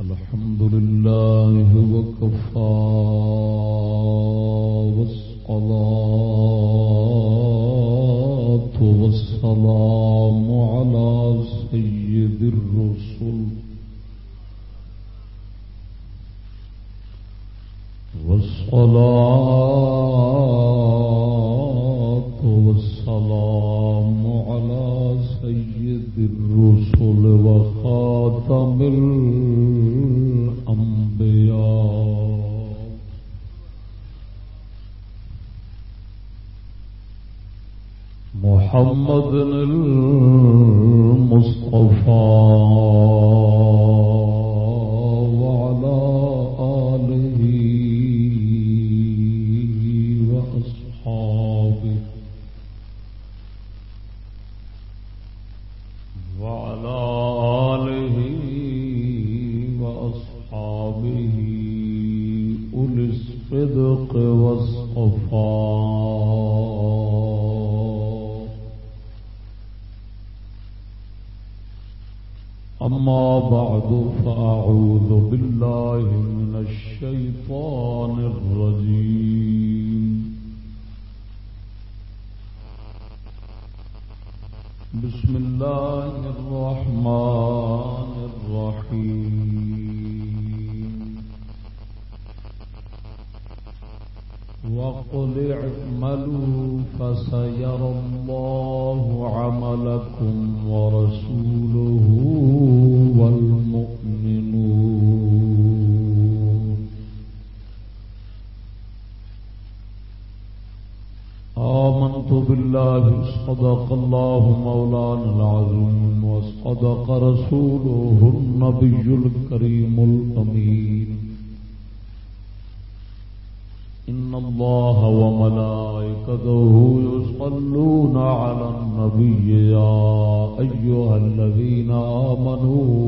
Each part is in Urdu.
الحمد لله وكفى والصلاة والسلام على سيد الرسل والصلاة محمد المصطفى ورسوله النبي الكريم الأمين. إن الله وملائكته يصلون على النبي يا أيها الذين آمنوا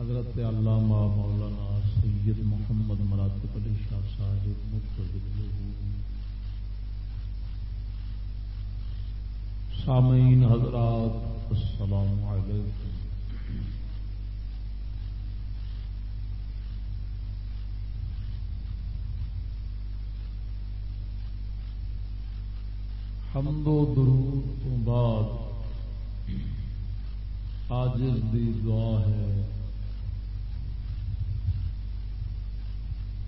حضرت علامہ مولانا سید محمد مراتب علی شاہ صاحب متضل سامعین حضرات، السلام علیکم۔ حمد و درود تو بعد عاجز دی دعا ہے۔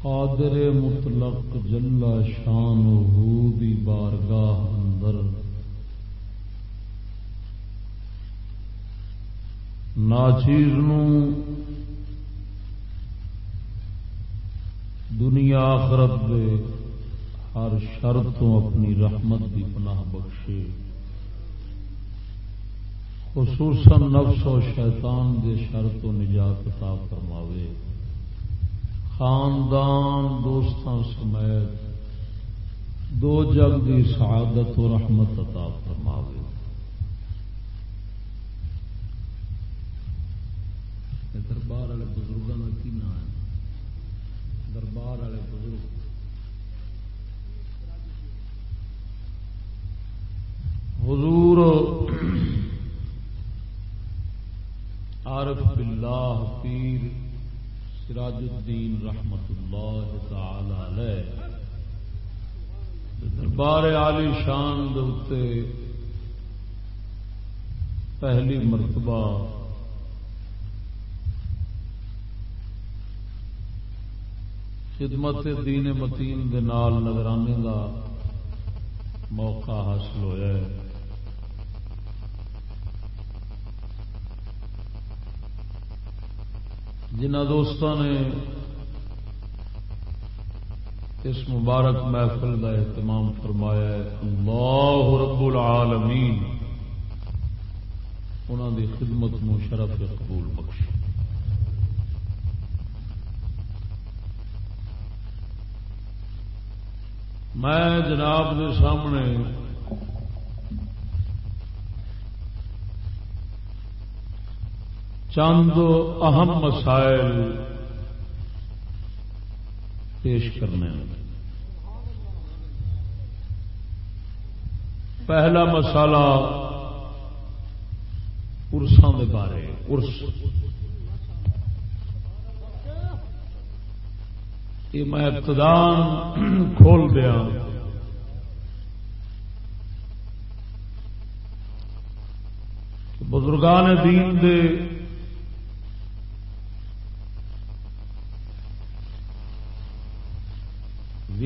قادر مطلق جلا شان دی بارگاہ اندر۔ ناچیز دنیا آخرت دے ہر شر تو اپنی رحمت دی پناہ بخشے۔ خصوصاً نفس و شیطان دے شر تو نجات عطا فرماوے۔ خاندان دوستان سمیت دو جگ دی سعادت و رحمت عطا فرماوے۔ دربار والے بزرگوں کا کی نام ہے؟ دربار والے بزرگ۔ حضور عارف باللہ پیر سراج الدین رحمت اللہ تعالی علیہ۔ دربار عالی شان دے پہلی مرتبہ خدمت دین متین دے نال نظرانے کا موقع حاصل ہوا ہے۔ جنہ دوستوں نے اس مبارک محفل کا اہتمام فرمایا ہے، اللہ رب العالمین انہوں دی خدمت نو شرف قبول بخش۔ میں جناب کے سامنے چند اہم مسائل پیش کرنے پہلا مسالہ ارسان کے بارے ارس یہ میں ابتدان کھول دیا۔ بزرگان دین دے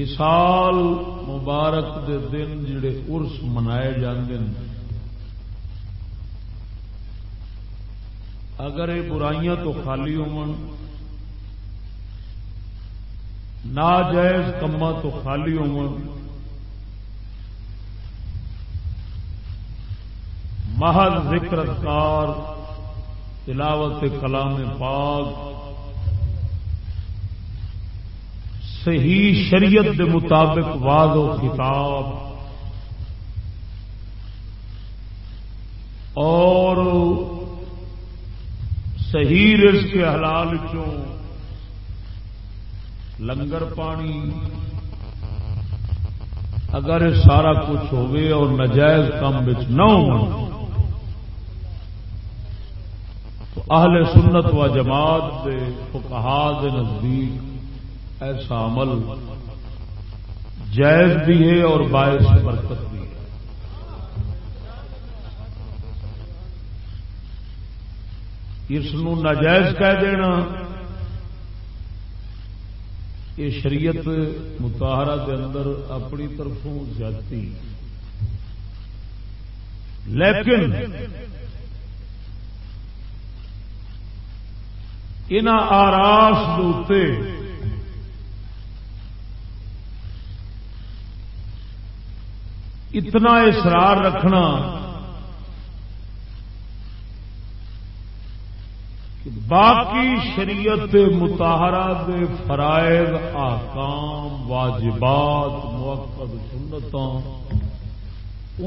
وسال مبارک دے دن جڑے ارس منائے جاندے اگر یہ برائیاں تو خالی ہون، ناجائز کما تو خالی ہو محض ذکر اذکار، تلاوت کلام پاک صحیح شریعت کے مطابق واض و خطاب۔ اور صحیح رزق کے حلال چوں۔ لنگر پانی۔ اگر سارا کچھ ہوئے اور نجائز کام نہ ہو، تو اہل سنت و جماعت کے فکہ نزدیک ایسا عمل جائز بھی ہے اور باعث برکت بھی ہے۔ اس ناجائز کہہ دینا، یہ شریعت متحرہ کے اندر اپنی طرفوں زیادتی لیکن ان آراس اتنا اصرار رکھنا باقی شریعت متحرہ دے فرائض آکام واجبات موقع سنتوں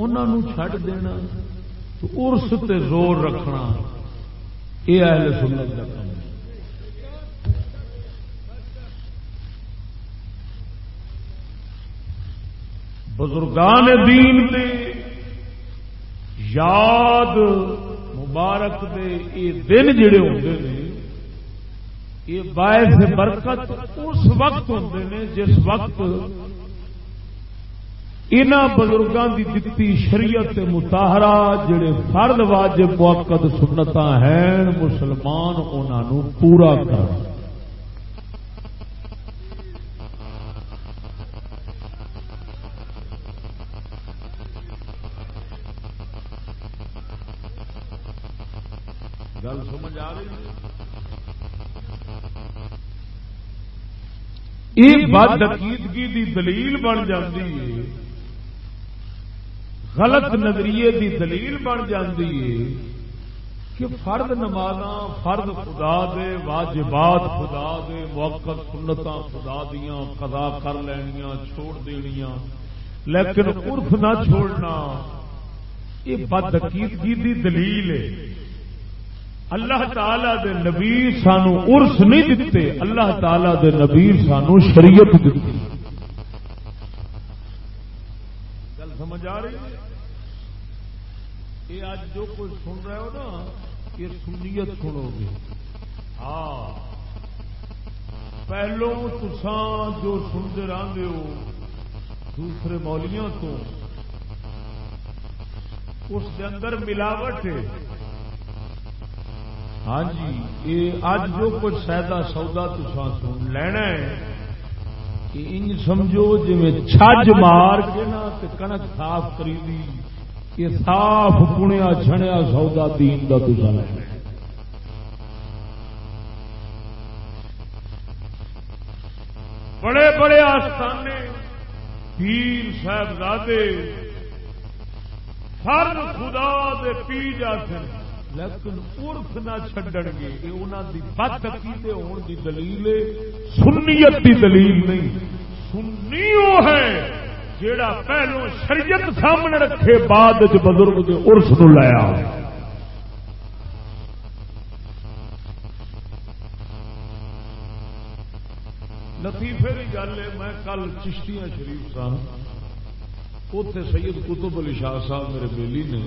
انہوں چھڈ دینا تو ارس تے زور رکھنا یہ اہل سنت کا کام۔ بزرگان دین دے، یاد مبارک دے، یہ دن جڑے ہوتے ہیں یہ باعث برکت اس وقت ہوتے ہیں جس وقت ان بزرگوں کی دتی شریعت متاہرا جڑے فرد واجب موقع سنت ہیں، مسلمان انہوں پورا کر گل سمجھ آ رہی یہ بد عقیدگی دی دلیل بن جاتی ہے۔ غلط نظریے دی دلیل بن جاتی ہے کہ فرد نماز فرد خدا دے واجبات خدا دے موقع سنت خدا دیا قضا کر لینیا چھوڑ دنیا لیکن ارف نہ چھوڑنا یہ بد عقیدگی دی دلیل ہے۔ اللہ تعالی دے نبی سانو ارس نہیں دیتے اللہ تعالی دے نبی سانو شریعت دیتی گل سمجھ آ رہی یہ آج جو کوئی سن رہے ہو نا، یہ سنیت سنو گے۔ ہاں۔ پہلو تسان جو سنتے رہتے ہو، دوسرے مولیاں تو، اس کے اندر ملاوٹ ہے۔ ہاں جی یہ اج جو کچھ سیدا سودا تسان سن لینا ہے ان سمجھو جی چھج مار کے نا کنک صاف کری دی یہ صاف پنیا چھنیا سودا دین کا تسا لینا بڑے بڑے آستانے پیر صاحبزادے ہر خدا دے پی جاتے ہیں لیکن ارف نہ چڈن گے یہ انہوں کی بت عقیدے ہونے کی دلیل سنیت کی دلیل نہیں۔ سنی وہ ہے، جیڑا پہلو شریعت سامنے رکھے، بعد بزرگ کے ارس نو لایا لطیفے کی گل ہے، میں کل چشتیاں شریف سا اتے سید قطب علی شاہ صاحب میرے بیلی نے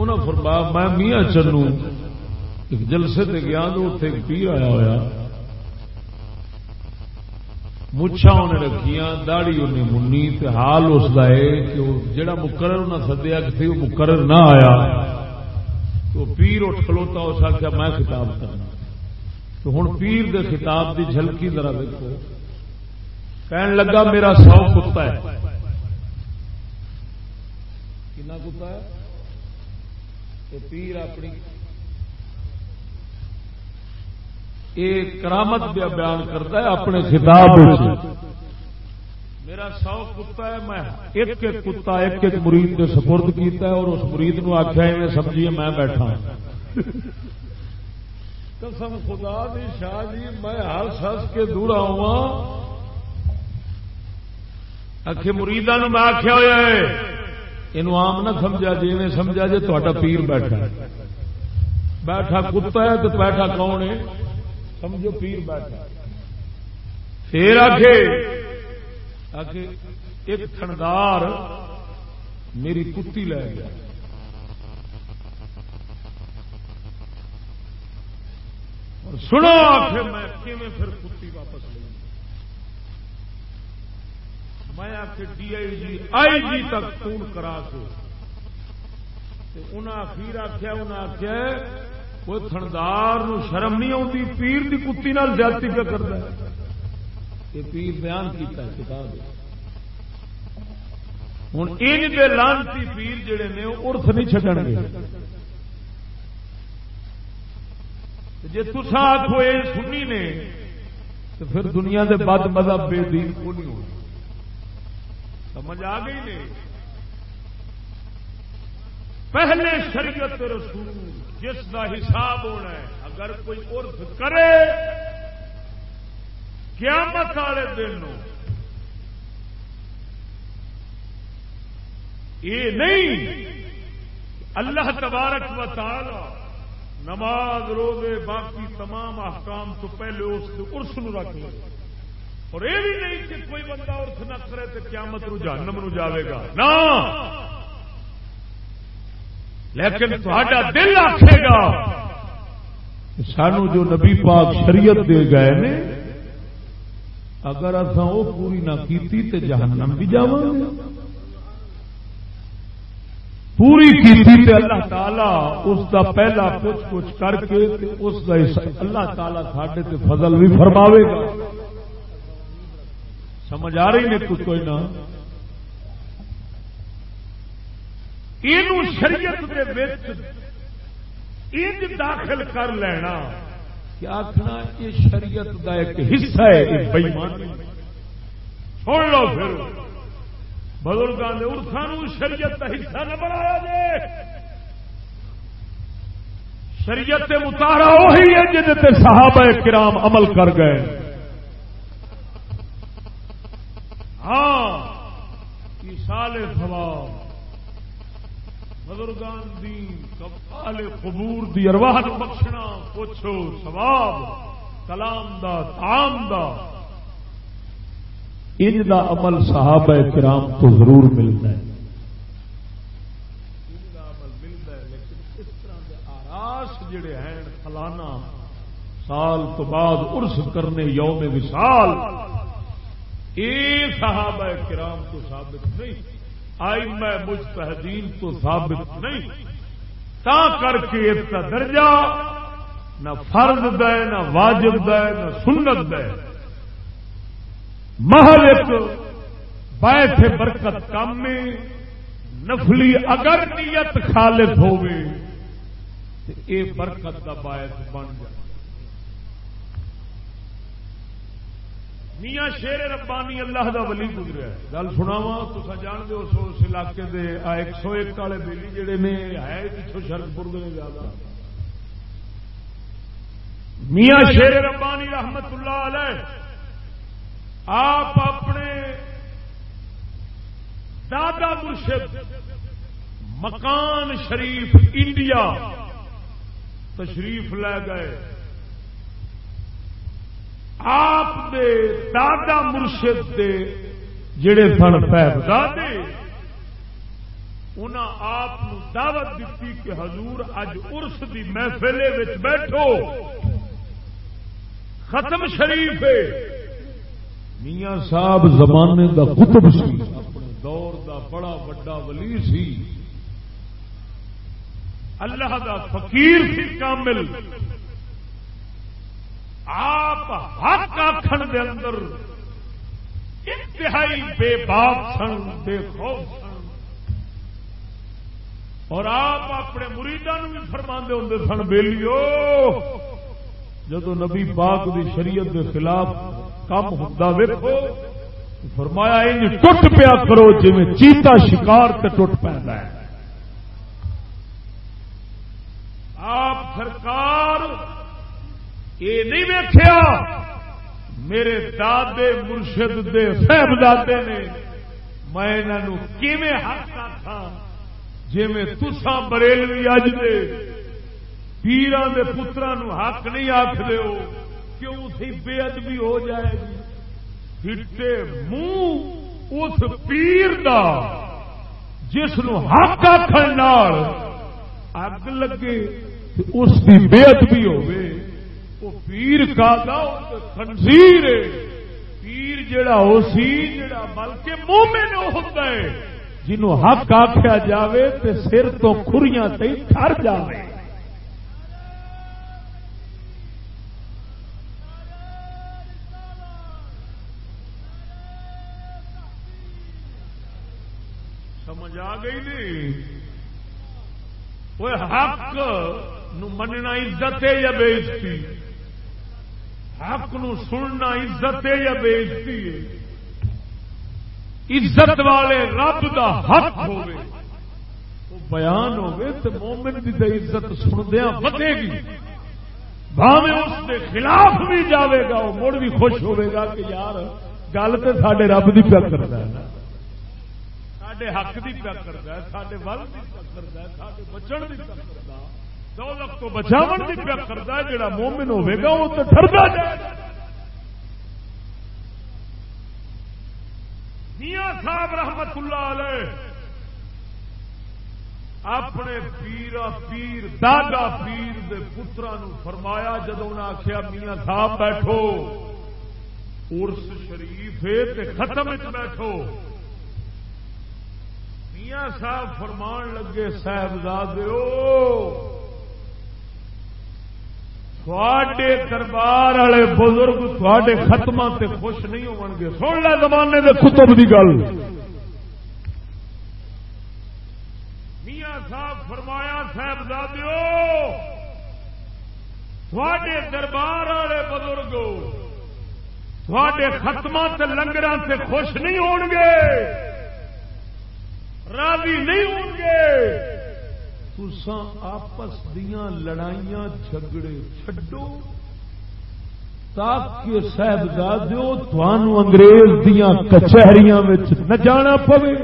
انہوں فرمایا میں میاں چنو ایک جلسے تے گیا تو اتنے ایک پیر آیا ہوا مچھا انہیں رکھیاں داڑی انہیں منی تے حال اس کا ہے کہ وہ جڑا مقرر انہیں سدیا کہ وہ مقرر نہ آیا۔ تو پیر اٹھ کھلوتا، اس آخیا میں خطاب کرنا۔ تو ہوں پیر دے خطاب دی جھلکی ذرا دیکھو۔ کہن لگا، میرا سو کتا ہے۔ کنا کتا ہے؟ پیر اپنی یہ کرامت بیان کرتا ہے اپنے خطاب میرا سو کتا ہے میں ایک ایک کتا ایک ایک مرید کے سپرد کیتا ہے اور اس مرید نو آخیا میں سمجھیے میں بیٹھا قسم خدا دی شاہ جی میں ہر سس کے دور آؤں آخے مریدان میں آخیا ہوا ہے یہ آم نہ سمجھا جی میں سمجھا جی تا پیر بیٹھا بیٹھا کتا ہے تو بیٹھا کون ہے؟ سمجھو پیر بیٹھا پھر آگے آگے ایک تھندار میری کتی لے گیا۔ سنو آخر میں پھر کتی واپس لے میں آ کے ڈی آئی جی آئی جی تک فون کرا کے۔ انہیں اخیر آخیا انہیں آخیا کوئی تھندار شرم نہیں آتی پیر کی کتی نال زیادتی پہ کرتا ہے۔ یہ پیر بیان کیتا ہے کتاب ہوں ان کے لانتی پیر جڑے نے، وہ ارف نہیں چڈن گے۔ جی تصا آخو یہ سنی نے تو پھر دنیا کے بد مذہب بے دین کو نہیں ہونا سمجھ آ گئی نہیں؟ پہلے شریعت رسول جس کا حساب ہونا ہے، اگر کوئی عرف کرے، قیامت والے دن یہ نہیں اللہ تبارک و تعالی نماز، روزے، باقی تمام احکام تو پہلے اس ارس رکھ لے۔ اور یہ بھی نہیں کہ کوئی بندہ ارتھ نہ کرے تو قیامت رو جہنم نو جاوے گا۔ نا لیکن تا دل آخے گا۔ سانو جو نبی پاک شریعت دے گئے نے، اگر اصا وہ پوری نہ کیتی تے جہنم بھی جا پوری کیتی تے اللہ تعالی اس دا پہلا کچھ کچھ کر کے اس دا اللہ تعالی ساڈے تے فضل بھی فرماوے گا۔ سمجھ آ رہی نے کچھ کوئی نہ۔ یہ شریعت انج داخل کر لینا۔ کہ آخنا یہ شریعت کا ایک حصہ ہے بےمان سن لو پھر۔ بزرگوں نے ارسان شریعت کا حصہ نہ بنایا جائے شریعت متارا وہی ہے جہد صحابہ کرام عمل کر گئے۔ ہاں سال سواب بزرگان دی کپال قبور دی ارواح بخشنا، پوچھو سواب کلام دا تام دا۔ ان دا عمل صحابہ کرام تو ضرور ملتا ہے۔ جڑے ہیں، فلانا سال تو بعد ارس کرنے یوم وشال صحابہ کرام تو ثابت نہیں آئی میں مجتہدین تو ثابت نہیں۔ تا کر کے اس کا درجہ، نہ فرض دے، نہ واجب دے، نہ سنت دے۔ محل ایک بیت برکت کام میں نفلی اگر نیت خالص ہوگی یہ برکت کا باعث بن جائے۔ میاں شیر ربانی اللہ دا ولی گزرا گل سنا وا تو جان دو اس علاقے دے ایک سو ایک والے بیلی جڑے نے، ہے پچھو پور نے زیادہ۔ میاں شیر ربانی رحمت اللہ علیہ، آپ اپنے دادا مرشد مکان شریف انڈیا تشریف لے گئے۔ آپ دے دادا مرشد دے جڑے سن پیبزادے انہاں آپ دعوت دیتی کہ حضور اج ارس دی محفلے بیٹھو۔ ختم شریف میاں صاحب زمانے دا قطب سی، اپنے دور دا بڑا وڈا ولی سی۔ اللہ دا فقیر سی کامل۔ آپ حق آخر دے اندر انتہائی بے باپ سن، بے خوف سن۔ اور آپ اپنے مریدان بھی فرما ہوں سن، بیلیو جدو نبی پاک دی شریعت کے خلاف کم ہوتا ویکو فرمایا ان ٹوٹ پیا کرو جی چیتا شکار تے ٹوٹ پہ آپ سرکار یہ نہیں ویکیا میرے دادے مرشد دے صاحب نے میں انہوں حق آخا جی میں تسا بریلوی اج دے پیران دے پترا حق نہیں آخ دو کیوں تھی بے ادبی ہو جائے گی۔ ہٹے منہ اس پیر دا جس نو حق آخر اگ لگے اس کی بے ادبی ہوئے پیر کا خنزیر پیر جڑا ہو سی، جڑا بلکہ مومن ہوتا ہے جنہوں حق آخیا جاوے تے سر تو کھریاں تے ٹر جاوے۔ سمجھ آ گئی نہیں؟ وہ حق نو مننا عزت ہے یا بےزتی حق نو سننا عزت ہے یا بےزتی ہے؟ عزت والے رب دا حق ہوئے بیان ہوگی تو مومن کی تو عزت سندیا بدے گی۔ بھاوے اس کے خلاف بھی جاوے گا، وہ مڑ بھی خوش ہوئے گا کہ یار، گل تو سڈے رب کی پیا کرتا ہے سڈے حق کی پیا کرتا ہے سڈے ول کی پیا کرتا ہے سڈے بچن کی پیا کرتا دولت تو بچاو کی پیا کرتا ہے جڑا مومن ہوے گا، وہ تو ڈردا جائے میاں صاحب رحمت اللہ علیہ، اپنے پیر پیر، دادا پیر دے پترا نو فرمایا جدو انہیں آخیا میاں صاحب بیٹھو۔ ارس شریف ختم بیٹھو۔ میاں صاحب فرمان لگے صاحبزاد تھوڑے دربار والے بزرگ تھوڑے ختم سے خوش نہیں ہو گے۔ سن لے زمانے کے کتب کی گل۔ میاں صاحب فرمایا صاحبزاد تھوڑے دربار والے بزرگ تھوڑے ختم سے لنگر سے خوش نہیں ہو گے۔ راضی نہیں ہوں گے۔ تسان آپس دیا لڑائیاں جھگڑے چھڈو تاکہ صاحبزاد انگریز دیا کچہریاں نہ جانا پوے۔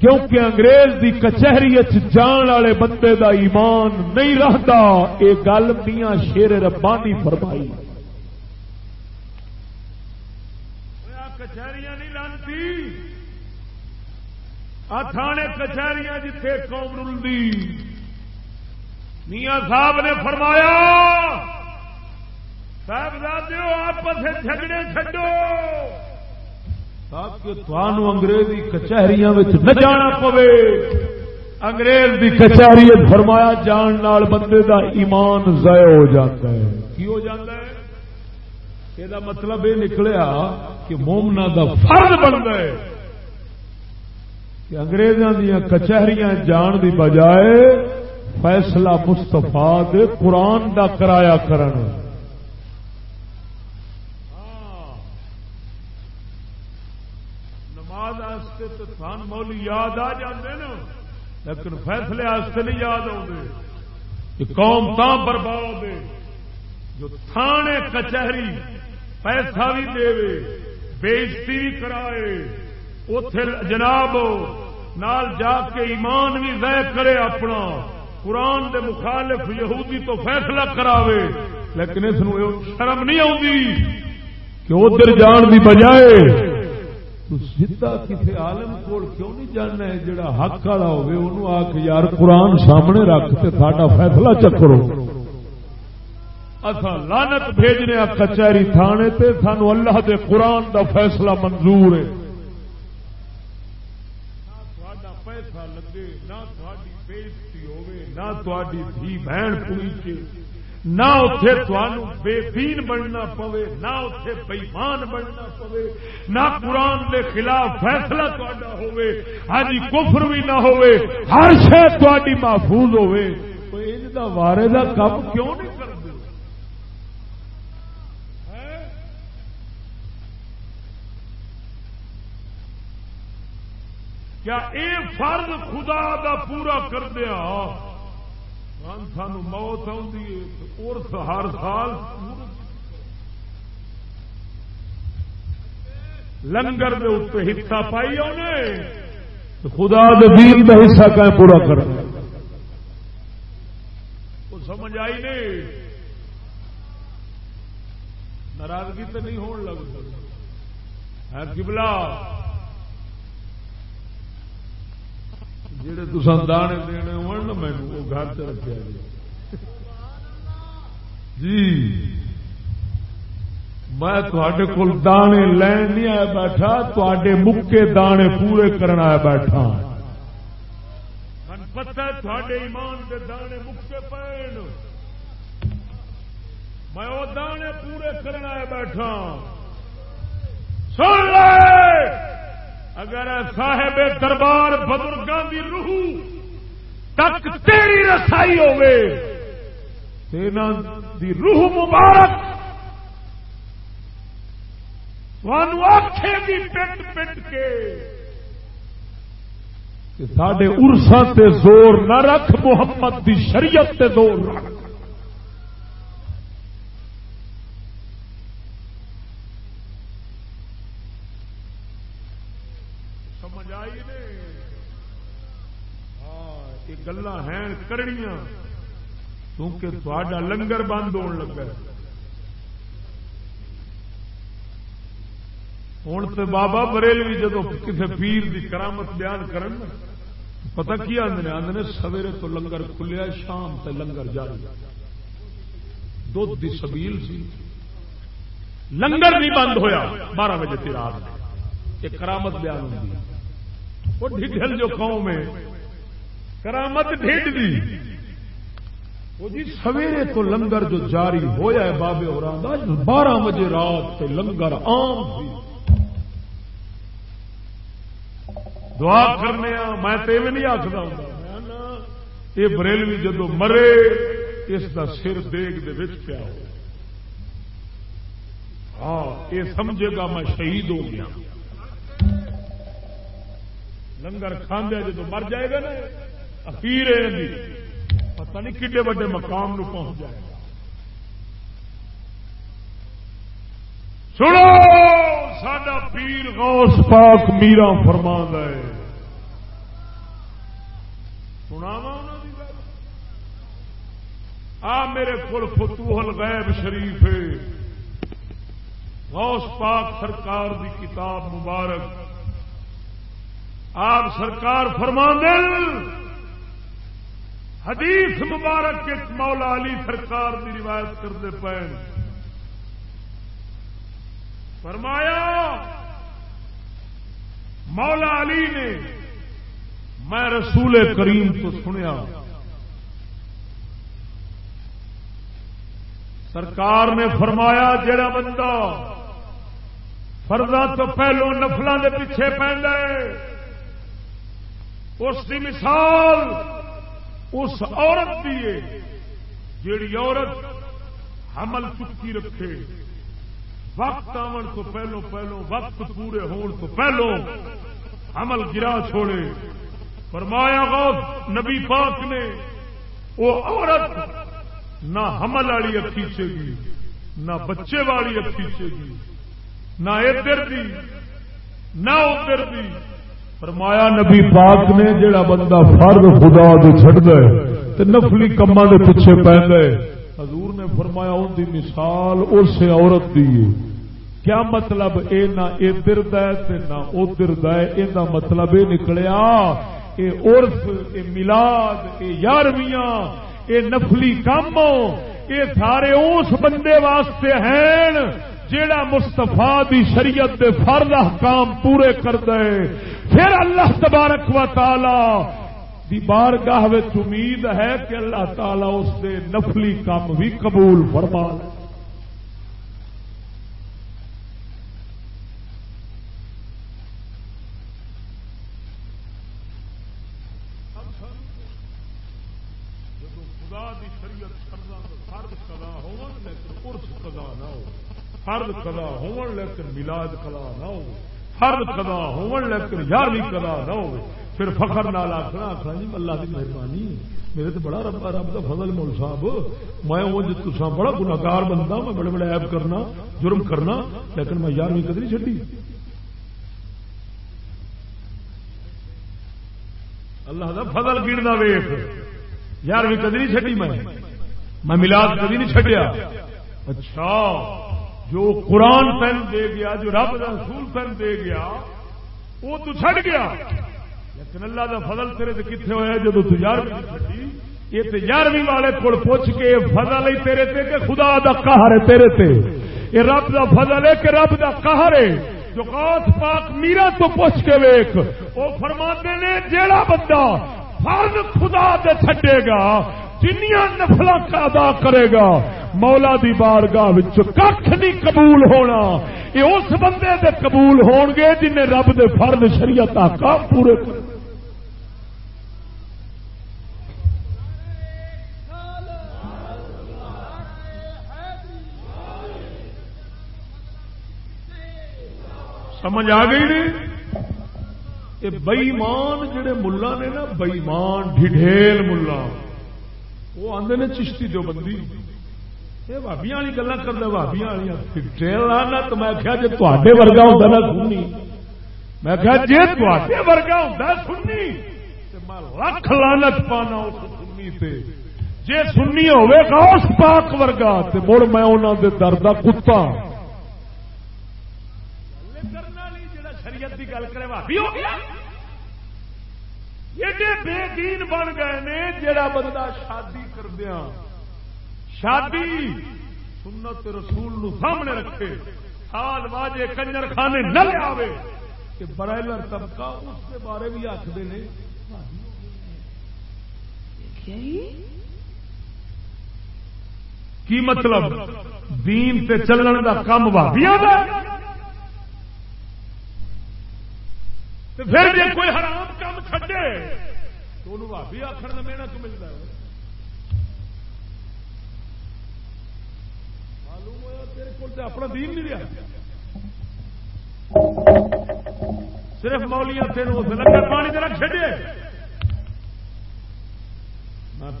کیونکہ انگریز دی کچہری جان والے بندے دا ایمان نہیں رہتا یہ گل میاں شیر ربانی فرمائی کچہریاں نہیں لانتی تھانے کچہریاں جتھے قوم رلدی۔ میاں صاحب نے فرمایا صاحب آپس جھگڑے چڈو تاکہ انگریزی کچہری نہ جانا پوے۔ انگریز کی کچہری فرمایا، جان نال بندے دا ایمان ضائع ہو جاتا ہے۔ کی ہو جاتا ہے؟ یہ مطلب یہ نکلیا کہ مومنا دا فرض بنتا ہے۔ کہ انگریزوں دیا کچہریاں جان دی بجائے فیصلہ مستفا دے قرآن دا کرایا کرن۔ نماز تو تھان مولی یاد آ جاندے نا، لیکن فیصلے نہیں یاد آتے قوم تا برباد جو تھانے کچہری پیسہ بھی دے بےزتی بھی کرائے۔ اتے جناب نال جا کے ایمان بھی ضائع کرے اپنا۔ قرآن دے مخالف یہودی تو فیصلہ کراوے، لیکن اس شرم نہیں آتی کہ ادھر جان کی بجائے سیدا کسی عالم کول کیوں نہیں جاننا ہے جڑا حق والا ہوے انہوں آ کے یار قرآن سامنے رکھ کے ساڈا فیصلہ چکرو۔ اصا لانت بھیجنے کچہری تھانے تے سانو اللہ دے قرآن دا فیصلہ منظور ہے پیسہ لگے نہ بےزتی ہوے نہ تھی بہن پوری نہ اتے بے دین بننا پوے نہ اتے بےمان بننا پوے نہ قرآن دے خلاف فیصلہ تا ہوے ہاں کفر بھی نہ ہوے ہر شہ محفوظ ہوے وارے کا کام کیوں نہیں کرتے کیا اے فرض خدا دا پورا کر دیا سان موت آرس ہر سال لنگر دے اتنے حصہ پائی آنے خدا دین کا حصہ کہیں پورا کر سمجھ آئی نہیں۔ ناراضگی تو نہیں ہون لگ ہے کبلا جہے تسا دانے دینے ہو مینو وہ گھر چ رکھا جی میں تھوڑے کول دانے لین نہیں آیا بیٹھا تے مکے دانے پورے کرنا آیا بیٹھا من پتا تھوڑے ایمان کے دانے مکے پین میں وہ دانے پورے کرنا آیا بیٹھا سن لے اگر صاحب دربار بزرگوں کی روح تک تیری رسائی ہوے دی روح مبارک آخے گی پٹ پٹ کے سڈے ارسا تے زور نہ رکھ، محمد دی شریعت تے زور رکھ۔ کرنیاں۔ کیونکہ تھوڑا لنگر بند ہون لگا ہوں تو بابا بریلوی جدو کسی پیر کی کرامت بیان کرن پتہ کی آدھے آدھے سویرے تو لنگر کھلیا، شام تے لنگر جاری۔ دھد کی سبیل سی۔ لنگر نہیں بند ہویا، بارہ بجے تی رات۔ یہ کرامت بیان ہوتی وہ ڈھل جو قوم ہے کرامت ڈھیڈ دی وہ جی سویرے تو لنگر جو جاری ہویا ہے بابے اور بارہ بجے رات سے لنگر عام تھی دعا کرنے میں تو یہ نہیں آخر ہوں یہ بریلوی جدو مرے، اس کا سر دیگ دے پیا ہو۔ ہاں یہ سمجھے گا میں شہید ہو گیا۔ لنگر کھاندیا جدو مر جائے گا نا اخیر پتہ نہیں کڈے وڈے مقام نو پہنچ جائے گا۔ سنو سڈا پیر غوث پاک میرا فرما ہے۔ سنا آ میرے کول فتوح الغیب شریف غوث پاک سرکار دی کتاب مبارک۔ آپ سرکار فرما دل حدیث مبارک کے مولا علی سرکار کی روایت کرتے پے فرمایا، مولا علی نے میں رسول کریم تو سنیا۔ سرکار نے فرمایا جڑا بندہ فردا تو پہلو نفلوں کے پیچھے پہن اس کی مثال اس عورت کی جیڑی عورت حمل چکی رکھے۔ وقت آن تو پہلو پہلو، وقت پورے ہون تو پہلو حمل گرا چھوڑے۔ فرمایا غوث، نبی پاک نے وہ عورت نہ حمل والی اکیچے گی، نہ بچے والی اکیچے گی، نہ ادھر دی، نہ ادھر دی۔ فرمایا نبی پاک نے جڑا بندہ فرد خدا دے چڑ گئے نفلی کما دے پیچھے پہ گئے حضور نے فرمایا ان دی مثال اس عورت دی کیا مطلب اے نہ ادھر نہ ادھر یہ مطلب یہ نکلیا۔ اے عرف، اے ملاد، اے یارویاں، اے نفلی کام اے سارے اس بندے واسطے ہیں۔ جیڑا مستفا دی شریعت دے فرد احکام پورے کر دے پھر اللہ تبارک و تعالی دی بارگاہ امید ہے کہ اللہ تعالی اس دے نفلی کام بھی قبول فرما لے۔ فرد کدا ہون لیکن ملاد کلا نہ ہو فرد کدا ہون لیکن یارویں کدا نہ ہو پھر فخر نال آخنا آخنا جی اللہ کی مہربانی، میرے تو بڑا رب رب کا فضل مول صاحب۔ میں وہ جی، تسا بڑا گناگار بنتا میں بڑے بڑے ایب کرنا، جرم کرنا، لیکن میں یارویں کدی نہیں چڈی اللہ کا فضل گڑنا ویخ یارویں کدی نہیں چڈی میں۔ میں ملاد کدی نہیں چڈیا اچھا۔ جو قرآن پین دے گیا، جو رب کا رسول پین دے گیا، وہ تو چڑ گیا۔ لیکن اللہ کا فضل تیرے سے کتنے ہوا جب تو یارویں یہ تو یارویں والے کو پوچھ کے فضل ہی تیرے تے کہ خدا دا قہر ہے تیرے تے؟ یہ رب دا فضل ہے کہ رب دا قہر ہے۔ جو غوث پاک میرا تو پوچھ کے ویک وہ فرماتے نے، جیڑا بندہ فرض خدا دے چھڈے گا جنیا نفل کا ادا کرے گا، مولا دی بارگاہ کھ نہیں قبول ہونا۔ یہ اس بندے دے قبول ہون گے جنہیں رب دے فرد شریعت آکام پورے کر سمجھ آ گئی نہیں؟ یہ بئیمان جڑے ملا نے نا، بئیمان ڈھیل ملا۔ وہ آدھے نے چشتی جو بندی۔ یہ بھابیا والی گلا کرنا بھابیا والی تو میں کیا جی تے ورگا ہوں نا سننی۔ میں کیا جی تے ورگا ہوں سننی میں لکھ لانت پانا اس سننی سے جی سننی ہوے گا، اس پاک ورگا تو مڑ میں انہوں دے درد کتا۔ شریعت کی گل کرے، بھابی ہو گیا۔ ایڈے بے دین بن گئے نے جڑا بندہ شادی کردیا شادی سنت رسول نو سامنے رکھے۔ سال واجے کنجر خانے نہ لیا برائلر طبقہ اس کے بارے بھی آخر نے۔ کی مطلب؟ دین تے چلن کا کم بھابیا پھر جی کوئی حرام کام چڈے تو انہوں بھابی آخر ملتا ہے۔ معلوم ہوا تیرے کو اپنا دین نہیں رہا صرف مولیاں تین اس لگا پانی دے رکھ چڈے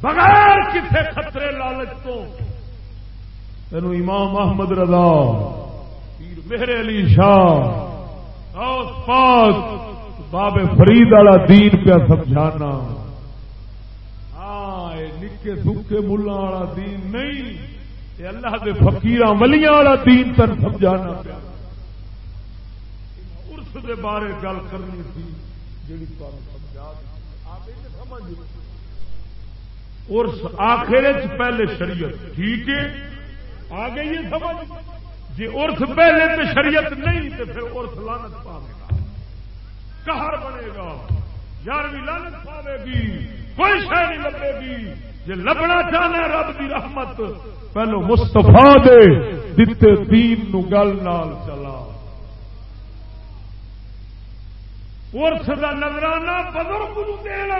بغیر کسی خطرے لالچ تو تین امام محمد رضا پیر مہر علی شاہ پاک باب فرید والا دین پہ سمجھانا۔ ہاں نکے سکے ملا والا دین نہیں یہ اللہ کے فکیر ولیاں والا دین تر سمجھانا پیا۔ ارس کے بارے گل کرنی تھی جی سمجھا ارس آخر پہلے شریعت ٹھیک ہے آ گئی ہے سمجھ۔ جی ارس پہلے تو شریعت نہیں تو پھر ارس لانت پا گا کہر بنے گا۔ یارویں لانت پاوے گی، کوئی شہ نہیں لبے گی۔ جی لبنا چاہنا رب کی رحمت۔ پہلو مستفا دے دیتے دین نو گل نال چلا۔ ارس کا نظرانہ بزرگ نو دینا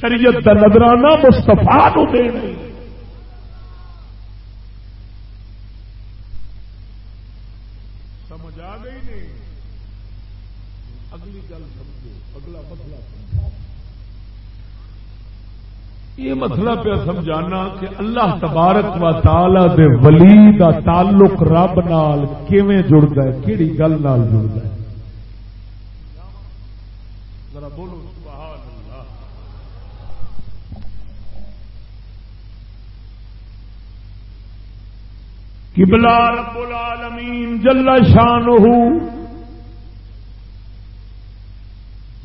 شریعت کا نظرانہ مستفا نو دینا نہیں اگلی گل سمجھو اگلا مسئلہ سمجھو یہ مطلب مسئلہ پہ سمجھانا کہ اللہ تبارک و تعالی دے ولی دا تعلق رب نال کیویں جڑتا ہے؟ کیڑی گل نال جڑتا ہے؟ ذرا بولو سبحان اللہ۔ قبلہ رب العالمین جل شانہ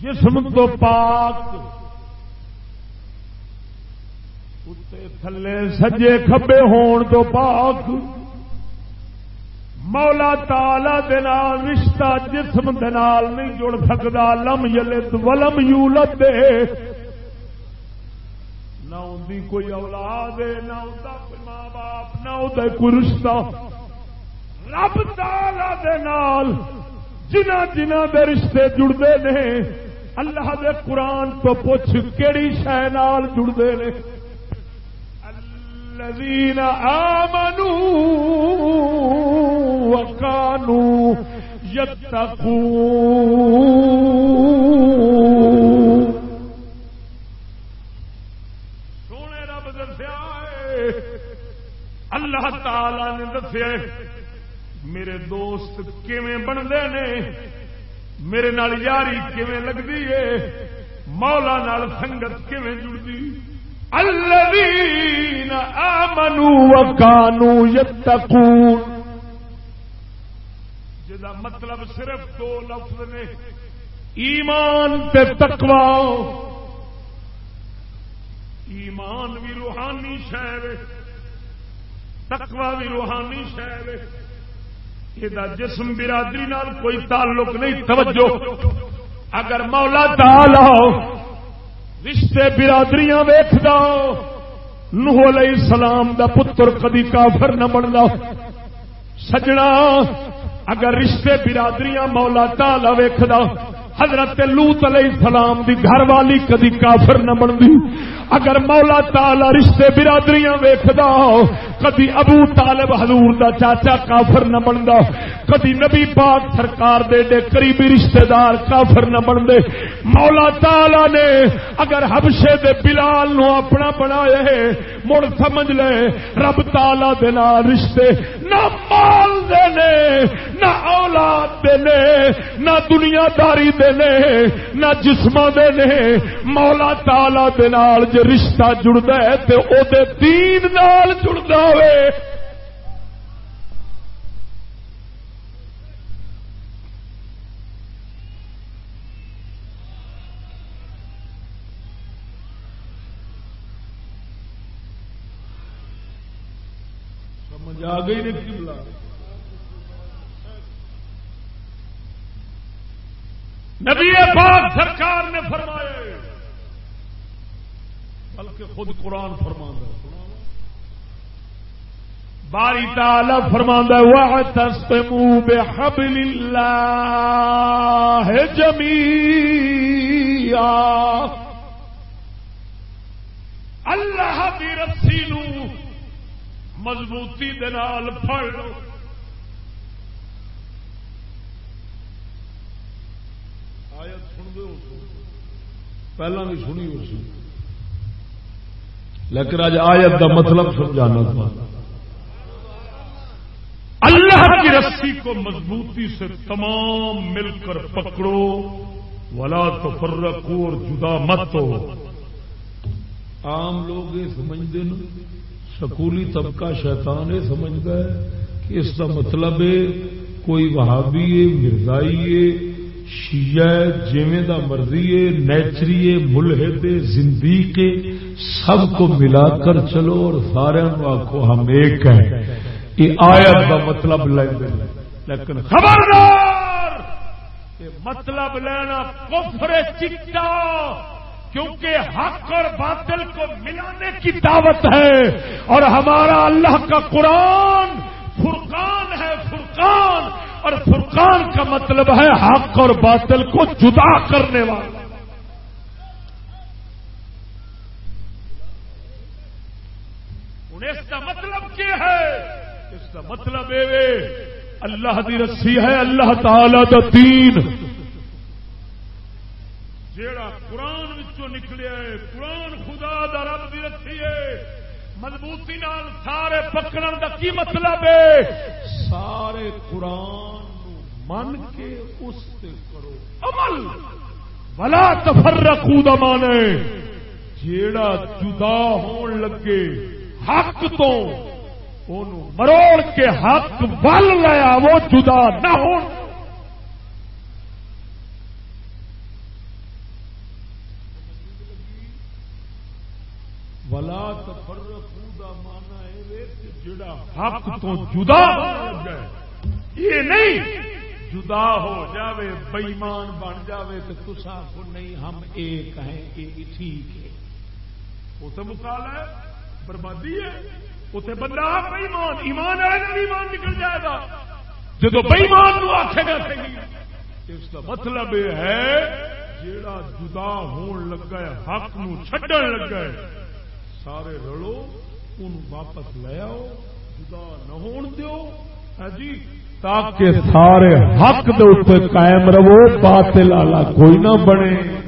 جسم تو پاک تھلے سجے کبے ہون تو پاک مولا تالا رشتہ جسم دال نہیں جڑ سکتا لم یلت ولم یولت دے نہ ان کوئی اولاد نہ کوئی ماں باپ نہ کوئی رشتہ رب تالا دال جنہ جنہ دے رشتے جڑتے نے اللہ دے قرآن تو پوچھ کہڑی شہ جڑتے ہیں الذين آمنوا وكانوا يتقون. سونے رب دسیا اللہ تعالی نے دسیا میرے دوست کیویں بنتے نے؟ میرے نال یاری کیویں لگتی ہے؟ مولا نال سنگت کیویں جڑتی؟ الذين آمنوا وكانوا يتقون. جدا مطلب صرف دو لفظ نے. ایمان تے تقوی. ایمان بھی روحانی شہر تقوی بھی روحانی شہر یہ جسم برادری نال کوئی تعلق نہیں. توجہ. اگر مولا تعالی رشتے برادریاں ویخ نوح علیہ السلام دا پتر کدی کافر نہ بنتا سجنا، اگر رشتے برادریاں مولا تالا ویخ حضرت لوت علیہ السلام دی گھر والی کدی کافر نہ بنتی اگر مولا تالا رشتے برادریاں ویخدا کدی ابو طالب حضور دا چاچا کافر نہ بنتا کدی نبی پاک سرکار دے دے قریبی رشتہ دار کافر نہ بنتے مولا تالا نے اگر حبشے دے بلال نو اپنا بنایا مڑ سمجھ لے، رب تالا دے رشتے نہ مال دے نے، نہ اولاد دے نے، نہ دنیا داری دے نے، نہ جسم دے نے۔ مولا تالا دے نال جے رشتہ جڑتا ہے تے او دے دین نال جڑتا ہوئے۔ سمجھ آ گئی نہیں قبلہ؟ نبی پاک سرکار نے فرمایا بلکہ خود قرآن فرما باری تعالی فرما واعتصموا بحبل اللہ جميعا۔ اللہ کی رسی نو مضبوطی دال پڑ لو۔ آیت سن دو پہلا بھی سنی ہو سی۔ لیکن آج آیت کا مطلب سمجھانا تھا۔ اللہ کی رسی کو مضبوطی سے تمام مل کر پکڑو، ولا تو فرقو اور جدا مت ہو۔ عام لوگ یہ سمجھتے ہیں سکولی طبقہ شیطان یہ سمجھتا ہے کہ اس کا مطلب ہے، کوئی وہابی ہے، مرزائی ہے، شیعہ جیویں دا مرضی ہے، نیچری ہے، ملحد زندگی کے سب کو ملا کر چلو اور سارے آخو ہم ایک ہیں۔ یہ آیت کا مطلب لیکن خبردار مطلب لینا کفر چٹا کیونکہ حق اور باطل کو ملانے کی دعوت ہے۔ اور ہمارا اللہ کا قرآن فرقان ہے، فرقان۔ اور فرقان کا مطلب ہے حق اور باطل کو جدا کرنے والا۔ اس کا مطلب کیا ہے؟ اس کا مطلب اللہ دی رسی ہے، اللہ تعالی دا دین۔ جیڑا قرآن نکلیا ہے، قرآن خدا دا رب دی رکھی ہے۔ مضبوطی نال سارے پکڑن کا کی مطلب ہے؟ سارے قرآن من کے اس کرو۔ عمل۔ بلا تفر رکھو دمانے جیڑا جدا ہون لگے حق تو مروڑ کے حق بل لیا وہ جدا نہ ہو بلا تفر جڑا حق تو جدا یہ نہیں، جدا ہو جاوے بےمان بن جاوے تو تسا کو نہیں، ہم ایک ہیں یہ بھی ٹھیک ہے وہ تو مکالا ہے۔ بربادی ہے۔ اتنے بندہ بےمان ایمان آئے گا ایمان نکل جائے گا۔ جب بےمان آخے گا اس کا مطلب یہ ہے جیڑا جدا ہون لگا ہے حق نو چھڈن لگا ہے۔ سارے رلو ان واپس لے آؤ۔ جدا نہ ہون دیو۔ ہاں جی تاکہ سارے حق دے اتنے قائم رہو باطل آلہ کوئی نہ بنے۔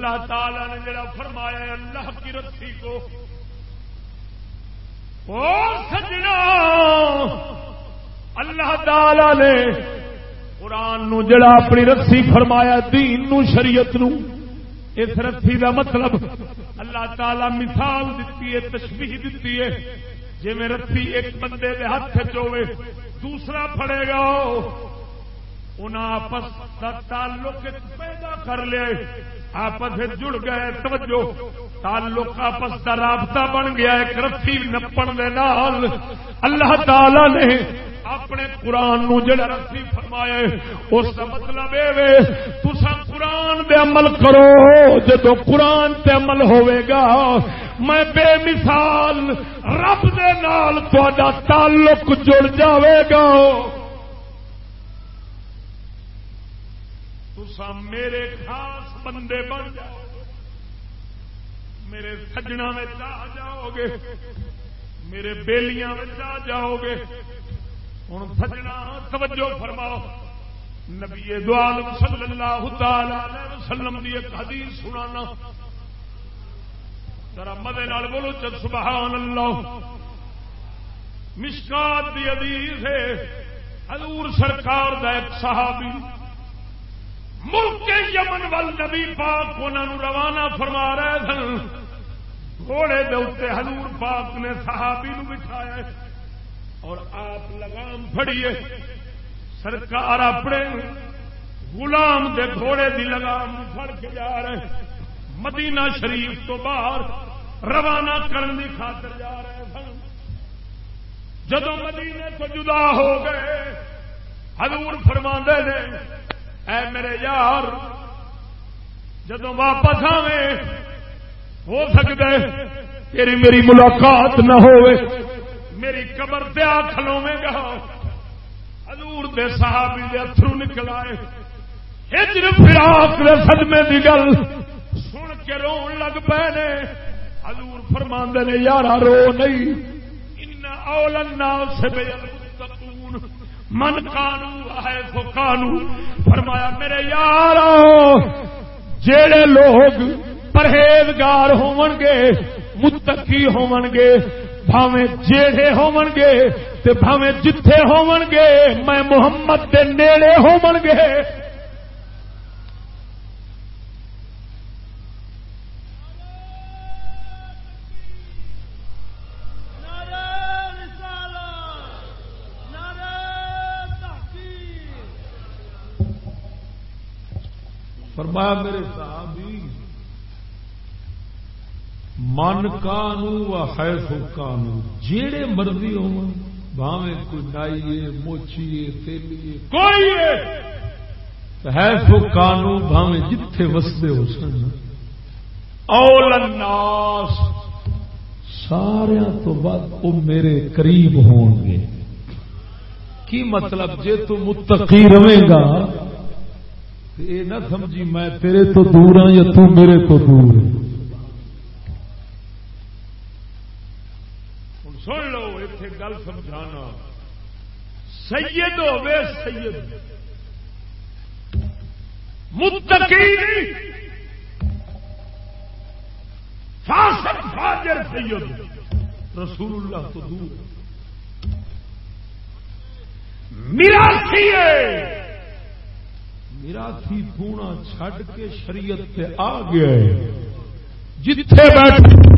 اللہ تعالی نے جڑا فرمایا اللہ کی رسی کو۔ سجنا۔ اللہ تعالی نے قرآن نو جڑا اپنی رسی فرمایا، دین نو، شریعت نو، اس رسی کا مطلب اللہ تعالی مثال دیتی ہے تشبیح دیتی ہے۔ جی میں رسی ایک بندے کے ہاتھ چوے دوسرا پڑے گا آپس کا تعلق پیدا کر لیا آپس جڑ گئے، توجہ، تعلق آپس کا رابطہ بن گیا، ایک رسی نپن دے نال۔ اللہ تعالی نے اپنے قرآن نو جڑا رسی فرمایا اس کا مطلب یہ تسا قرآن دے عمل کرو جدو قرآن تے عمل ہوئے گا، میں بے مثال رب دے نال تعلق جڑ جاوے گا۔ تسا میرے خاص بندے بن جاؤ۔ میرے سجنا میں آ جاؤ گے میرے بیلیاں آ جاؤ گے ہوں سجنا توجہ فرماؤ۔ نبی دوال صلی اللہ تعالی علیہ وسلم دی ایک حدیث سنانا۔ ذرا مدے نال بولو چل سبحان اللہ۔ مشکات دی حدیث ہے۔ حضور سرکار دا ایک صحابی۔ ملک یمن ول نبی پاک انہوں روانہ فرما رہے سن۔ گھوڑے دے حضور پاک نے صحابی نو بٹھایا اور آپ لگام پھڑیے۔ سرکار اپنے غلام دے گھوڑے دی لگام پھڑ کے جا رہے مدینہ شریف تو باہر روانہ کرنے کی خاطر جا رہے سن۔ جدو مدینے تو جدا ہو گئے، حضور فرما نے اے میرے یار جدو واپس آویں، ہو سکتا ہے تیری میری ملاقات نہ ہوئے میری قبر دیا کھلوے گا۔ حضور دے صحابی دے اترو نکل آئے۔ ہجر فراق دے صدمے دی گل سن کے رون لگ پے نے۔ حضور فرما نے، یارا، رو نہیں۔ ان اول الناس بالمتقون من کانو ہے سو کانو فرمایا، میرے یار جڑے لوگ پرہیزگار ہون گے متقی ہون گے بھاویں جیڑے ہون گے تے بھاویں جتھے ہون گے میں محمد دے نیڑے ہون گے فرمایا میرے صحابی من کانو ہے سو کانو، جیڑے مرضی ہو بھاوے کوئی نائیے، موچیے، تیلیے کوئی ہے سو کانو بھاوے جتھے وسدے ہو سن۔ اول الناس۔ سارے تو بعد وہ میرے قریب ہون گے۔ کی مطلب؟ جے تو متقی رہے گا یہ نہ سمجھی میں تیرے تو دور ہوں یا تو میرے تو دور ہاں۔ ہے سن لو اتنے گل سمجھانا۔ سید ہوے سید۔ متقی فاسق، فاجر، سید۔ رسول اللہ تو دور۔ میرا سی میرا تھی پونا چھڈ کے شریعت سے آ گیا جتھے بیٹھ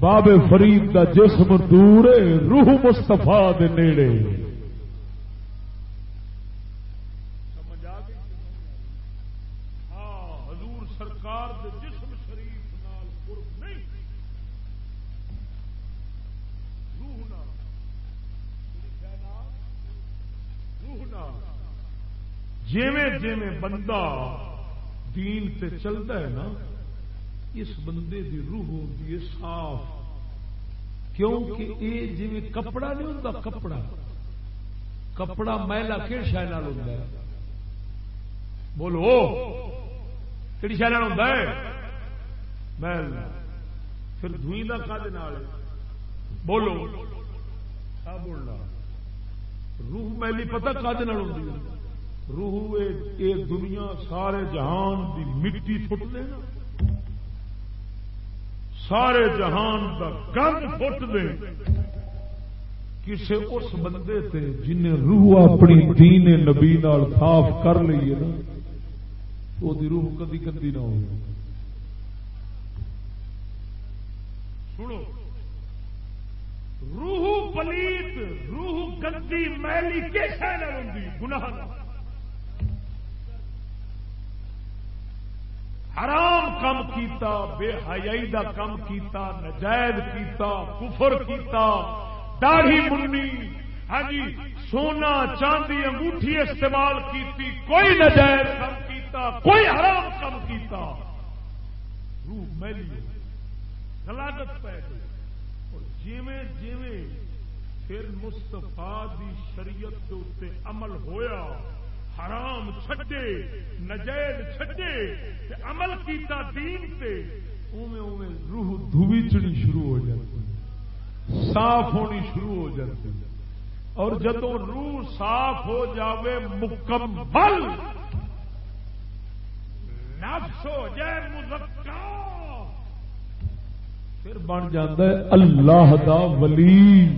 باب فرید کا جسم دور روح مستفا نیڑے۔ جیویں جیویں بندہ دین سے چلتا ہے نا، اس بندے دی روح ہوتی ہے صاف۔ کیونکہ یہ جی کپڑا نہیں ہوتا کپڑا۔ کپڑا میلا کہڑی شہ ہوتا ہے؟ بولو، کہڑی شہ ہوتا ہے؟ محل پھر دھوئی کا کد بولو۔ بولنا؟ روح میلی پتا کد ہوتی ہے؟ روح یہ دنیا سارے جہان دی مٹی فٹ نا۔ سارے جہان کا گند فٹ دے کسی اس بندے تے جن روح اپنی دین نبی نال صاف کر لیے نا، وہ روح کدی کدی نہ ہو سنو۔ روح پلیت، روح گندی، میلی کیسے نہ ہوتی گناہ حرام کم کیتا، بے حیائی دا کم کیتا، نجائز کیتا، کفر کیتا، داڑھی منی ہاں جی سونا، چاندی، انگوٹھی استعمال کیتی، کوئی نجائز کم کیتا، کوئی حرام کم کیتا۔ روح میلی گلاگت پہ گئی۔ اور جیویں جیویں پھر مستفا دی شریعت کے اتنے عمل ہویا حرام چھڈے، نجائز چھڈے تے عمل کیتا دین تے اوے اوے روح دھویچنی شروع ہو جاتی صاف ہونی شروع ہو جاتی اور جدو روح صاف ہو جاوے، مکمل نفس ہو جائے مزکا پھر بن جاتا ہے اللہ دا ولی۔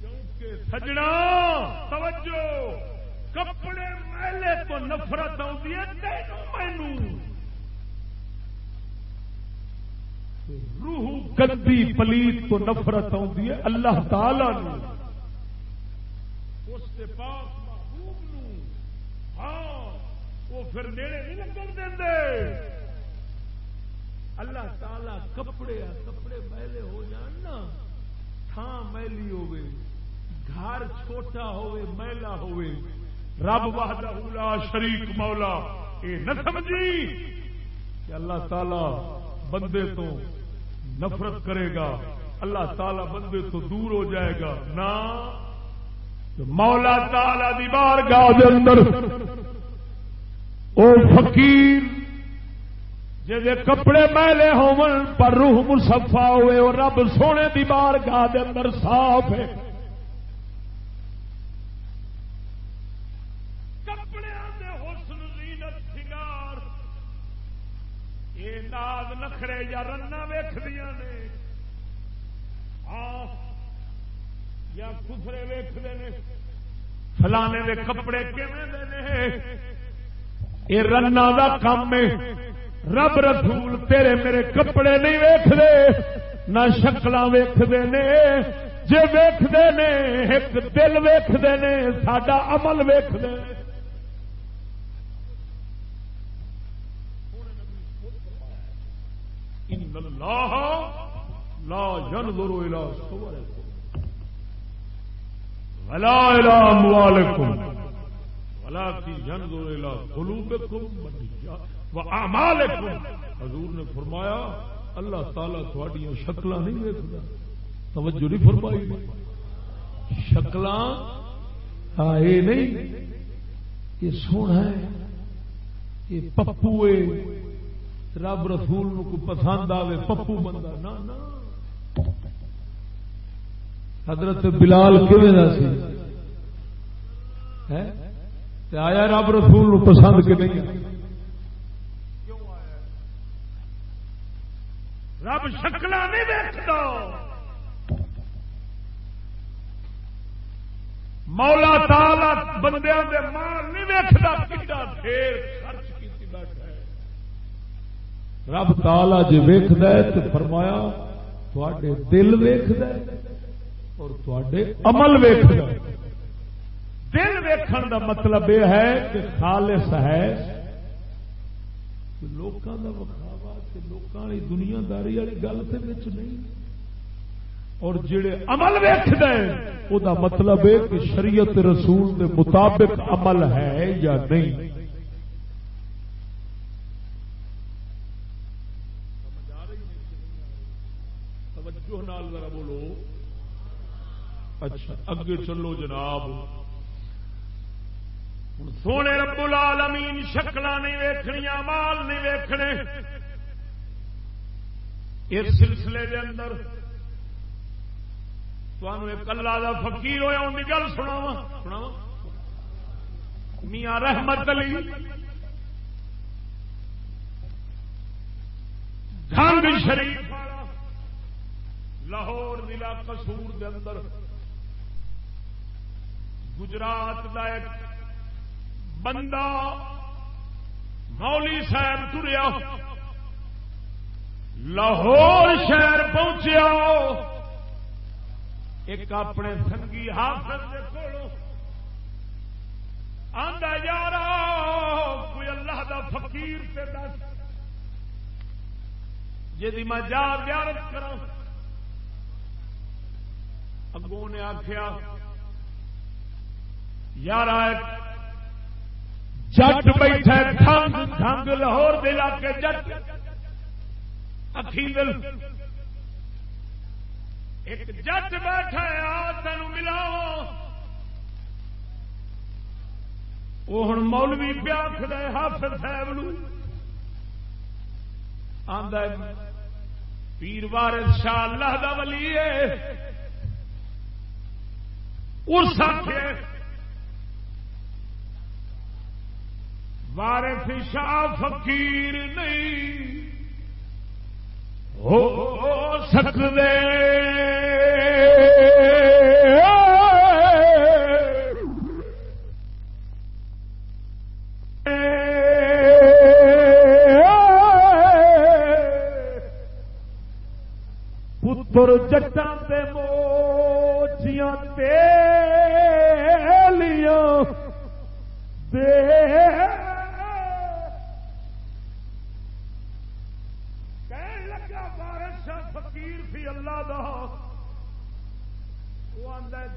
کیونکہ سجنا توجہ۔ کپڑے میلے تو نفرت آتی ہے مینو روح گندی پلیت تو نفرت آتی ہے، اللہ تعالی اس کے پاس محبوب نو ہاں وہ پھر نیڑے نہیں لگن دے اللہ تعالی کپڑے کپڑے میلے ہو جان نا۔ تھان میلی ہوگی گھر چھوٹا ہوئے میلا ہوئے رب لا شریک مولا، یہ نہ سمجھی کہ اللہ تعالی بندے تو نفرت کرے گا، اللہ تعالی بندے تو دور ہو جائے گا۔ نہ مولا تالا دی بار گاہ اندر او فقیر جی کپڑے میلے ہون، پر روح مسفا ہوئے اور رب سونے دی بار گاہ اندر صاف ہے۔ نخرے یا رنا ویخدیا نے یا کفرے ویختے نے فلانے دے کپڑے یہ رنا دا کام ہے رب رسول تیرے میرے کپڑے نہیں ویختے نہ شکل ویختے نے جے ویختے نے ایک دل ویختے نے سڈا عمل ویختے ان اللہ لا ينظر الى صوركم ولا الى اموالكم ولكن ينظر الى قلوبكم واعمالكم حضور نے فرمایا، اللہ تعالی تھوڑی شکل نہیں ویکھدا۔ توجہ نہیں فرمائی۔ شکل یہ نہیں، یہ سونا ہے، یہ پپو رب رسول کو پسند آئے پپو بندہ۔ نہ حضرت بلال سی؟ آیا رب رسول پسند کے نہیں؟ رب شکل نہیں دیکھتا۔ مولا تالا بندے مال نہیں ویکتا خرچ رب تالا جی ویخد تو فرمایا تھوڑے دل ویخد اور تھوڑے عمل ویخد دل ویکھن دا مطلب یہ ہے کہ خالص ہے۔ لوگوں کا وکھاوا لوگوں کی دنیا داری والی گل تو نہیں۔ اور جڑے عمل ویخد وہ مطلب ہے کہ شریعت رسول کے مطابق عمل ہے یا نہیں بولو اچھا اگے چلو جناب۔ سونے رب العالمین شکل نہیں ویخنیا مال نہیں ویکھنے۔ اس سلسلے دے اندر ایک اللہ کا فقیر ہوا ان کی گل سنا سنا میاں رحمت علی۔ گنگ شریف لاہور ضلع کسور دے اندر۔ گجرات کا ایک بندہ مولی صاحب تریا لاہور شہر پہنچیا۔ ایک اپنے سنگی حافظ آدھا یار کوئی اللہ دا فقیر سے دس۔ جی میں جا زیارت کرا اگوں نے آخیا یار جٹ بیٹھے ڈنگ ڈنگ لاہور دے علاقے جٹ۔ اکھی دل ایک جج بیٹھا تین ملاو وہ ہوں مولوی پیاکھ دے حافظ صاحب آدھا پیر وارث شاہ اللہ دا ولی ہے۔ اس آخر وارث شاہ فقیر نہیں ہو سکتے۔ پتر جٹان تے موچیاں تیلیاں دے اللہ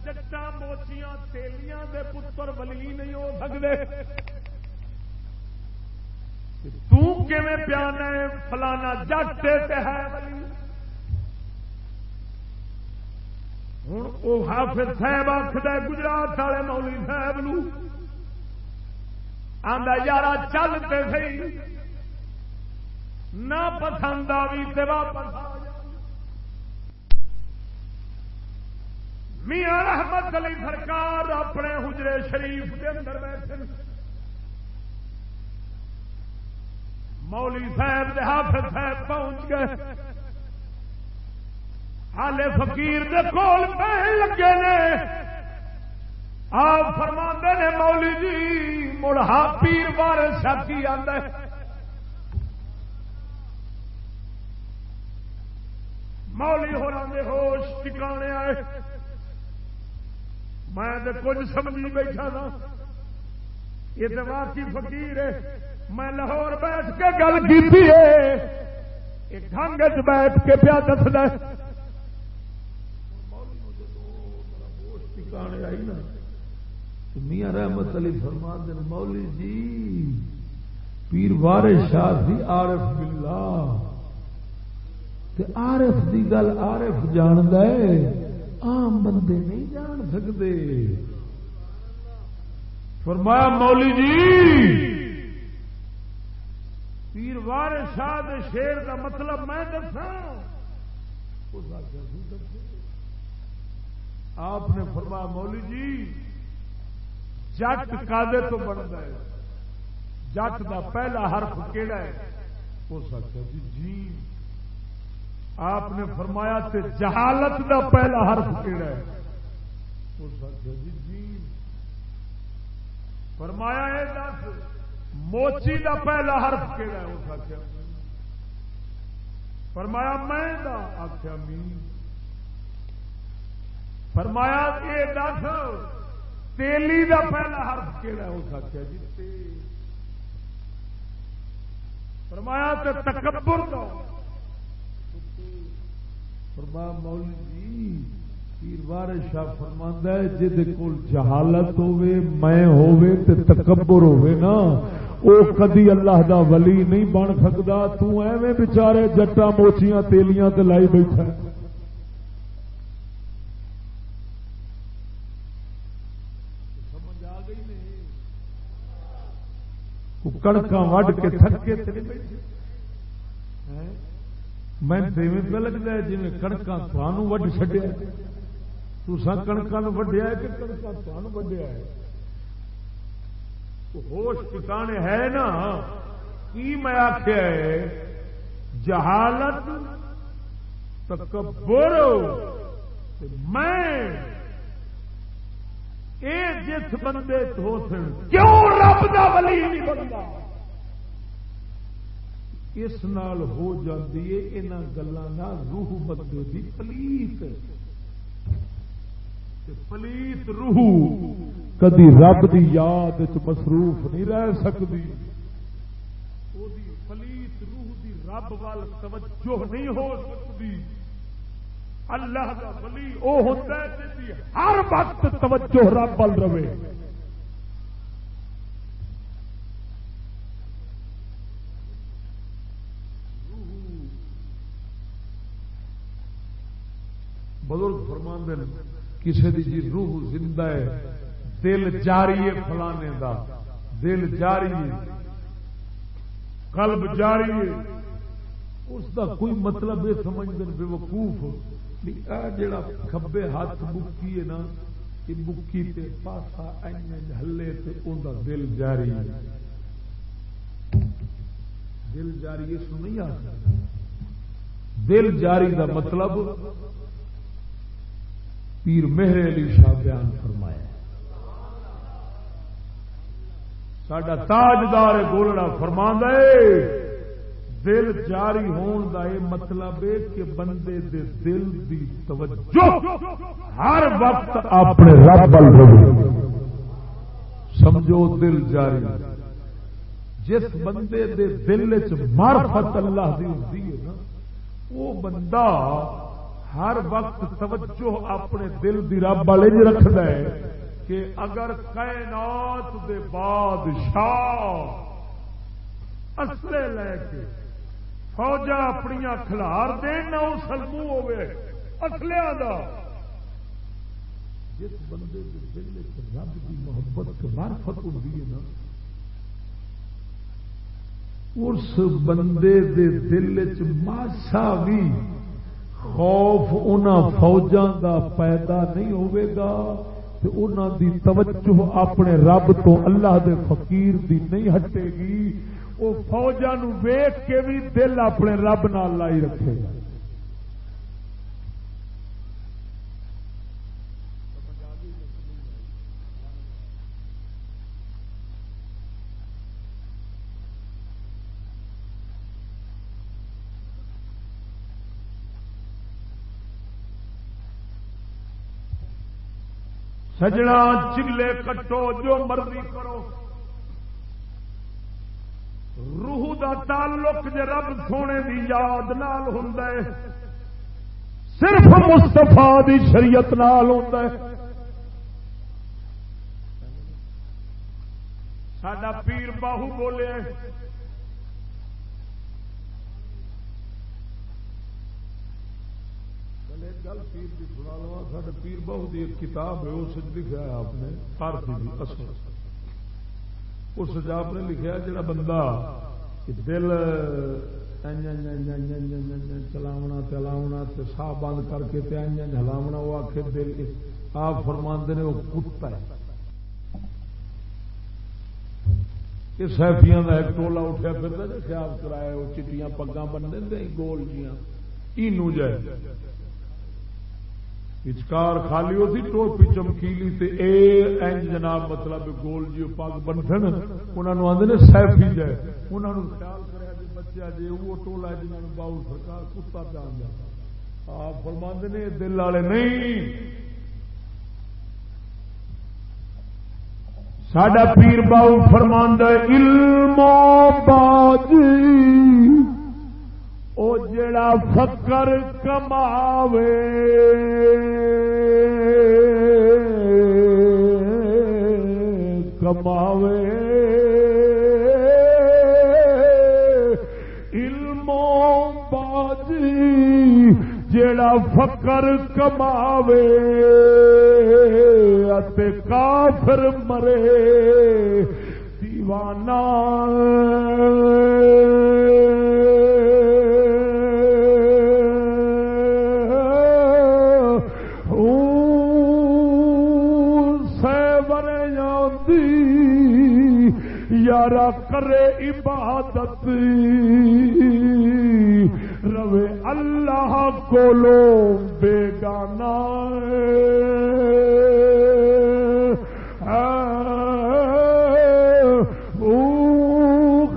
جٹا موچیاں تیلیاں دے پتر ولی نہیں ہو سکتے پیانا فلانا جٹ ہے ہوں وہ حافظ صاحب آخد گجرات والے مولی صاحب نو۔ آدھا یار چلتے سی نہ پسند آئی واپس میاں رحمت علی سرکار اپنے حجرے شریف کے اندر بیٹھے مولی صاحب حافظ صاحب پہنچ گئے۔ ہالے فقیر دے کول پہن لگے نے۔ آپ فرما نے مولی جی مڑ ہا پیر بار ساتھی آدھے مولی ہوش ٹکانے آئے۔ میں کچھ سمجھی بیٹھا تھا یہ تو واقعی فقیر ہے۔ میں لاہور بیٹھ کے گل کی ڈنگ بیٹھ کے پیا دس آئی نا۔ میاں رحمت علی فرما دن مولی جی پیر وار شاہ سی آرف بلا آرف دی گل آرف جاند ہے۔ عام بندے نہیں جان سکتے۔ فرمایا مولی جی پیر وار شاہ شیر کا مطلب میں دسا آپ نے فرمایا مولی جی جٹ کادے تو بنتا ہے۔ جٹ کا پہلا حرف کہڑا ہے؟ ہو سکتا جی جی۔ آپ نے فرمایا تے جہالت کا پہلا حرف کہڑا ہے؟ جی۔ فرمایا ہے دس، موچی کا پہلا حرف کہڑا ہے؟ ہو سکتا فرمایا میں آخیا می فرمایا یہ دس، تیلی کا پہلا حرف کہڑا ہو سکتا جی فرمایا تو تکبر دا۔ فرمایا مولی جی پیروار شاہ فرماندا ہے جہد کول جہالت ہوے میں ہوے تے تکبر ہوے نا، او کدی اللہ دا ولی نہیں بن سکدا، تو ایویں بیچارے جٹا موچیاں تیلیاں تے لائی بیٹھا ہے۔ کڑک وڈ کے تھکے میں پہ لگتا جی ہے جی کڑک تمہوں وڈ چڈیا تسا کڑکا وڈیا کہ کڑکا تمہوں وڈیا ہے؟ ہوش ٹکانے ہے نا؟ کی میں آخیا ہے؟ جہالت، تکبر میں۔ اے جس بندے تو کیوں رب دا ولی نہیں بنتا اس نال ہو جاتی ہے یہاں گلوں روح بندے کی پلیت۔ پلیت روح کدی رب دی یاد مصروف نہیں رہ سکتی پلیت روح دی رب وال توجہ نہیں ہو سکتی اللہ کا ولی وہ ہوتا ہے ہر وقت توجہ رب بل رہے۔ بزرگ فرمان دن کسی کی جی روح زندہ ہے، دل جاری ہے فلانے دا۔ دل جاری ہے، قلب جاری ہے۔ اس کا کوئی مطلب یہ سمجھ دیں بے وقوف جڑا کبے ہاتھ بکی ہے نا یہ بکی تے پاسا این ہلے تے اوندا دل جاری ہے۔ دل جاری اس نہیں آ دل جاری دا مطلب پیر مہر علی شاہ بیان فرمایا سڈا تاجدار گولڑا فرما دے دل جاری ہون دا یہ مطلب ہے کہ بندے دے دل دی توجہ ہر وقت اپنے رب سمجھو دل جاری۔ جس بندے دے دل چ معرفت اللہ دی ہوتی ہے نا، وہ بندہ ہر وقت توجہ اپنے دل دی رب والے رکھتا ہے کہ اگر کائنات دے بادشاہ اصلے لے کے فوجا اپنی کھلار دین سلمو ہوے اصلیا جس بندے کے دل رب کی محبت مارفت ہوتی ہے نا، اس بندے دے دل چ ماسا بھی خوف ان فوجاں دا پیدا نہیں ہوئے گا انہوں دی توجہ اپنے رب تو اللہ دے فقیر دی نہیں ہٹے گی وہ فوجا ویخ کے بھی دل اپنے رب نال لائی رکھے گا۔ سجنا چلے کٹو، جو مرضی کرو۔ روح دا تعلق جے رب سونے دی یاد نال ہوں صرف مستفا دی شریعت نال ہوں سڈا پیر باہو بولے گل پیر کی سنا لوا سڈے پیر باہو کی ایک کتاب ہے، اس لکھا ہے آپ نے، فارسی اصل۔ اس سجاب نے لکھا جڑا بندہ دل چلاونا چلاونا سا بند کر کے ہلاونا، وہ آخر دل آپ فرما نے وہ کتا ہے۔ سیفیاں کا ایک ٹولا اٹھا پھر خیال کرایا، وہ چٹیاں پگا بن دیں گول جیاں۔ اینو جائے پچکار خالی ہوتی ٹوپی چمکیلی تے اے اینج جناب مطلب گول جی پگ بنٹن انہوں آدھے سیفی جائے انہوں نے خیال کرا جی بچہ جی وہ ٹولا جنہوں باؤ سرکار کتا پہ آ آپ فرما نے، دل والے نہیں۔ ساڈا پیر باؤ فرماندہ علم باجی او جڑا فکر کماوے۔ کماوے۔ علم باجی جڑا فکر کماوے۔ کافر مرے۔ دیوانہ۔ یارا کرے عبادت۔ روے اللہ کو لو بے گانا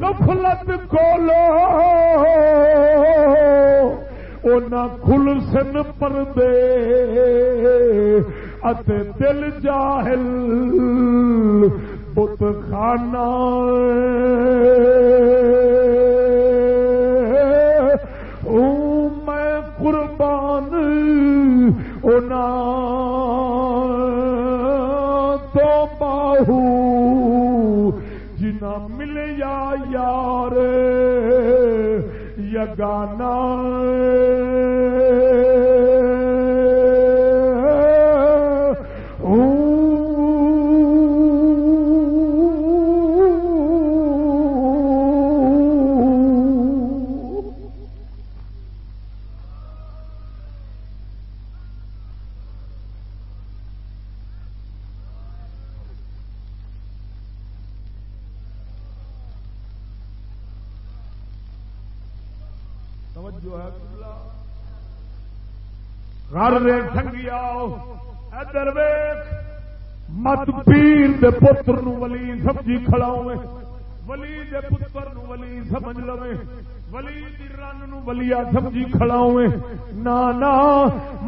غفلت کو لو نہ کھل سن پردے اتے دل جاہل۔ بت خانہ میں قربان تو باہو جنا مل یا یار یگانا ادھر ویخ مت پیر دے پتر نو ولی سبزی کھڑاؤ ولی دے پتر نو ولی سمجھ لو ولی دی ولیا سمجھی کھڑا کھڑاؤ نہ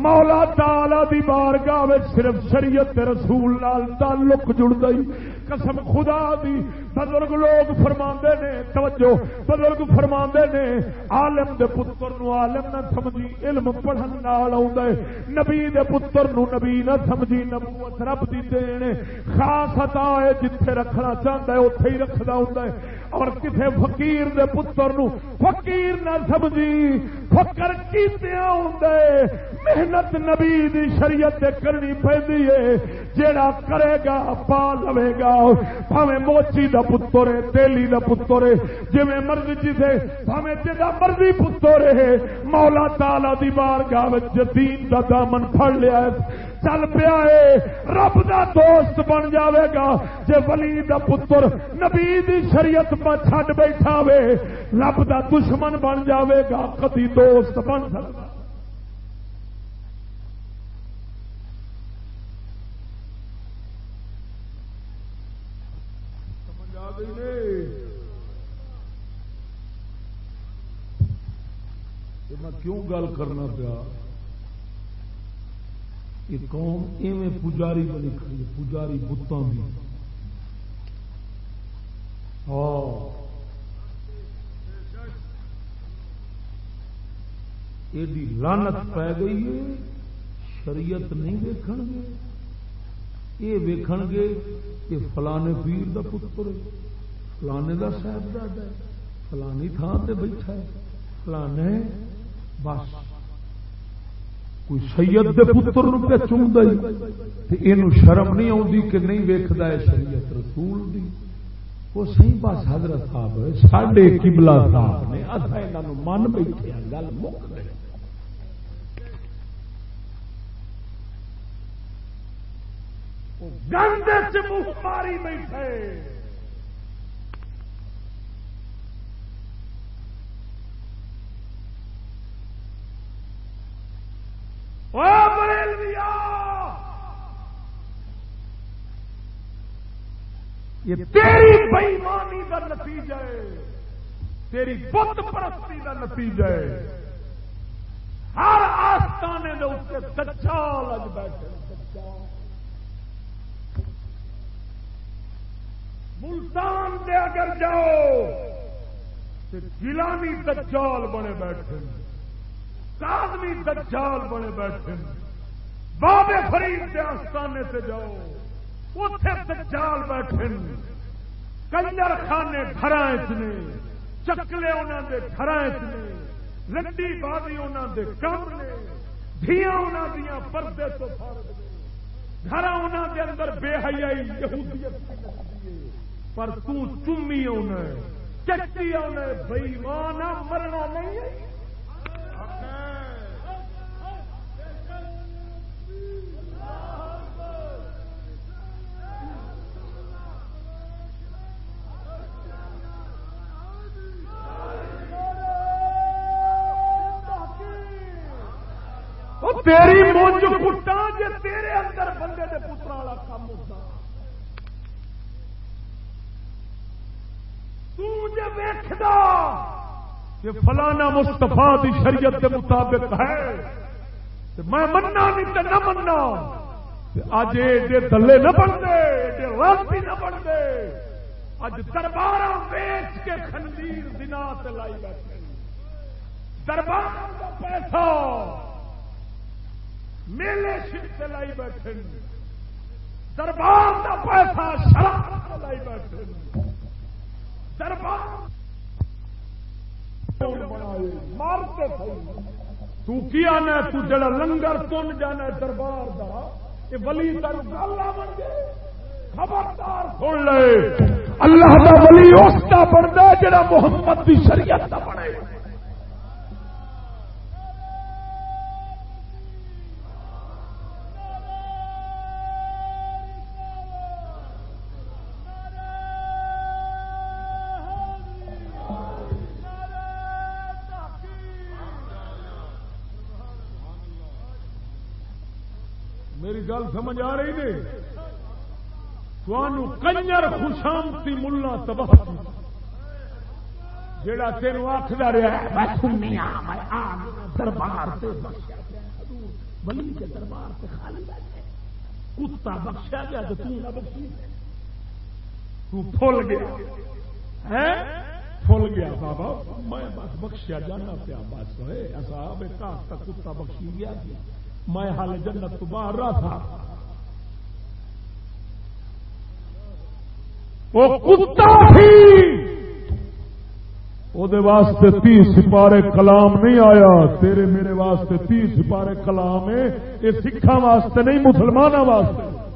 مولا تالا دی بارگاہ صرف شریعت رسول لال تعلق جڑ گئی قسم خدا دی، بزرگ لوگ فرما نے، توجہ، بزرگ فرما نے، عالم دے پتر نو عالم نہ سمجھی، علم پڑھن نال نبی دے پتر نو نبی نہ سمجھی، نبوت رب دی دین خاص عطا ہے، جتھے رکھنا چاہتا ہے، اوتھے ہی رکھدا ہوندا ہے۔ اور کسے فقیر دے پتر نو فقیر نہ سمجھی۔ فکر کیتے ہوندا محنت نبی دی شریعت تے کرنی پیندی ہے جیڑا کرے گا، پا لوے گا۔ بھاوے موچی دا پتر ہے تیلی دا پتر ہے جی مرضی جسے بھاوے جا مرضی پتر ہے مولا تالا دی بار گاہ جتین دا دامن پھڑ لیا ہے۔ چل پیا ہے رب دا دوست بن جاوے گا۔ جے ولی دا پتر نبی دی شریعت میں چھڈ بیٹھا وے، رب دا دشمن بن جاوے گا کدی دوست بن سکتا۔ میں کیوں گل کرنا پیا؟ یہ قوم ایویں پجاری بنی کھڑی پجاری بتان کی ہاں۔ ایڈی لانت پی گئی ہے، شریعت نہیں ویکھ گے۔ یہ ویکھ گے کہ فلانے پیر دا پتر فلانے دا صاحب ہے، فلانی تھان سے بیٹھا ہے، فلانے، بس۔ کوئی سید دے پتر نو پہ چومدا تے اینو شرم نہیں آوندی کہ نہیں ویکھدا ہے شریعت رسول دی۔ وہ سی بس حضرت صاحب ساڈے کبلا صاحب نے۔ اصا یہ من بیٹھے ہاں، گل مک گند ماری بیٹھے۔ یہ تیری بےمانی کا نتیجہ ہے۔ تیری بت پرستی کا نتیجہ ہے۔ ہر آستانے کے اتنے سچا لگ بیٹھے۔ ملتان دے اگر جاؤ تو گلانی دجال بنے بیٹھے۔ کادمی دجال بنے بیٹھے بابے فرید کے آستانے سے جاؤ۔ اتے دجال بیٹھے کنجر خانے گھر نے۔ چکلے انہوں کے گھر نے۔ رنڈی بابی انہوں کے کم نے۔ دیا انہوں دیا پردے تو گھر انہوں کے اندر بے حیائی یہودیت پر تمی آنا چکی آنا بئی ماں مرنا نہیں تیری مونج کٹا تیرے اندر بندے پترا والا کام ہوتا۔ کہ فلانا مستفا کی شریعت کے مطابق ہے میں مننا نہیں تو نہ مننا۔ اج ایڈے دلے نہ بنتے ایڈے راستی نہ بنتے اج دربار ویچ کے خنزیر دنا لائی بیٹھے۔ دربار کا پیسہ میلے شر لائی بیٹھے دربار کا پیسہ شراب لائی بیٹھے دربار مارتے تو کیا نا تو جڑا لنگر تن جانا دربار دا، یہ ولی تر گل بن گئے۔ خبردار سن لے۔ اللہ دا ولی اس کا بنتا جڑا محمد کی شریعت کا بنے۔ میری گل سمجھ آ رہی نے؟ کنجر خوشامتی ملا تباہ جڑا تین آخر رہا دربار بلی کے دربار سے خالی کتا بخشا گیا تو بخشی۔ تل گیا۔ فل گیا۔ بابا، میں بس بخشیا جانا پیا، بس ہوئے۔ ایسا کتا بخشی گیا۔ میں حال جنت تو باہر رہا تھا۔ وہ کتا واسطے تی سپارے کلام نہیں آیا۔ تیرے میرے واسطے تی سپارے کلام ہے یہ سکھا واسطے نہیں مسلمانوں واسطے۔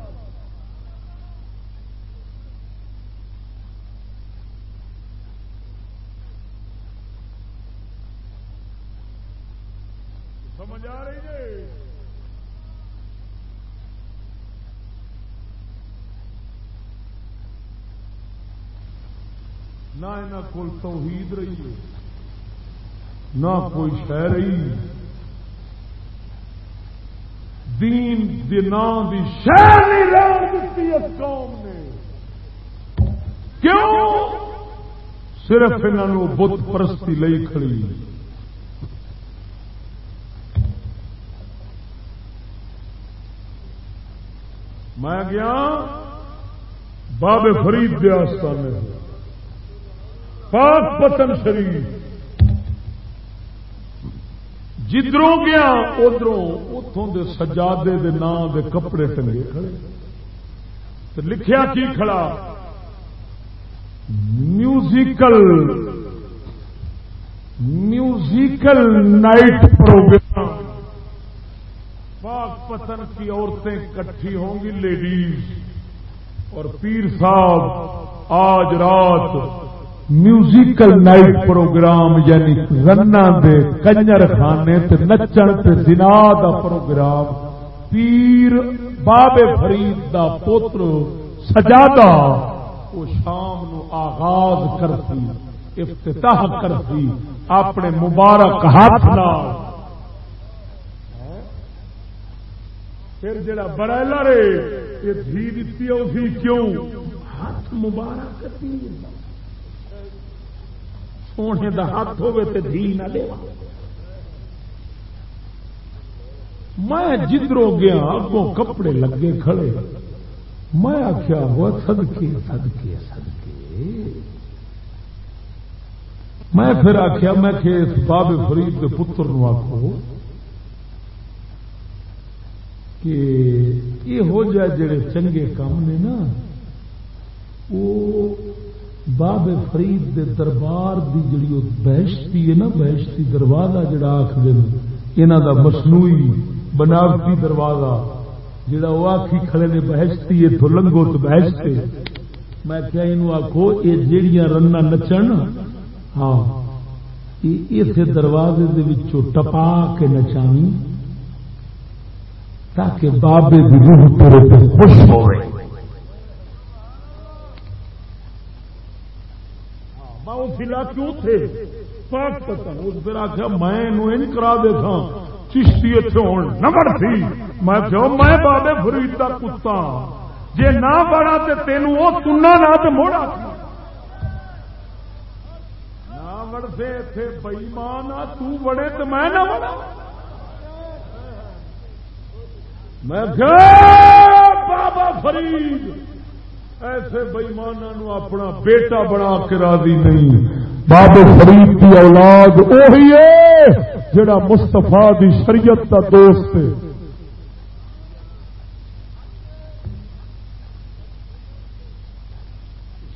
نہ کول توحید رہی ہے، نہ کوئی شہ رہی۔ دین دنان دی شہ نہیں رہتی اس قوم نے۔ کیوں؟ صرف انہوں بت پرستی لئی کھڑی۔ میں گیا، بابے فرید دے آستانے۔ پاک پتن شریف۔ جدروں گیا ادھروں اتوں دے سجادے دے نام دے کپڑے ٹنگے کھڑے۔ لکھیا کی کھڑا؟ Musical musical night program. Pak Pattan کی عورتیں کٹھی ہوں گی لیڈیز۔ اور پیر صاحب، آج رات میوزیکل نائٹ پروگرام یعنی رنا دے کنجر خانے تے نچن تے زنا دا پروگرام پیر بابے فرید دا پوتر سجادہ وہ شام نو آغاز کرتی افتتاح کرتی اپنے مبارک ہاتھ نال پھر جڑا بڑا رے یہ دھی دیتی اسی کیوں ہاتھ مبارک کرتی سونے دا ہاتھ ہوے تے دھی نہ لے میں جدرو گیا، اگوں کپڑے لگے کھڑے۔ میں آخیا ہوا سدکے سدکے سدکے میں پھر آخیا میں کہ باب فرید کے پتر نو آخو کہ یہ ہو جائے جڑے چنگے کام نے نا، وہ باب فرید دے دربار دی جڑی بہشتی ہے نا بہشتی دروازہ جڑا آخر یہاں دا مصنوعی بناوٹی دروازہ، جڑا وہ آخی کھڑے نے بہشتی ہے تو لنگو تو بہشتے میں کیا یہ آخو یہ جیڑیاں رنا نچن ہاں اس دروازے دے ٹپا کے نچاوی تاکہ بابے کی روح تیرے پہ خوش ہو کیوں تھے؟ پاک پتا اس پھر آخیا، میں کرا دے تھا چشتی اتنے ہوں نمبر تھی۔ میں کہو میں بابے فرید کا کتا۔ جے نہ بڑا تو تینوں وہ تنا نہ تو موڑا۔ نہ بڑھتے اتنے بئی ماں تو تو میں نہ بڑا میں بابا فرید! ایسے بئیمانوں اپنا بیٹا بنا کے راضی نہیں۔ بابا فرید کی اولاد وہی ہے جڑا مستفا دی شریعت کا دوست ہے۔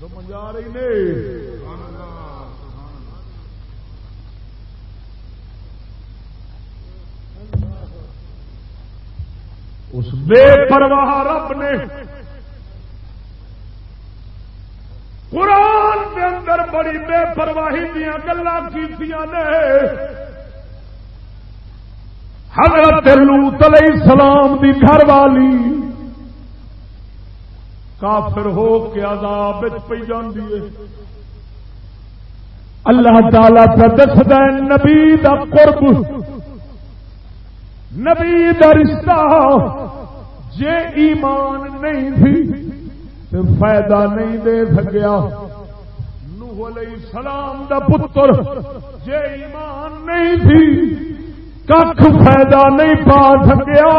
سمجھ آ رہی نہیں اس بے پرواہ رب نے قرآن کے اندر بڑی بے پرواہی دیا گلا کی حضرت لوت علیہ السلام دی گھر والی کافر ہو کے عذاب پی جاندی ہے۔ اللہ تعالی کا دسد نبی دا قرب۔ نبی دا رشتہ۔ جے ایمان نہیں تھی فائدہ نہیں دے سکیا۔ نوح علیہ السلام دا پتر جے ایمان نہیں تھی کھ فائدہ نہیں پا سکیا۔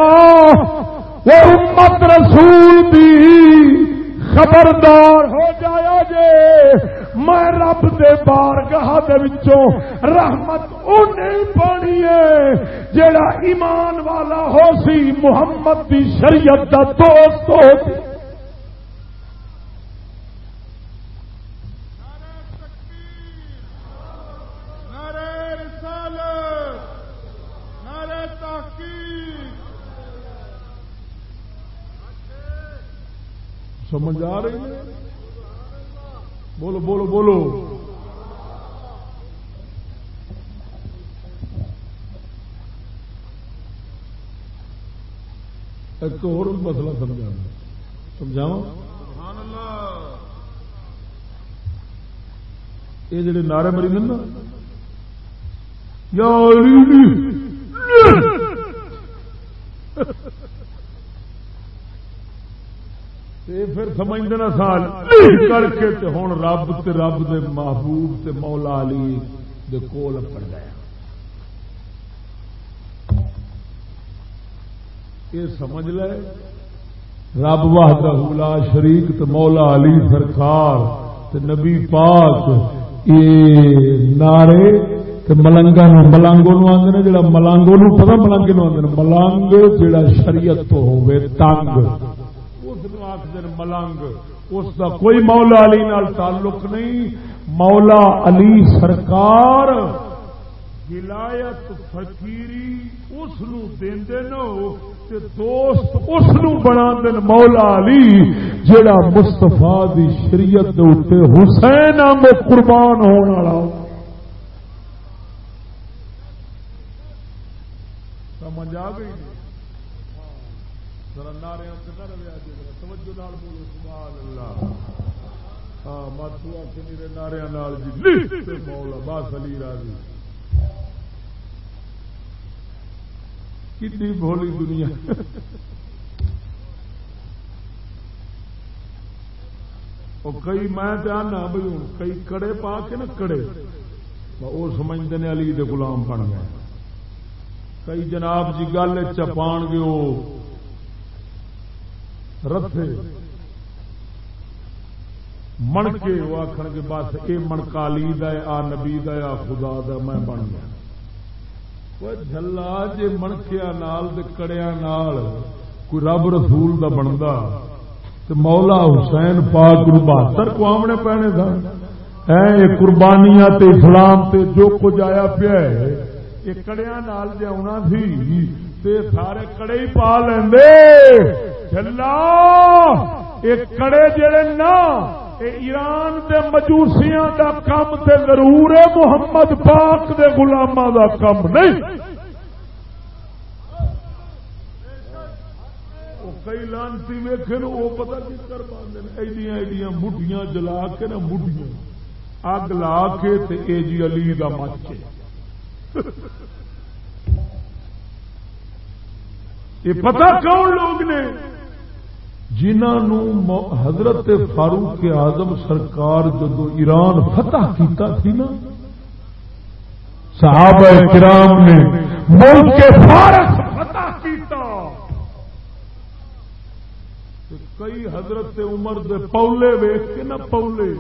وہ امت رسول دی خبردار ہو جایا جے۔ میں رب دے بارگاہ دے وچوں رحمت او نہیں پانی ہے، جیڑا ایمان والا ہو سی، محمد دی شریعت دا دوست ہو سی۔ سمجھ آ رہی ہے؟ بولو بولو بولو۔ ایک اور مسئلہ سمجھا سمجھاؤ یہ جڑے نعرے مری نا، یا جی۔ پھر سمجھ دینا سال۔ کر کے ہوں رب تے رب دے محبوب تے مولا علی دے کول پڑ گیا۔ یہ سمجھ لے، رب واہد لا شریک تے مولا علی سرکار تے نبی پاک، یہ نعرے ملنگا ملانگو نو آدھے جڑا ملانگو نو پتا ملنگے نو آدھے ملنگ جڑا شریعت تو ہوے تنگ۔ آخر ملنگ، اس کا کوئی مولا علی نال تعلق نہیں۔ مولا علی سرکار ولایت فقیری اس نو نو دوست اس بنا دن مولا علی جڑا مستفا دی شریعت حسین میں قربان ہونے والا سمجھ آ گئی؟ نارے ہاں، توجہ بولو، سبحان اللہ۔ ہاں جی۔ مولا، باس علی راضی۔ کتنی بھولی دنیا۔ کئی میں آنا بھائی ہوں، کئی کڑے پا کے نا کڑے۔ وہ سمجھتے ہیں علی دے غلام بن گئے کئی جناب جی گل چپان گے وہ رتھے من کے وہ آخر کے بس یہ منکالی آ نبی دا خدا دا میں بن گیا۔ وہ جلا جی منکیا نال کڑیا نال کوئی رب رسول دا بنتا تو مولا حسین پاک نو بہتر کو آمنے پینے سن قربانیاں تے، اسلام تے جو کچھ آیا پیا یہ کڑیا نال جی آنا سی تے سارے کڑے ہی پا لے چلا یہ کڑے جڑے نا ایران دے مجوسیاں دا کم تے ضرور ہے محمد پاک دے غلاماں دا کم نہیں کئی لانتی ویخے وہ پتا کی کر پاتے ایڈیاں ایڈیاں مٹھیاں جلا کے نا مٹھیاں اگ لا کے تے اے جی علی دا مچ یہ پتا کون لوگ نے جنہوں حضرت فاروق آزم سرکار جدو ایران فتح کیتا تھی نا، صحابہ کرام نے ملک کے فارس فتح کیتا۔ کئی حضرت عمر دے پولے ویخ کے نا پولے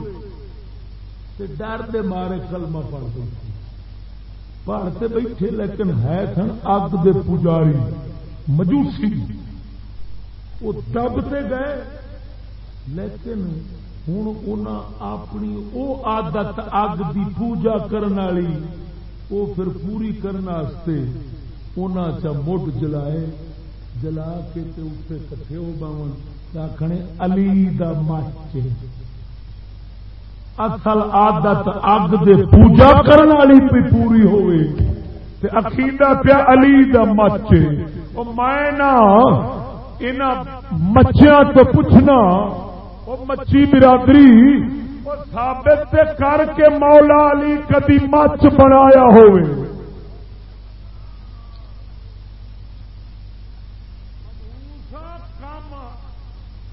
ڈر دے مارے کلمہ پڑھ دے۔ پڑھتے بیٹھے لیکن ہے سن اگ دے پجاری، مجوسی۔ وہ دبتے گئے۔ لیکن ہوں اپنی وہ آدت اگ کی پوجا کرنے وہ پھر پوری کرنے چا مٹ جلائے، جلا کے اتنے کٹھے ہو باون۔ آخنے علی دا مچ اصل آدت اگ دے پوجا کرنے والی بھی پوری ہوئے۔ عقیدہ پیا علی دا مچ میں مچھیا تو پوچھنا وہ مچھی برادری ثابت کر کے مولا علی کدی مچ بنایا ہوئے۔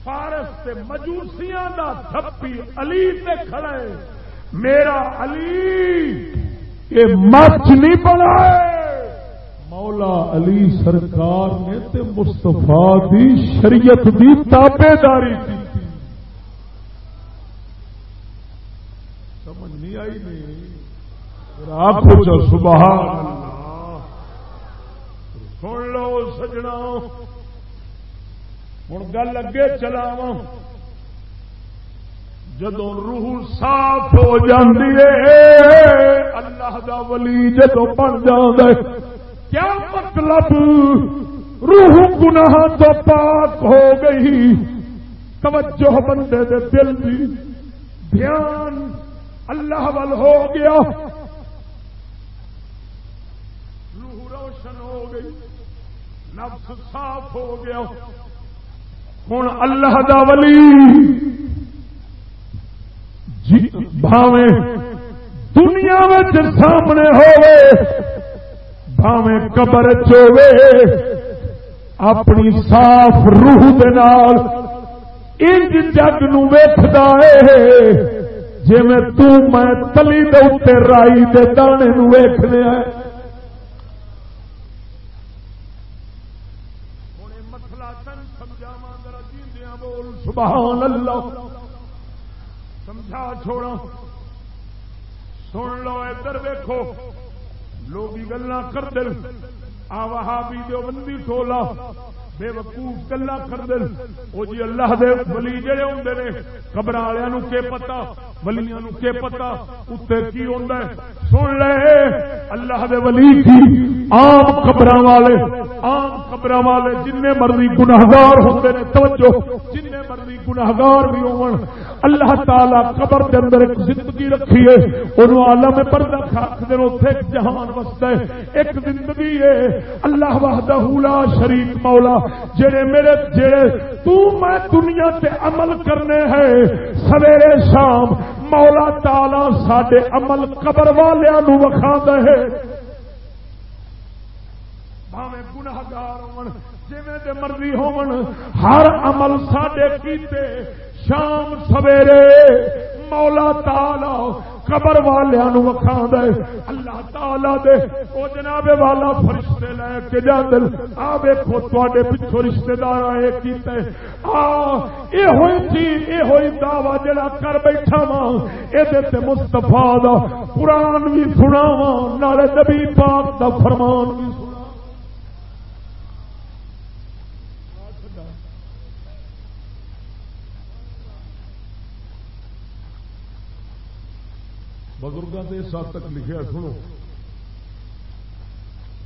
فارس مجوسیاں دا تھپی علی تے کھڑے میرا علی، یہ مچ نہیں بنائے۔ مولا علی سرکار نے تے مستفا دی شریعت دی تابے داری کی سمجھ نہیں آئی نہیں؟ آپ کو سبحان سن لو سجنا۔ ہوں گل اگے چلاو جدو روح صاف ہو جاتی ہے، اللہ دا ولی جدو بن جائے کیا مطلب روح گناہ تو پاک ہو گئی۔ توجہ بندے دے دل دی، دھیان اللہ وال ہو گیا۔ روح روشن ہو گئی، نفس صاف ہو گیا۔ ہوں اللہ دا ولی۔ جی بھاوے دنیا میں سامنے ہوئے بھاویں قبر چوے اپنی صاف روح دال انج جگ نکھد جی میں تلی دے رائی دے دانے ویخنے سبحان اللہ۔ سمجھا چھوڑا سن لو ادھر ویکو لوگ گلا کرتے آ وہابی جو بندی ٹولا بے وقوف گلا کر دے وہ جی اللہ دے ولی جڑے ہوں نے، قبر والوں کے پتا ولیاں نو کے پتا اتنے کی ہوں سن لے۔ اللہ دے ولی کی عام قبر والے، عام قبر والے جن مرضی گناہگار ہوتے ہیں توجہ جن مرضی گناہگار بھی ہو اللہ تعالی قبر کے اندر ایک زندگی رکھی ہے۔ انہوں عالم پردہ کھاک دے اتنے ایک جہان وستا ہے۔ ایک زندگی ہے۔ اللہ وحدہ لا شریک مولا۔ جڑے میرے جڑے تو میں دنیا تے عمل کرنے ہیں۔ سویرے شام مولا تالا سڈے عمل قبر والوں وکھا دے بھاوے گناگار ہون جی مرضی ہون، ہر عمل سڈے کیتے۔ شام سویرے مولا تالا قبر والوں وکھا دے اللہ تعالی دے او جناب والا فرشتے لے کے جاندل آ ویکھو تواڈے پیچھے رشتہ دار آئے کیتے آ اے ہوئی چیز اے ہوئی دعوی جڑا کر بیٹھا وا اے دے تے مصطفی دا قران بھی سناواں۔ نالے نبی پاک دا فرمان بھی سناواں بزرگوں نے اس حد تک لکھا سنو۔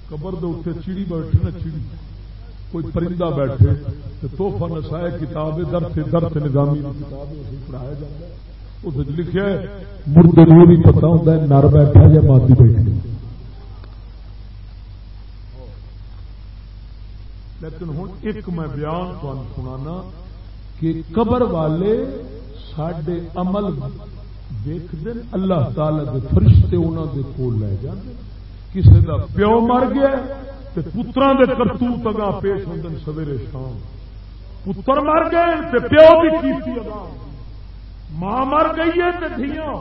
قبر دے اتنے چیڑی بیٹھے نا چیڑی کوئی پرندہ بیٹھے تو توحفہ نسایا کتاب در سے در سے نظامی پڑھایا جاتا ہے۔ اس لکھا ہے مردے کو بھی پتا ہوتا ہے، نر بیٹھا یا مادی بیٹھے لیکن ہوں ایک میں بیان سنانا کہ قبر والے سڈے عمل دیکھ دن اللہ تعالی دے فرشتے انہوں دے کول لے جاندے کسی دا پیو مر گیا تے پتراں دے کرتوت اگا پیش ہوندن سویرے شام۔ پتر مر گئے تے پیو بھی کیتی اگا ماں مر گئی ہے تے دھیاں۔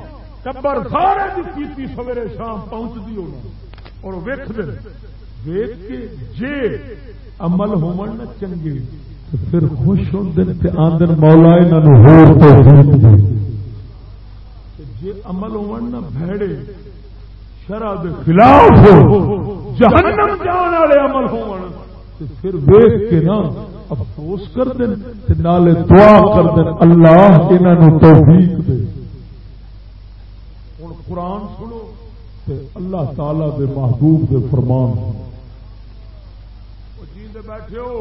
ٹبر سارے دی کیتی سویرے شام پہنچ دی ہونا اور ویکھ دے ویکھ کے جے عمل ہون نہ چنگے پھر خوش ہوندن تے آندن مولا انہاں نو ہور توفیق دے۔ جی عمل ہونا بھڑے شرح دے خلاف جہنم جان والے عمل ہون پھر ویخ کے نا افسوس کر دیں نالے دعا کر اللہ انہوں توفیق دے۔ ہوں قرآن سنو تے اللہ تعالی دے محبوب دے فرمان۔ جی بیٹھے ہو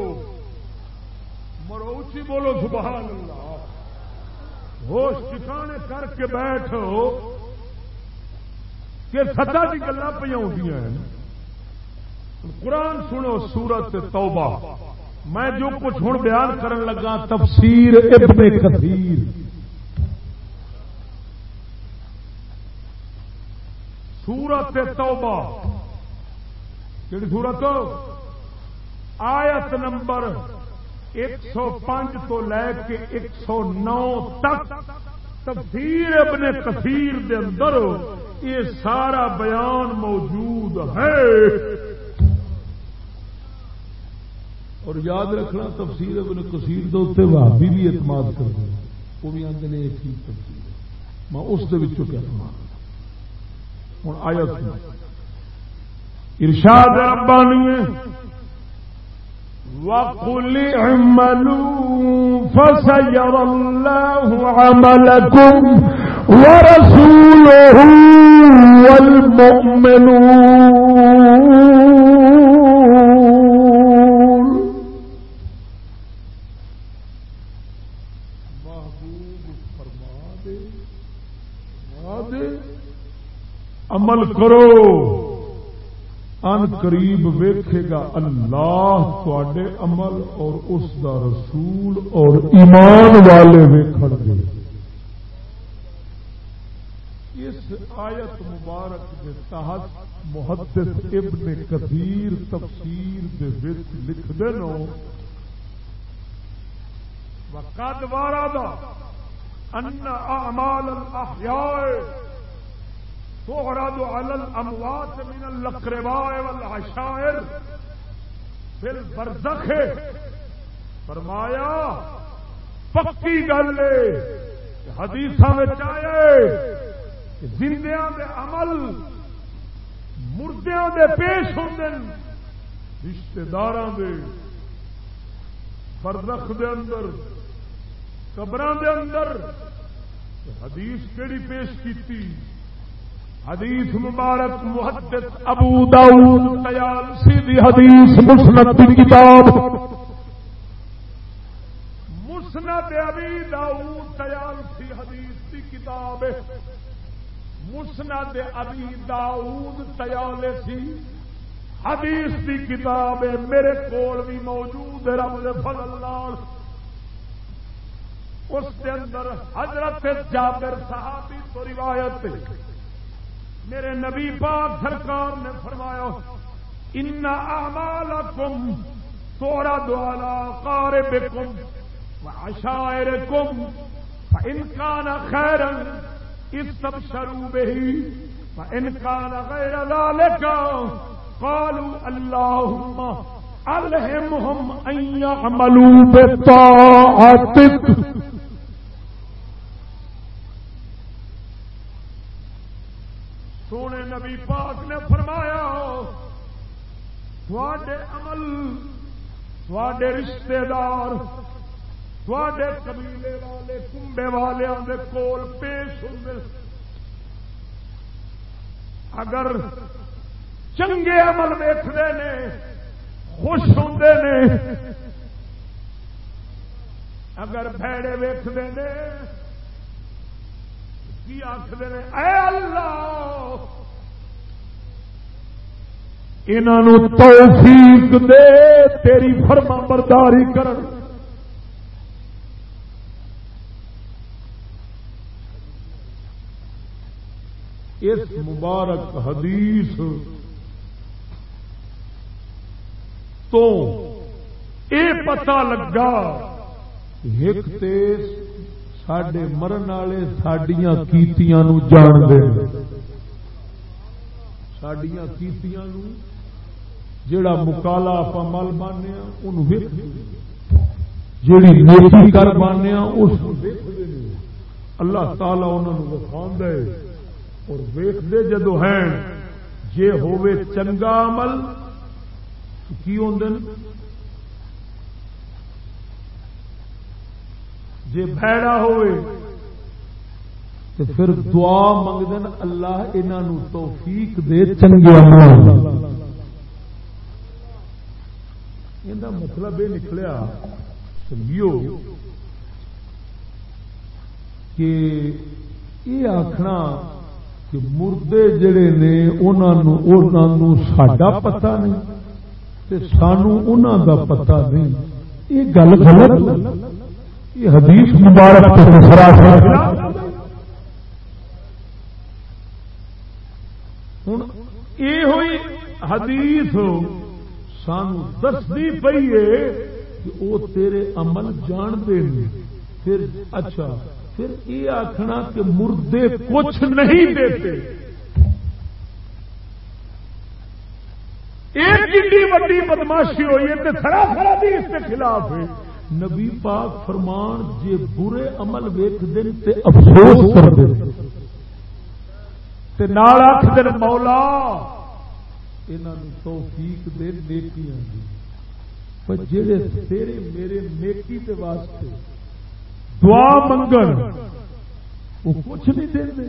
مرو اچھی بولو سبحان اللہ۔ ہوش ٹھکانے کر کے بیٹھو کہ سدا کی گلا پہ قرآن سنو سورت توبہ۔ میں جو کچھ ہوں بیان کرن لگا تفسیر ابن کثیر۔ سورت توبہ۔ کہڑی سورت؟ آیت نمبر ایک سو پانچ تو لے کے ایک سو نو تک تفسیر ابن کثیر دے اندر یہ سارا بیان موجود ہے۔ اور یاد رکھنا تفسیر ابن کثیر دے اتنے بھابی بھی اعتماد کر دیں وہ بھی آتے ہیں ایک ہی تفسیر۔ میں اس کہنا ہوں۔ آیا ارشاد ربانی وقل اعملوا فسيرى الله عملكم ورسوله والمؤمنون محبوب فرما دے عمل کرو۔ ان قریب ویکھے گا، اللہ تے عمل اور اس دا رسول اور ایمان والے ویکھن گے۔ اس آیت مبارک کے تحت محدث ابن کثیر تفسیر دے وچ لکھ دے دینو وقد وارد ان اعمال الاحیاء تغرد على الاموات من الاقرباء والعشائر. في البرزخ فرمایا، پکی گل حدیث آئے زندیاں دے عمل مردیاں دے پیش ہوتے رشتے دار دے. فرزخ دے اندر قبر دے اندر، حدیث کیڑی پیش کیتی؟ حدیث مبارک محدث ابو داؤد تیالسی دی حدیث مسند دی کتاب۔ مسند ابی داؤد تیالسی حدیث دی کتاب۔ مسند ابی داؤد تیالسی حدیث دی کتاب۔ میرے کول بھی موجود ہے رب دے فضل نال۔ اس کے اندر حضرت جابر صحابی تو روایت میرے نبی پاک سرکار نے فرمایا، ان اعمالکم تورا دوالا قاربکم وعشائرکم فإن كان خيرا استبشروا به فإن كان غير ذلك قالوا اللهم الهمهم ان يعملوا بطاعتك سونے نبی پاک نے فرمایا تھوڑے عمل تھوڑے رشتے دار تھوڑے قبیلے والے کمبے والوں کے کول پیش ہوں اگر چنگے عمل ویختے نے، خوش ہوں نے، اگر بھڑے ویختے نے، کی آخر اے اللہ! انہوں توفیق دے، تیری فرما برداری کر اس مبارک حدیث تو اے پتا لگا، ایک تے سڈے مرن والے سڈیا کیتیاں نو جان دے۔ سڈیا کیتیاں نو جڑا مکالا آپ مل بانے ان جیڑی نیکی کر بانے اس اللہ تعالی انہوں وکھا دے اور ویختے جدو ہیں، جے ہووے چنگا عمل کی جی بھڑا ہوئے تو پھر دعا منگ اللہ انہوں توفیق دے چنگے عمل۔ یہ مطلب یہ نکلیا سمجھو کہ یہ آخنا کہ مردے جڑے نے انہوں ساڈا پتہ نہیں سانو دا پتا نہیں یہ گل غلط یہ حدیث مبارک ہوں یہ ہوئی حدیث سان دستی پی ہے کہ وہ تیرے عمل جانتے پھر اچھا پھر یہ آخنا کہ مردے کچھ نہیں دیتے۔ وڈی بدماشی ہوئی ہے اس کے خلاف ہے۔ نبی پاک فرمان، جے برے عمل ویک دن تے افسوس کر دے تے نال آخ دن مولا انہوں توفیق دے نیکیاں دی۔ پر جڑے تیرے میرے نیکی دے واسطے دعا منگن۔ وہ کچھ نہیں دے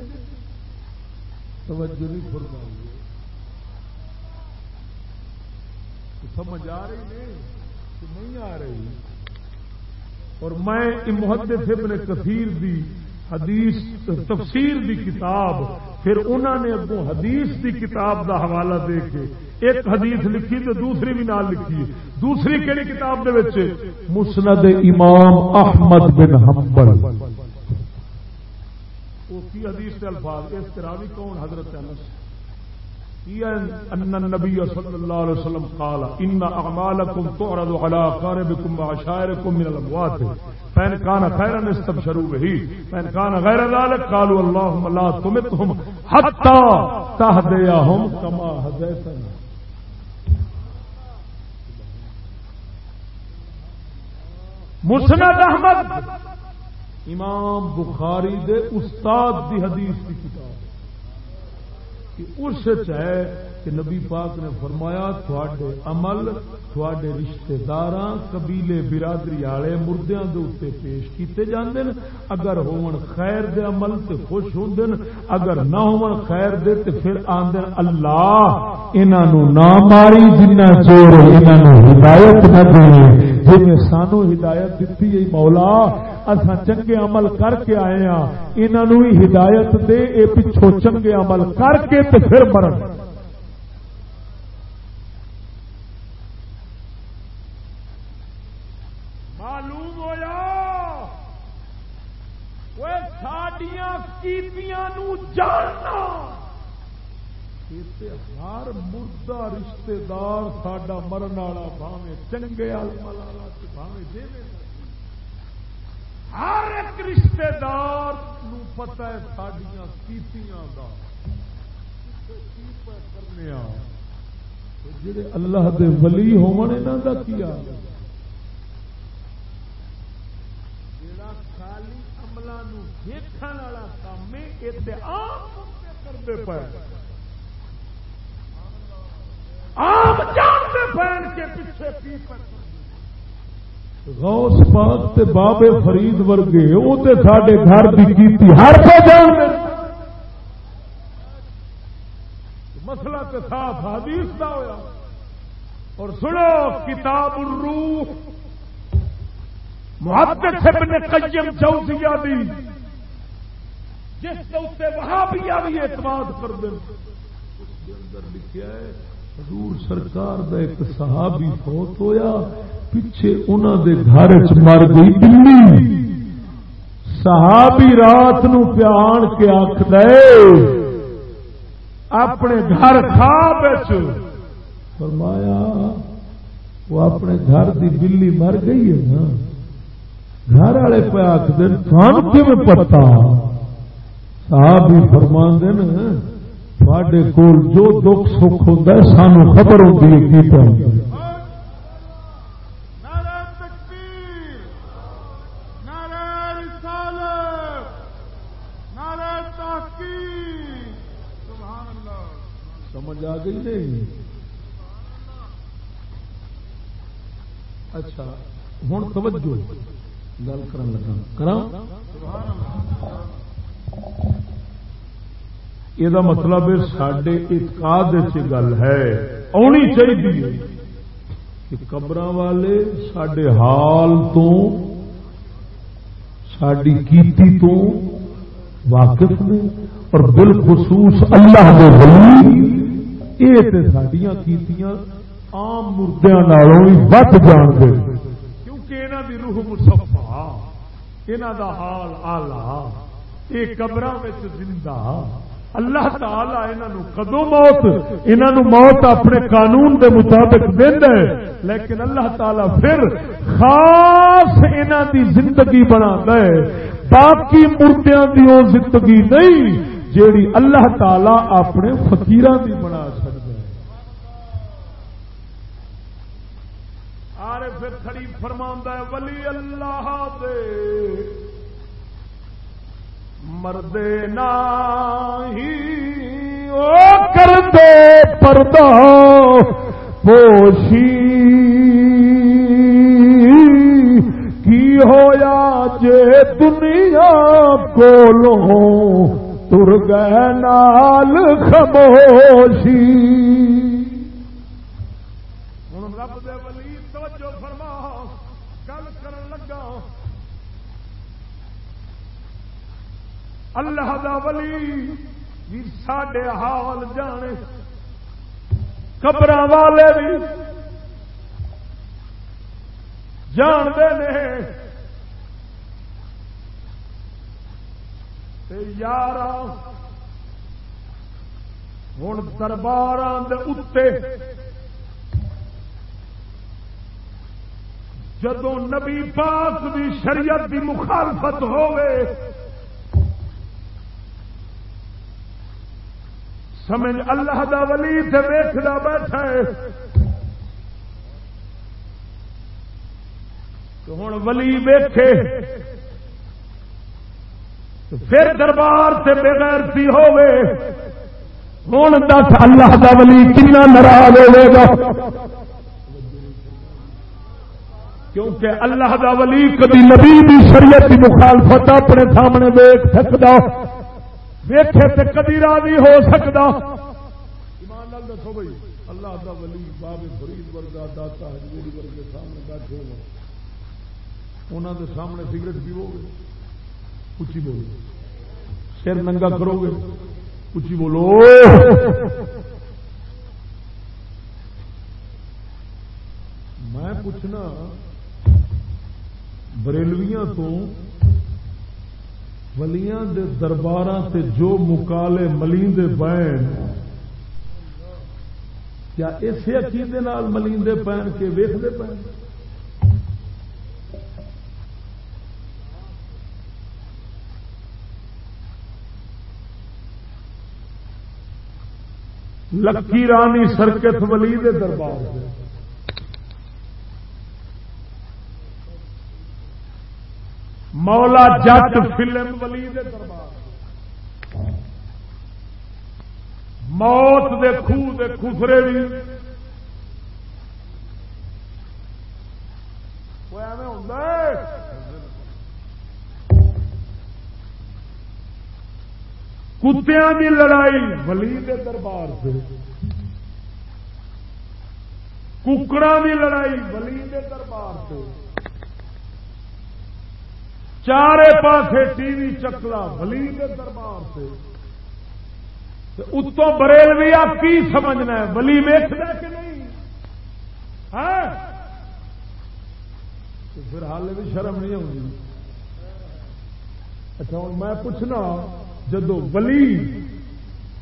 توجہ نہیں فرمائی۔ سمجھ آ رہی نہیں؟ کہ نہیں آ رہی۔ اور میں محدث ابن کثیر دی حدیث، تفسیر دی کتاب، پھر انہوں نے اگوں حدیث دی کتاب دا حوالہ دے کے ایک حدیث لکھی تو دوسری بھی نال لکھی دوسری کہڑی کتاب دے وچ؟ مسند امام احمد بن حنبل۔ اس کی حدیث کے الفاظ، اس طرح بھی کون حضرت انس؟ ان النبي صلى الله عليه وسلم قال ان اعمالكم تعرض على اقاربكم وعشائركم من الاموات فان كان خيرا استبشروا به. فان كان غير ذلك قالوا اللهم لا تمتهم حتى تهديهم كما هديتنا. مسند احمد، امام بخاری دے استاد دی حدیث کی کتاب. کہ اس ہے کہ نبی پاک نے فرمایا تھوڑے عمل، تھوڑے رشتے دار قبیلے برادری والے مردیاں دے اتنے پیش کیتے جاندے اگر ہون خیر دے عمل تے خوش ہوندے اگر نہ ہون خیر دے تے پھر آندے اللہ انہاں نہ ماری، جنہ چور انہاں ہدایت نہ دے جی سانو ہدایت دیتی ہے، مولا اصا چنگے عمل کر کے آئے ہاں۔ انہوں ہدایت دے، اے پچھو چنگے عمل کر کے تے پھر مرن۔ معلوم ہوا ساڈیاں کیتیاں جاننا۔ ہر مردہ رشتے دار ساڈا مرن والا بھاوے چنگے عمل والا بھاوے ہر ایک رشتے دار پتا ہے سڈیا کیتیاں کا کرنے جڑے اللہ دے ولی ہونے کا کیا؟ جڑا خالی والا کام ہے کرتے پے؟ آپ جانتے کے پیچھے پی غوث پاک تے بابے فرید ورگے وہ تے ساڈے گھر کی کیتی ہر کو جان مسئلہ تے صاف حدیث دا ہویا۔ اور سنو، کتاب الروح۔ محدث ابن قیم جوزیہ دی۔ جس کے وہاں بھی اعتماد کر دیں اس کے اندر لکھا ہے حضور سرکار دا ایک صحابی فوت ہویا، پیچھے انہوں دے گھر چ مر گئی بلی۔ صحابی رات نو پیان کے آخ دے اپنے گھر خواب فرمایا، وہ اپنے گھر دی بلی مر گئی ہے نا۔ گھر والے پہ آخ دن کان تھان پتا صحابی فرما دن تھوڑے کول جو دکھ سکھ ہوتا ہے سانو خبر ہوتی ہے کی پہ سمجھ آ گئی نہیں اچھا ہوں توجہ گل کر لگا کرا یہ مطلب سڈے اتقاد گل ہے آنی چاہیے کہ قبر والے سڈے حال تو ساری کیتی تو واقف نے اور بالخصوص اللہ کے ولی یہ سڈیا کیتیاں آم مردوں وت جان دے کیونکہ یہاں کی روح مسفا یہاں دا حال آلہ یہ قبر زندہ اللہ تعالی انہوں کدو موت؟ انہوں موت اپنے قانون دے مطابق دینا ہے، لیکن اللہ تعالی پھر خاص انہوں دی زندگی بنا ہے۔ باقی مردیاں دی وہ زندگی نہیں، جیڑی اللہ تعالی اپنے فقیران دی بنا سکتا ہے آرے پھر کھڑی فرما ہے، ولی اللہ دے۔ مرد کر دے پردہ پوشی۔ کی ہویا جے دنیا کو تر گئے نال خموشی اللہ دا ولی بھی ساڈے حال جانے۔ قبر والے بھی جانتے یار ہوں دربار جدو نبی پاک دی شریعت دی مخالفت ہوئے سمجھ اللہ دا ولی سے ویخنا بیٹھا ہے۔ تو ہوں ولی ویخے پھر دربار سے بغیر سی ہوے ہوں دس اللہ کا ولی کنا ناراض ہوے گا۔ کیونکہ اللہ دا ولی کبھی نبی بھی شریعت کی مخالفت اپنے سامنے دیکھ سکتا ویخے تو کدی راضی ہو سکتا دسو بھائی، اللہ دا ولی باب فرید ورگا، داتا ہجویری ورگے سامنے بیٹھے ہو انہوں دے سامنے سگریٹ پیو گے اچھی بولو۔ سر ننگا کرو گے اچھی بولو۔ میں پوچھنا، بریلویاں تو ولیاں دے دربار سے جو مکالے ملیندے پین کیا اسی عقیدے ملیندے پین کے ویختے پین لکی رانی سرکت ولی دے دربار سے مولا جٹ فلم ولی دے دربار موت دے خوہ دے خسرے بھی کتیا کی لڑائی ولی دے دربار سے ککڑا کی لڑائی ولی دے دربار سے چارے پاسے ٹی وی چکلا ولی کے دربار سے۔ اتوں بریل بھی آپ کی سمجھنا ہے؟ ولی ویچنا کہ نہیں؟ ہاں؟ پھر حال بھی شرم نہیں ہوگی اچھا ہوں میں پوچھنا، جدو ولی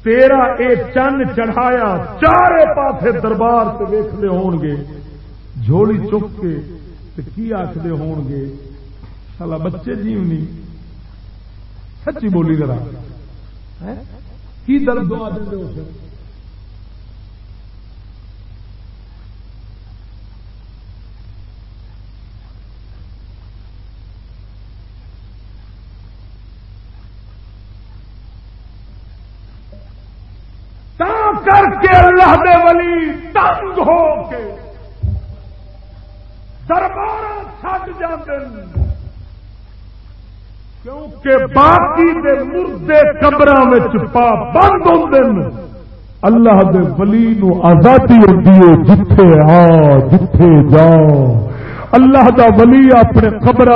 تیرا اے چند چڑھایا چارے پاسے دربار سے ویختے ہون گے جھولی چک کے کی آخر ہون گے سالا بچے جیو نہیں۔ سچی بولی ذرا۔ کی درد دعا کر کے اللہ دے ولی تنگ ہو کے دربار چھٹ جاتے کیونکہ باقی دے مردے قبر پا بند ہوں اللہ دے ولی نو آزادی ہوتی ہے، جتھے آ، جتھے جاؤ اللہ دا ولی اپنے قبر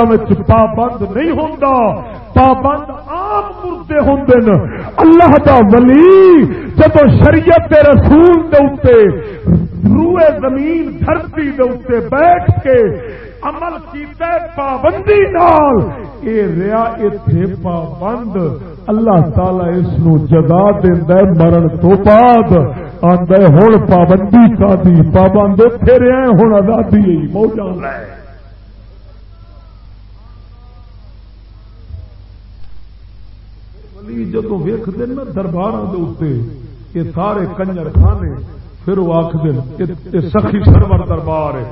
پا بند نہیں ہوتا پابند آپ مردے ہوں اللہ دا ولی جب شریعت رسول دے اتے روئے زمین دھرتی دے اتے بیٹھ کے عمل کیتا پابندی نال، اے ریا اتے پابند۔ اللہ تعالی اس نو جگا دینا مرن تو بعد۔ آدھا ہوں پابندی کا دی۔ پابند اتے رہا ہوں آزادی موجہ جدو ویخ دن دربار یہ سارے کنجر کھانے، پھر وہ آخ دن سخی سرور دربار ہے۔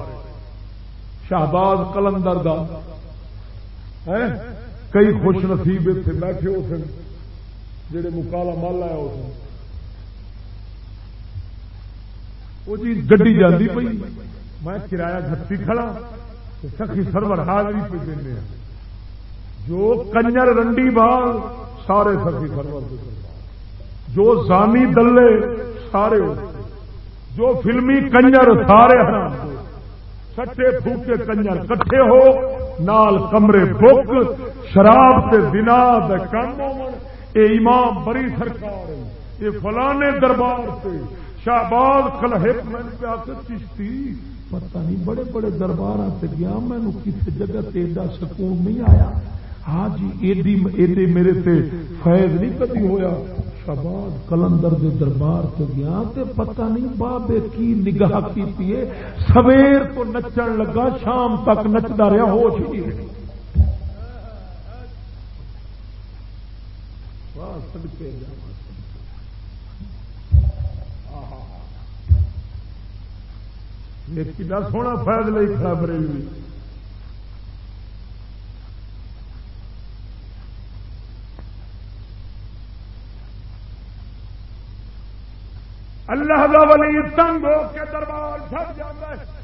شہباز کلندر دا۔ کئی خوش نصیب اتنے بیٹھے ہو سن، جڑے مکالا مال آیا ہو سن۔ وہ جی گڈی جاتی پی میں کرایہ گھٹی کھڑا سخی سرور حاضری پہ دینے۔ جو کنجر رنڈی بال سارے سخی سرور جو زانی دلے، سارے جو فلمی کنجر، سارے حرام سچے پھوکے کنجر کٹھے ہو، نال کمرے بک شراب سے دنا کم اے امام بری سرکار یہ فلانے دربار سے شہباز کل ایک میں چشتی۔ پتہ نہیں بڑے بڑے دربار سے گیا، میں کسی جگہ ایڈا سکون نہیں آیا۔ ہاں جی ایڈی ایڈے میرے سے فیض نہیں کدی ہویا۔ شباد کلندر دے دربار سے گیا تے پتہ نہیں بابے کی نگاہ کی پیے سویر تو نچن لگا، شام تک نچتا رہا، ہوش ہی سونا فائد لے کھڑا بریلوی اللہ کا ولی تنگ ہو کے دربار چھٹ جاتا ہے۔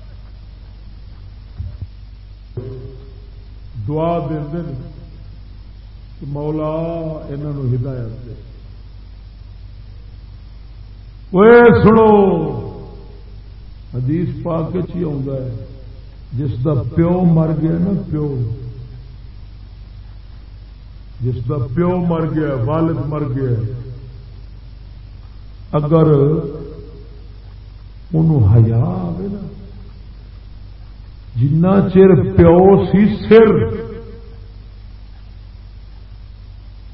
دعا دے کہ مولا انہوں ہدایت دے۔ سنو، حدیث پا کے چی ہے، جس دا پیو مر گیا نا، پیو۔ جس دا پیو مر گیا والد مر گیا اگر انہوں ہیا آئے نا۔ جنا چر پیو سی سر۔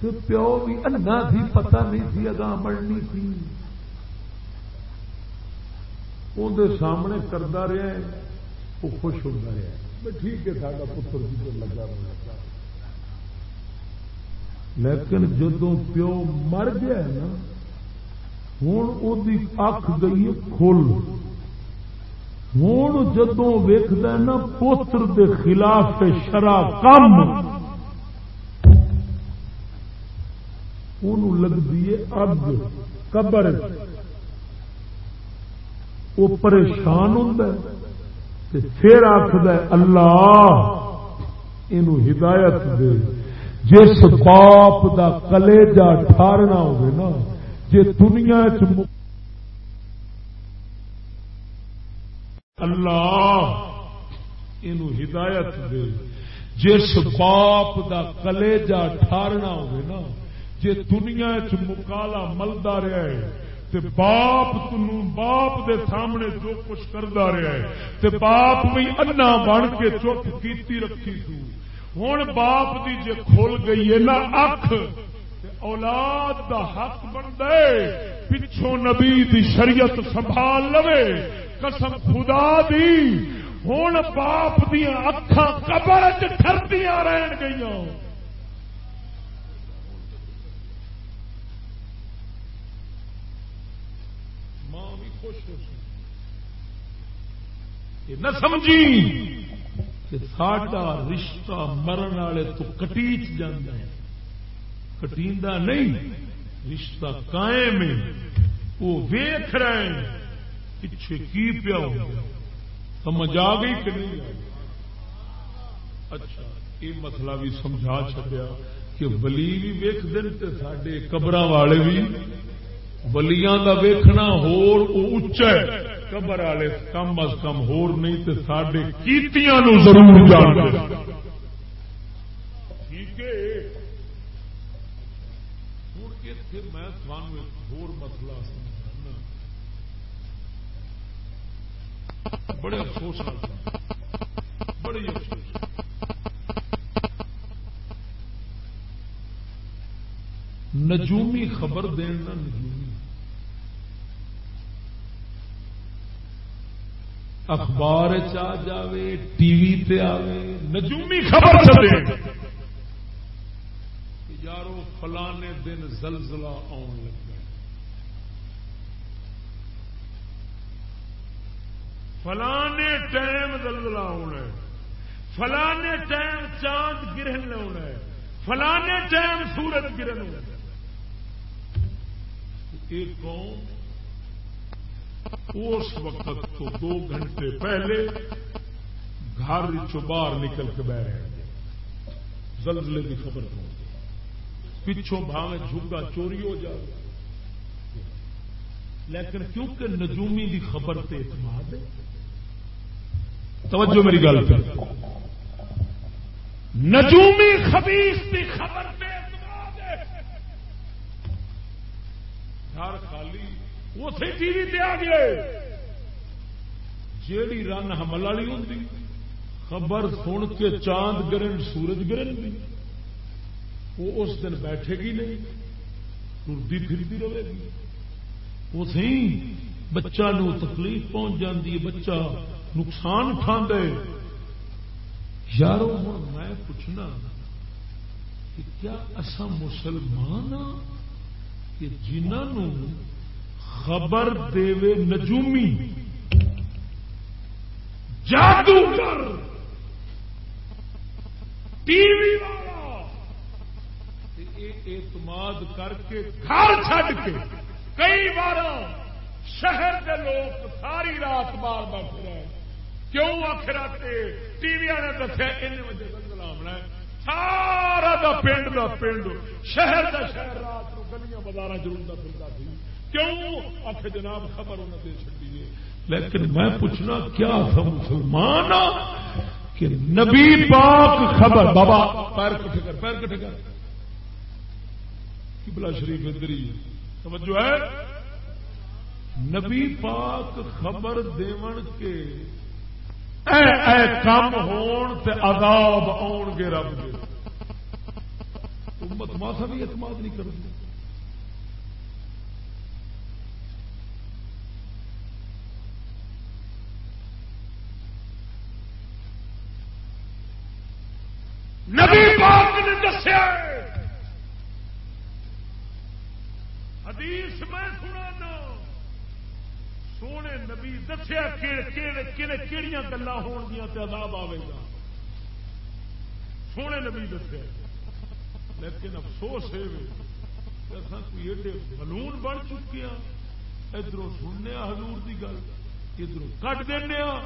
تو پیو بھی انا تھی پتہ نہیں تھی اگاں مرنی تھی اندر سامنے کرتا جی رہا ہے وہ خوش ہوتا رہا ٹھیک ہے سارا پتر جی لگا رہا لیکن جدو پیو مر گیا ہے نا ہوں وہ اک گئی کھل۔ ہوں جدو ویخد نا پوتر دے خلاف شرا کم۔ لگتی ہے اگ، قبر۔ وہ پریشان ہوں پھر آخد اللہ یہ ہدایت دے۔ جس باپ دا کلیجا ٹھارنا ہوگی نا جی دنیا اللہ یہ ہدایت دے۔ جس باپ دا کلیجا ٹھارنا ہوگی نا جی دنیا چ مکالا ملتا رہا ہے، تے باپ تنو باپ دے سامنے جو کچھ کرتا رہا ہے، تے باپ بھی انا بن کے چپ کیتی رکھی توں ہوں باپ دی جے کھل گئی ہے نا، اکھ۔ اولاد دا حق بنتا پچھوں نبی دی شریعت سنبھال لو قسم خدا دی، ہوں باپ دیا اکھان قبر چردیا رہن گئی ماں بھی خوش ہو نہ سمجھی کہ ساڈا رشتہ مرن والے تو کٹیچ جانا ہے۔ کٹیندا نہیں، رشتہ قائم ہے۔ وہ ویخ رہے ہیں پچھے کی پیا سمجھ آ گئی کہ نہیں؟ اچھا یہ مسئلہ بھی سمجھا چکیا کہ ولی بھی ویخ دن سڈے قبر والے بھی۔ ولیاں کا ویخنا ہوچا قبر والے کم از کم ہور نہیں تو سڈے کیتیاں ضرور جان پھر میں تھانوں ایک ہور مسئلہ سمجھانا۔ بڑے افسوس بڑی افسوس نجومی خبر دینا نجومی۔ اخبار چ جائے ٹی وی تے آوے، نجومی خبر چلے یارو فلانے دن زلزلہ آن لگا۔ فلانے ٹائم زلزلہ ہونا ہے۔ فلانے ٹائم چاند گرہن ہونا ہے۔ فلانے ٹائم سورج گرہن ہونا ہے۔ ایک قوم اس وقت تو دو گھنٹے پہلے گھر چ باہر نکل کے بہ رہے ہیں زلزلے کی خبر پہنچ پچھوں بھاوے جھگا چوری ہو جائے لیکن کیونکہ نجومی دی خبر تے اعتماد ہے، توجہ میری گل پہ۔ نجومی خبیص دی خبر تے اعتماد ہے۔ گھر خالی اتے ٹی وی تے آ گئے۔ جیڑی رن حمل والی ہوں خبر سن کے چاند گرن، سورج گرن بھی وہ اس دن بیٹھے گی نہیں ٹرتی پھرتی رہے گی۔ اسی بچہ نو تکلیف پہنچ جاتی ہے، بچہ نقصان اٹھا دے یارو ہوں میں پوچھنا کہ کیا اصا مسلمان ہاں کہ جنہوں خبر دے نجومی؟ جادوگر! ٹی وی کے اعتماد کر کے گھر چھڈ کے کئی بار شہر کے لوگ ساری رات بار بیٹھے رہے۔ کیوں آخر ٹی وی نے دسیا ان بجے گلامنا سارا دا پنڈ دا پنڈ۔ شہر دا شہر رات کو گلیاں بازار ضرور پھرتا سی۔ کیوں؟ آخ جناب خبر انہیں دے چکی ہے۔ لیکن میں پوچھنا، کیا تھا مسلمان؟ کہ نبی پاک خبر، بابا، پیر کٹھے کر، پیر کٹھے کر۔ بلا شریف ادری توجہ ہے۔ نبی پاک خبر دیون کے اے اے کام ہون تے عذاب آن گے رب دے۔ امت ماسا بھی اعتماد نہیں کر نبی حدیث میں سنا سونے نبی دسیا کہڑی گلا ہون گیا عذاب آئے گا۔ سونے نبی دسیا۔ لیکن افسوس ہے کوئی ایڈے بلون بن چکے ہیں ادھر سننے ہاں حضور کی گل ادھر کٹ دینا ہاں۔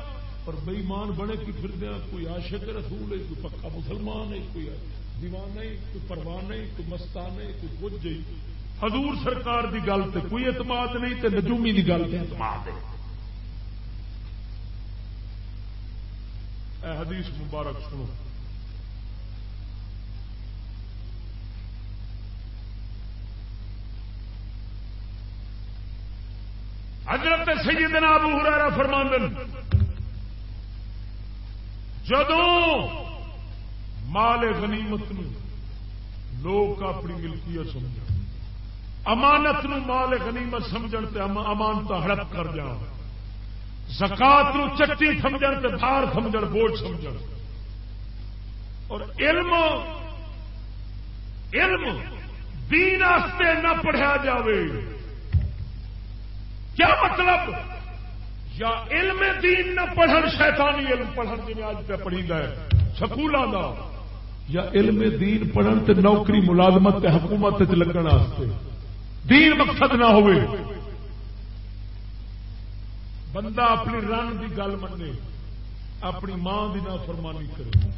اور بئیمان بنے کی پھر دیا ہاں۔ کوئی عاشق رسول ہے، کوئی پکا مسلمان ہے، کوئی دیوان نہیں کوئی پروان نہیں کوئی مستان نہیں کوئی کچھ حضور سرکار دی گل تے کوئی اعتماد نہیں تے نجومی دی گل تے اعتماد ہے۔ اے حدیث مبارک سنو۔ حضرت سیدنا ابو ہریرہ فرماندن جدو مال غنیمت لوگ اپنی ملکیت سمجھ امانت نو مال غنیمت سمجھ امانت ہڑپ کر جا زکات نو چٹی سمجھ بار سمجھ بوجھ سمجھ اور علم علم دین واسطے نہ پڑھیا جاوے۔ کیا مطلب؟ یا علم دین نہ پڑھن، شیطانی علم پڑھن جی آج پہ پڑھی گئے سکولوں کا یا علم دین پڑھن تے نوکری ملازمت تے حکومت لگن دین مقصد نہ ہوئے۔ بندہ اپنی رن کی گل منے اپنی ماں کی نہ فرمانی کرے۔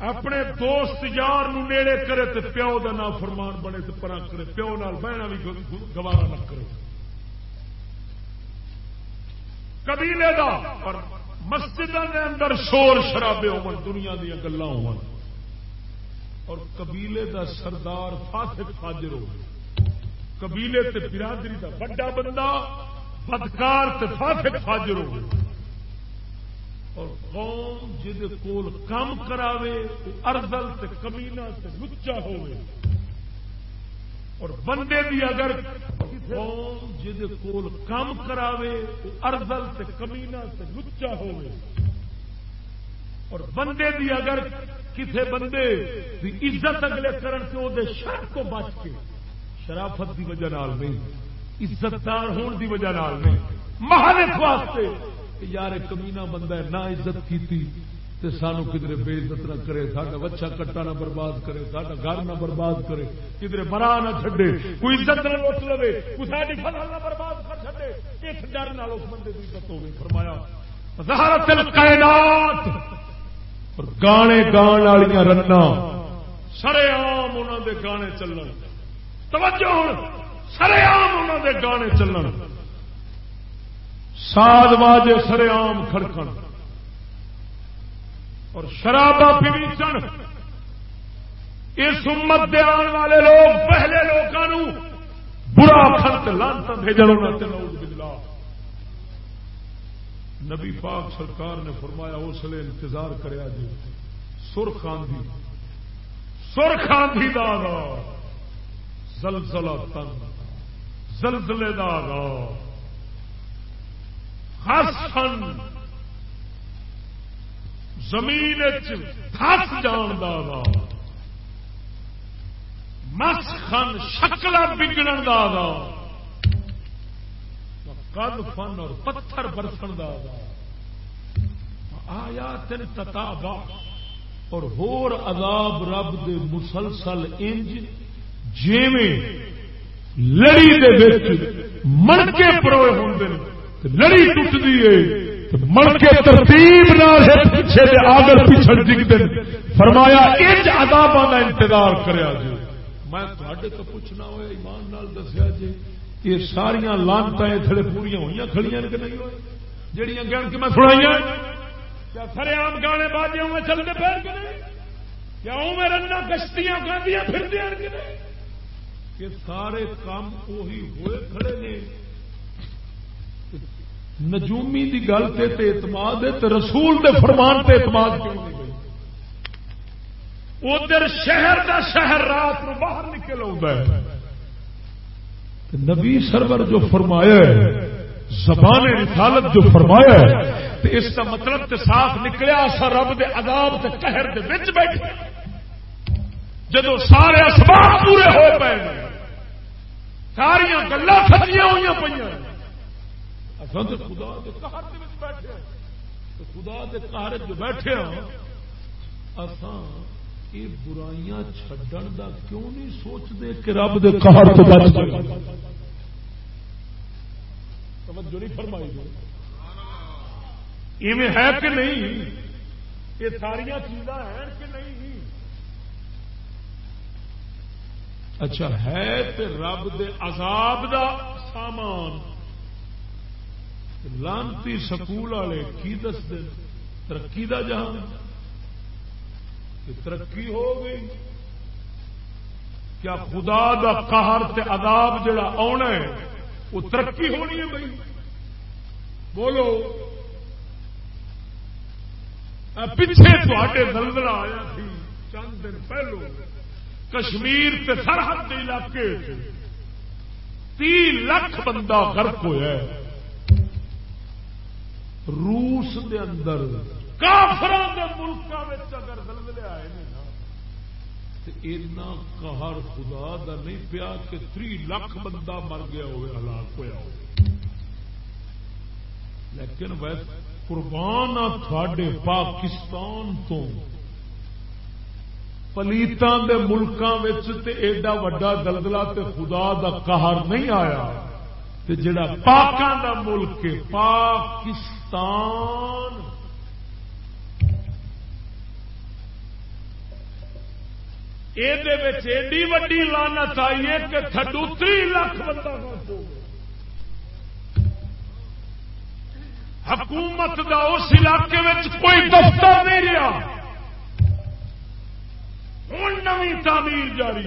اپنے دوست یار نیڑے کرے تو پیو کا نام فرمان بنے تو پرا کرے۔ پیو نال بہنا بھی گوارا نہ کرے۔ قبیلے دا اور مسجد کے اندر شور شرابے ہو دنیا دیا گلا ہو اور قبیلے دا سردار فاسق فاجر ہو قبیلے تے برادری دا بڑا بندہ، بدکار تے فاسق فاجر ہو اور قوم جہد کول کام کراوے ارزل تے کمینا تے لچا ہوئے اور بندے دی اگر قوم جہد کول کام کراوے ارزل تے کمینا تے لچا ہوئے اور بندے دی اگر کسے بندے دی عزت اگلے کرن کے وہ شر کو بچ کے، شرافت دی وجہ نال نہیں عزت دار ہون دی وجہ نال نہیں۔ محل واسطے یار کمینا بندہ ہے، نہ عزت کیتی تے سانو کدھر بے عزت نہ کرے، ساڈا بچہ کٹا نہ برباد کرے، ساڈا گھر نہ برباد کرے، کدھر مرا نہ چھڈے، کوئی عزت نہ لوٹ لے کوئی ساری فصل نہ برباد کر چھڈے، اس ڈر نال اس بندے کی عزت ہوگی فرمایا ظہرت الکائنات اور گانے گان والی رنا سرے آم انہوں دے گانے چلن۔ توجہ ہوں سرے آم انہوں دے گانے چلن۔ ساد واجے سرے آم کھڑکن۔ اور شرابا پیچن اس امت دے آن والے لوگ، پہلے لوگوں برا خط لانتا بھیجن بجلا نبی پاک سرکار نے فرمایا، اس لیے انتظار کریا جی سر خاندھی سر خاندھی دا زلزلہ تن زلزلے دا خاص فن زمین دس جان دا مس خن شکل بگڑن دا کد فن اور پتھر برسن دا آیا تین تتابا اور ہور عذاب رب دے مسلسل انج جیویں لڑی دے من کے پروئے ہوں لڑی ٹوٹتی ہے۔ من کے ترتیب پیچھے دے آگر پیچھے ڈگتے فرمایا، انج ادابا کا انتظار کریا جی میں تھوڑے تو پوچھنا ہوا ایمان نال دسیا جی یہ ساریا لانتا تھڑے پوریا ہوئی کھڑی کہ نہیں ہوئی جہیا گن کے میں سنائی سر آم گانے بازیاں میں چلتے پھر کے نہیں؟ کیا میں رنگ کشتیاں گاندیاں پھر دیا کہ نہیں؟ یہ سارے کام وہی ہوئے کھڑے نے۔ نجومی دی گل تے تے اعتماد ہے تے رسول دے فرمان تے اعتماد کیوں نہیں گئی ادھر شہر دا شہر رات میں باہر نکل ہے۔ نبی سرور جو فرمایا ہے، زبان رسالت جو فرمایا ہے تو اس کا مطلب تے صاف نکلیا سا رب دے عذاب تے قہر دے وچ بیٹھے۔ جدو سارے اسباب پورے ہو پے ساریا گلا سچیاں ہوئی پہ خدا کے قہر دے وچ بیٹھے ہاں۔ خدا کے قہر جو بیٹھے ہاں یہ برائیاں چھڈن دا کیوں نہیں سوچتے کہ رب دے قہر تو بچ توجہ نہیں فرمائی ایویں ہے کہ نہیں؟ یہ ساریا چیزاں ہیں کہ نہیں؟ اچھا ہے تے رب دے عذاب دا سامان۔ لانتی سکول والے کی دس دن ترقی دا جہاں۔ ترقی ہو گئی۔ کیا خدا دا قہر تے عذاب جڑا آنا ہے؟ وہ ترقی ہونی ہے بھائی۔ بولو۔ پیچھے تھوڑے دلدلا آیا سی۔ چند دن پہلو کشمیر تے سرحد علاقے تی لاکھ بندہ غرق ہوا روس دے اندر کافر ملک اگر دلدلے آئے اینا قہر خدا دا نہیں پیا کہ تری لاکھ بندہ مر گیا ہوئے، ہلاک ہوا ہو لیکن ویسے قربان تھوڑے پاکستان تو۔ پلیتان دے ملکوں ایڈا وڈا دلدلا تے خدا دا قہر نہیں آیا۔ تے جڑا پاکاں دا ملک پاکستان۔ ایڈی وڈی لانت آئی ہے کہ تھڈو تری لاکھ بندہ حکومت کا اس علاقے میں کوئی دفتر نہیں رہا ہوں نوی تعمیر جاری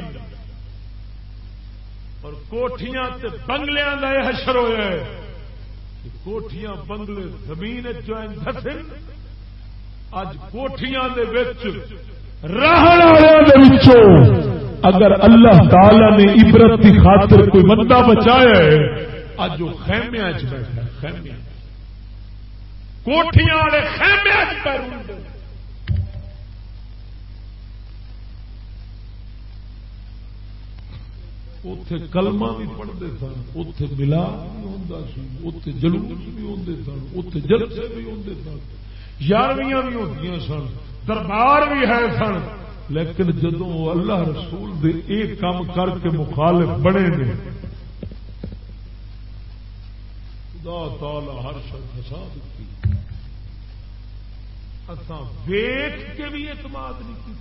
اور کوٹیاں بنگلیاں کا یہ حشر ہوا ہے کوٹیاں بنگلے زمین دسے اج کوٹیاں اگر اللہ تعالی نے عبرت کی خاطر کوئی بندہ بچایا ہے اج وہ خیمیا بیٹھا خیمیا کوٹیاں والے خیمیا اتے کلمہ بھی پڑھتے سن اتے ملا بھی ہوں اتے جلوس بھی ہوں سن اتے جلسے بھی ہوں سن۔ یارویاں بھی ہوتی سن۔ دربار بھی ہے سن، لیکن جدو اللہ رسول دے ایک کام کر کے مخالف بنے نے، خدا تعالی ہر شخص ہسا دیتی اصا ویخ کے بھی اعتماد نہیں کی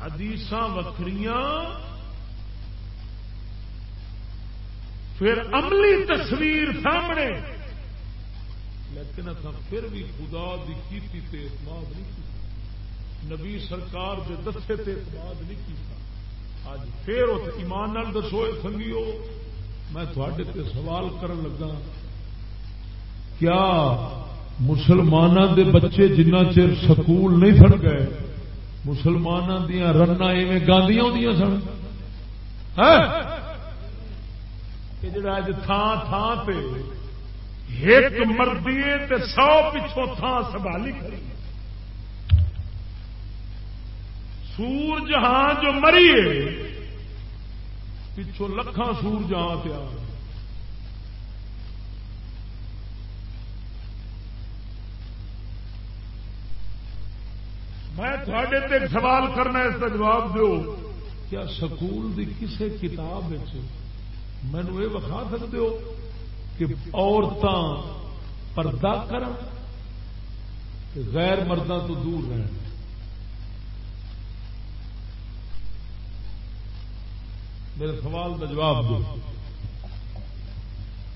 حدیث وکری پھر عملی تصویر سامنے۔ لیکن اصا پھر بھی خدا کی کیتی تے اعتماد نہیں کی نبی سرکار کے دسے تے اعتماد نہیں کیتا اج پھر اس ایمان نال دسو سنگیو، میں تھوڑے تے سوال کرن لگا، کیا مسلمانوں دے بچے جنہ چر سکول نہیں سڑ گئے مسلمانوں دیا رنا ایویں گاندیاں ہوں سن؟ ہاں؟ جڑا اج تھان تھان پہ ایک مردی تے سو پچھوں تھان سنبھالی کھڑی سور جہاں جو مری پچھوں لکھان سور جہاں پیا میں تھوڑے تے سوال کرنا اس کا جواب دو کیا سکول دی کسے کتاب مینو یہ وکھا سکتے ہو؟ کہ عورتاں پردہ کر غیر مردوں تو دور رہن۔ میرے سوال کا جواب دو۔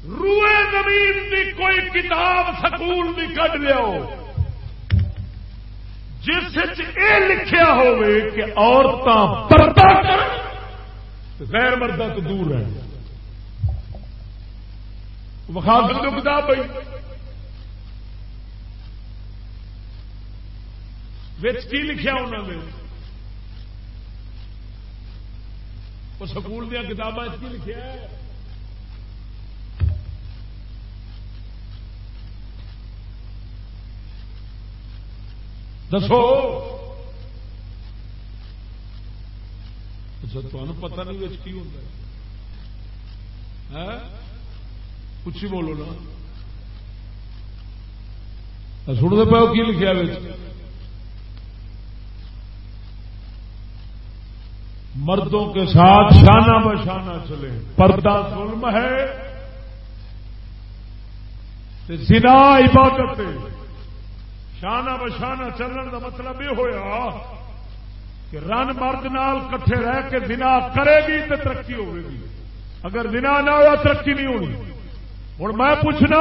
روئے زمین کی کوئی کتاب سکول بھی کٹ لیا جس یہ لکھیا ہوئے کہ عورتیں پردہ غیر مردہ تو دور رہ وقا سکتے کتاب بھائی کی لکھا انہوں نے؟ وہ سکول دیا کتابیں کی لکھا ہے؟ دسو۔ اچھا تمہیں پتا نہیں بچ کی ہوتا ہے۔ ہاں؟ کچھ ہی بولو نا۔ سنتے پاؤ کی لکھا مردوں کے ساتھ شانہ بشانہ چلے۔ پردہ ظلم ہے۔ زنا عبادت شانہ بشانہ چلن کا مطلب یہ ہوا کہ رن مرد نال کٹھے رہ کے زنا کرے گی تو ترقی ہوگی گی۔ اگر زنا نہ ہوا ترقی نہیں ہونی۔ ہوں میں پوچھنا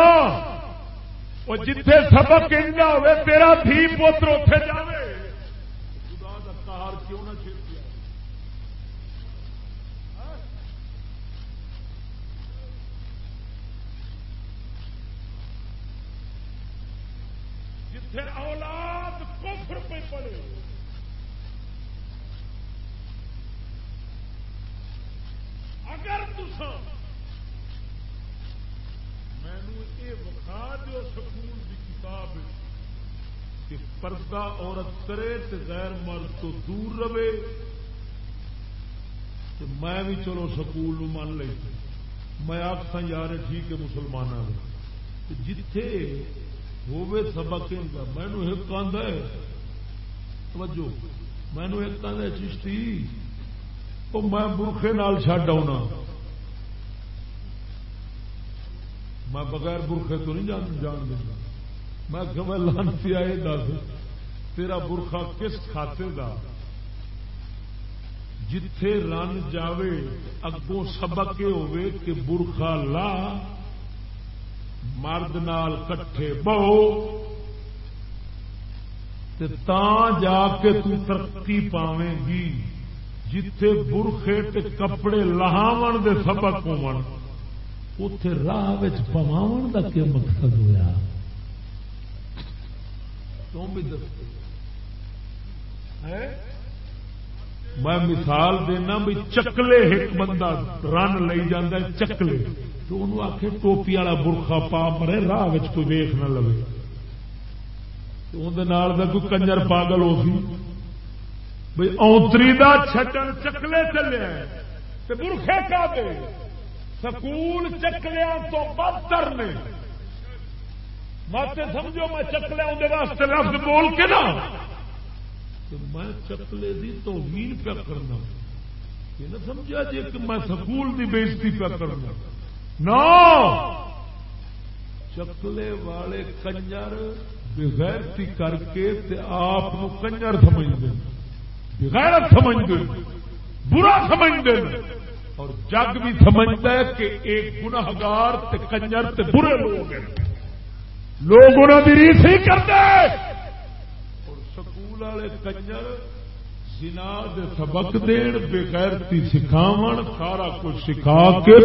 وہ جتھے سبق انجا ہوئے تیرا تھی پوتر اتے جائے خدا کا کار کیوں نہ پھر اولاد کفر پہ پڑے اگر مینو یہ وکھا دو سکول کی کتاب کہ پردہ عورت کرے تو غیر مرد تو دور رہے تو میں بھی چلو سکول من لے۔ میں آخا یار ٹھیک ہے مسلمانوں جتھے ہوے سبق مینو ایک ہے۔ توجہ۔ مینو ایک ہے، چشتی۔ وہ میں برخے نال چڈ آنا میں بغیر برخے تو نہیں جان جان دینا۔ میں کہ میں لانتی آئے، دس۔ تیرا برخا کس کھاتے کا جتھے رن جاوے، اگوں سبق یہ ہوے کہ برخا لا، مرد نال کٹھے بہو۔ جا کے تو ترقی پاویں گی، جتھے برخے تے کپڑے لہاو دے سبق ہون۔ اتے راہ پواو کا کیا مقصد ہوا تم بھی دس میں مثال دینا بھی چکلے ایک بندہ رن لے جانا چکلے۔ تو انہوں آخ ٹوپی والا برخا پا مرے، راہ کوئی ویخ نہ لو اندر کوئی کنجر پاگل ہو سی۔ بھائی اونتری کا چھٹن چکلے چلے برخے کا دے۔ سکول چکلیا تو بدتر نے۔ مت سمجھو میں چکلے اندر واسطے لفظ بول کے نا۔ میں چکلے دی تو پیا کرنا۔ یہ نہ سمجھا جی کہ میں سکول دی بےزتی پیا کرنا۔ نو! چکلے والے کنجر بغیرتی کر کے آپ کنجر سمجھتے بغیرت سمجھتے برا سمجھتے اور جگ بھی سمجھتا ہے کہ ایک گناگار کنجر تے برے لوگ ہیں۔ لوگ انہوں کی ریس ہی کرتے اور سکول والے کنجر جنا سبق دین بےغیرتی سکھاو سارا کچھ سکھا کے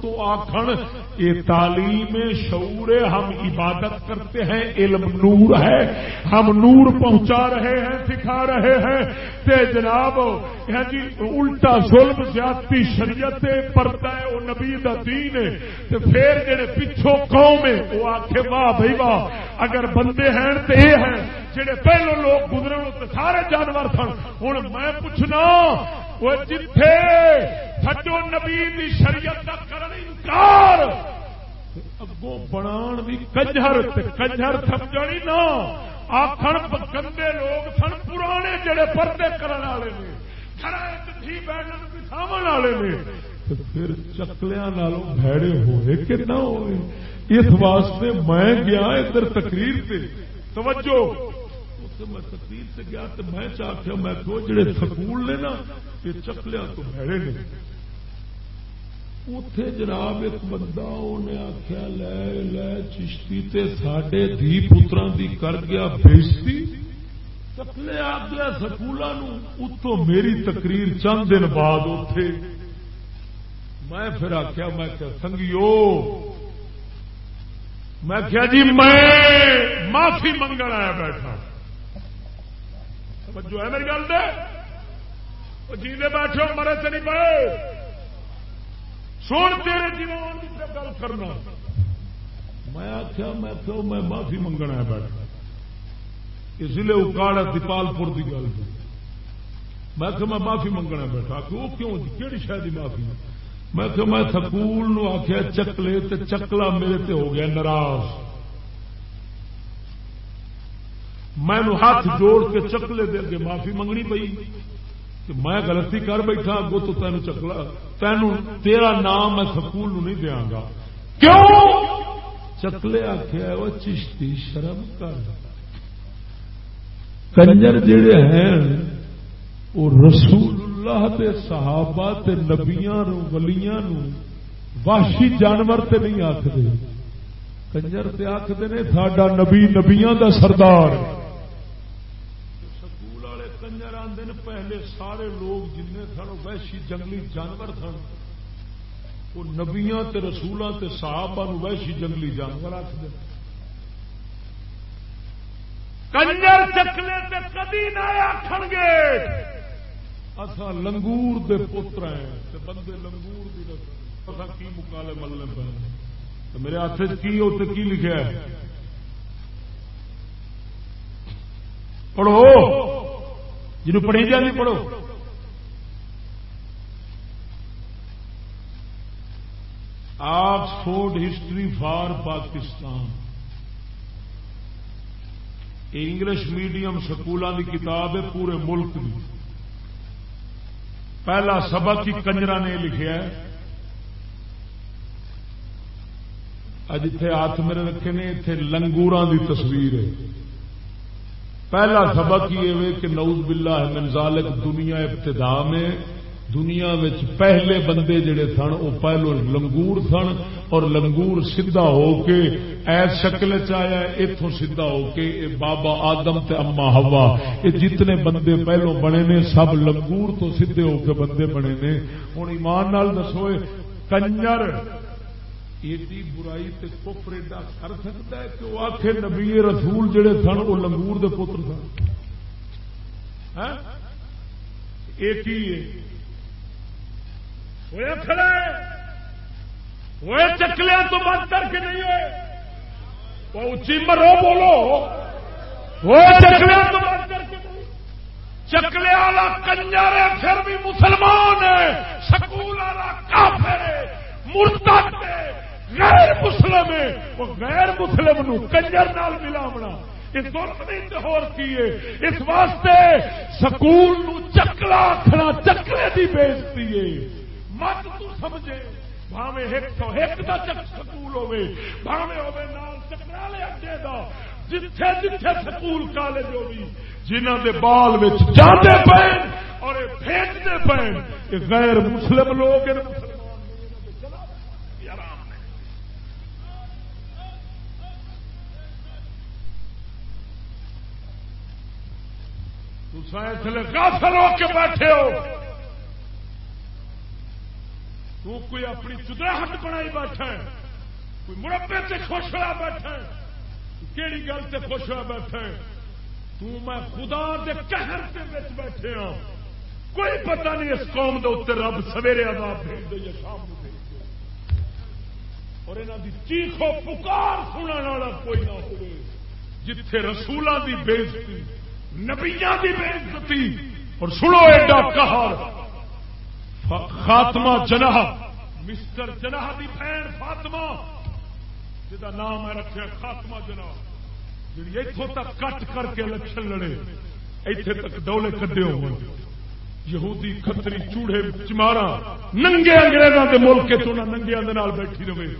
تو آخر یہ تعلیم شعور ہم عبادت کرتے ہیں، علم نور ہے۔ ہم نور پہنچا رہے ہیں سکھا رہے ہیں۔ تے جناب جی الٹا ظلم، زیادتی شریعت پرتا ہے، وہ نبی دا دین ہے۔ تے پھر جڑے پچھوں قوم ہے وہ آخے واہ بھائی، واہ۔ اگر بندے ہیں تو یہ ہیں، جڑے پہلو لوگ گزرے سارے جانور سن۔ ہوں میں پوچھنا، وہ جتھے سجو نبی دی شریعت کا کرن انکار. اگوں بنا بھی کنجر کنجر سمجھنی نا. آخر گندے لوگ سن پرانے جڑے پردے کرنے والے نے. والے نے. پھر چکلیا بھڑے ہوئے کہ نہ ہوئے. اس واسطے میں گیا ادھر تقریر سے توجہ. میں تقریر سے گیا تو میں چاہتا میں کہ جڑے سکول نے نا یہ چکلیا تو بھڑے نے۔ اتے جناب ایک بندہ انہیں آخیا لے لے، چشتی تے ساڈے دھی پترا دی کر گیا بےزتی چکلے آ گیا سکولوں اتو میری تقریر چند دن بعد اتے میں پھر آخیا میں کیا سنگیو، میں کیا جی میں معافی منگل آیا بیٹھا۔ جو ہے میری گل دے؟ وہ جی بیٹھے مرے سے نہیں پڑے۔ سن تیرے جیون گل کرنا۔ میں آخیا میں کیوں میں معافی منگنا ہے بیٹھا اس لیے اکاڑ دیپال پور کی گل۔ میں کہ میں معافی منگنا بیٹھا کہ وہ کیوں؟ کہڑی شاید معافی؟ میں کہ میں سکول آخیا چکلے تو چکلا میرے تے ہو گیا ناراض۔ میں ہاتھ جوڑ کے چکلے دے کے معافی منگنی پئی کہ میں غلطی کر بیٹھا اگو تو تین چکلا تین تیرا نام میں سکول نہیں دیا گا۔ کیوں؟ چکلے آخیا وہ چشتی شرم کر۔ کنجر جڑے ہیں وہ رسول اللہ دے صحابہ تے نبیاں نو، ولیاں نو واشی جانور تے نہیں آخر کنجر تے آخر نے ساڈا نبی نبیاں دا سردار۔ پہلے سارے لوگ جن سن ویشی جنگلی جانور سن وہ نبیا رسولوں کے صحابہ ویشی جنگلی جانور آخر کنجر چکلے کدی نہ آخ گے۔ اصا لنگور دے پتر ہیں بندے لنگور کی پتا کی مکالے ملنے پہ میرے ہاتھ کی اتنے کی لکھا ہے؟ پڑھو۔ جنوب پڑھی جانی پڑھو۔ Oxford history for Pakistan. English medium سکولوں کی کتاب ہے، پورے ملک کی پہلا سبق ہی کنجرا نے لکھا ہے۔ اج اتے ہاتھ میرے رکھے نے اتے لنگورا کی تصویر ہے۔ پہلا سبق یہ کہ نعوذ باللہ من ذالک دنیا ابتدا میں دنیا پہلے بندے جڑے سن وہ پہلو لنگور سن اور لنگور سیدھا ہو کے ایس شکل چیا اتوں سیدھا ہو کے بابا آدم تے اما ہوا یہ جتنے بندے پہلو بنے نے، سب لنگور تو سیدھے ہو کے بندے بنے نے۔ ہوں ایمان نال دسو کنجر ایڈی برائی تے کفر ایڈا کر سکتا ہے کہ وہ آخ نبی رسول جڑے سن، وہ لنگور دے پتر سن۔ ایک ہی وہ چکلیا تو بند کر کے نہیں ہوئے؟ وہ اچھی مرو بولو۔ وہ چکلیا تو بند کر کے چکلے والا کنجر ہے پھر بھی مسلمان ہے، سکول والا کافر ہے، مرتد ہے۔ غیر مسلم ہے، وہ غیر مسلم نو کنجر نال ملاونا۔ اس واسطے سکول نو چکلا آخنا چکلے کی بےزتی ہے۔ مت تو سمجھے بھاوے ایک سو ایک کا چک سکول ہوے بھاوے ہوے نال چکرالے اڈے دا۔ جتھے جتھے سکول کالج ہوگی جنہ دے بال جاتے پے اور بھیجتے پے غیر مسلم لوگ مسلم کافر ہو کے بیٹھے ہو۔ تو کوئی اپنی چدراہٹ بنائی بیٹھا ہے، کوئی مربے سے خوش ہوا بیٹھا ہے کہڑی گل سے خوش ہوا بیٹھا ہے؟ تو میں خدا دے قہر کے بچ بیٹھے ہوں کوئی پتہ نہیں اس قوم دے اتنے رب سویرے عذاب بھیج دے یا شام کو بھیج دے۔ اور انہوں دی چیخو پکار سننے والا کوئی نہ ہو جتھے رسولوں دی بےزتی نبیا کی بےزتی اور سنو ایڈا کہار خاتمہ جناح، مسٹر جناح کی بہن فاطمہ جا نام ہے رکھا خاتمہ جناح۔ جی اتوں تک کٹ کر کے الیکشن لڑے اتنے تک ڈولے کٹے ہو یہودی کتری چوڑے چمارا، ننگے انگریزوں کے ملک ننگیا بیٹھی رہے۔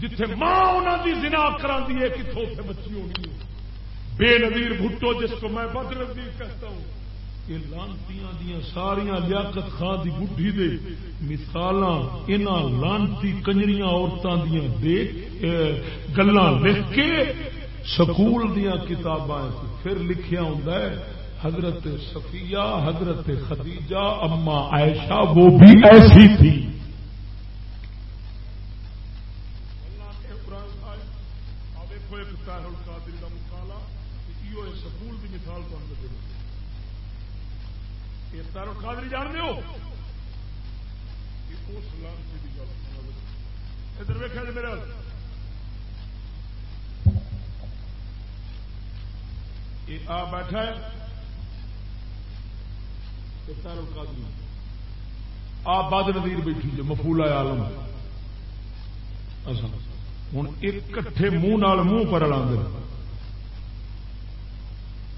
جتھے ماں انہوں کی جنا کرا ہے کتوں سے بچی ہونی بے نظیر بھٹو جس کو میں بد نظیر کہتا ہوں، یہ لانتی دیا ساریا لیاقت خان کی بڈھی دے مثال ان لانتی کنجری عورتوں دیا گلا لکھ کے سکول دیا کتاباں پھر لکھیا ہوں حضرت صفیہ، حضرت خدیجہ اما عائشہ، وہ بھی ایسی تھی۔ قادری جان دو ادھر ویک جی میرا آ بیٹھا ہے آپ باد نظیر بیٹھی جو مفولا عالم۔ ہوں ایک کٹھے منہ نال منہ پر لاندے۔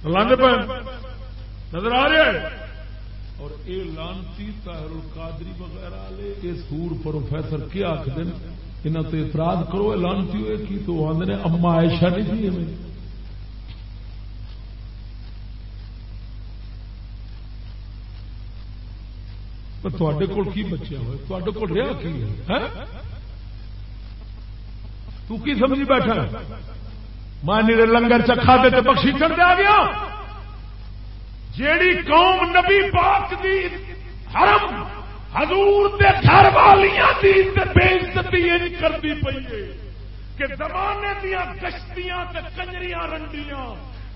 لاندے پہ نظر آ رہے اور اے لانتی طاہر القادری وغیرہ والے یہ سور پروفیسر کیا آخر انہوں تو اعتراض کرو، اے لانتی ہوئے کی؟ تو آدھے اما عائشہ نہیں تھی ہمیں تے کول کی بچیا ہوئے؟ تے کول رہا کی ہے؟ تو کی سمجھی بیٹھا مانی لنگر چکھا دے بخشی کر دیا گیا۔ جیڑی قوم نبی پاک دی حرم حضور دے گھر والیاں دی بے عزتی کرتی پئی ہے کہ زمانے دیا کشتیاں تے کنجریاں رنڈیاں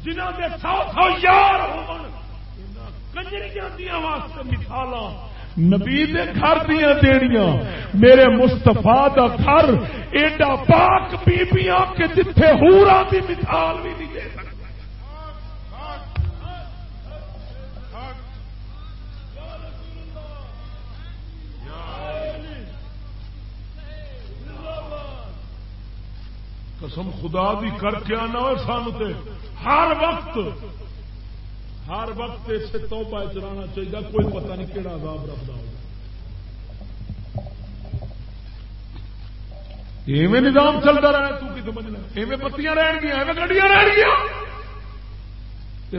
جنہاں دے سو سو یار ہون کنجریاں دیا واسطے مثالاں نبی دے گھر دیا دیڑیاں۔ میرے مستفا دا گھر ایڈا پاک بیبیاں کہ جتھے ہورا دی مثال بھی نہیں قسم خدا بھی کر کے آنا سان ہر وقت ہر وقت اسے توبہ چلانا چاہیے، کوئی پتہ نہیں کہڑا عذاب رکھتا ہوگا۔ ایویں نظام چلتا رہا تو کی سمجھنا ایویں بتیاں رہن گیا ایویں گڈیاں رہن گیا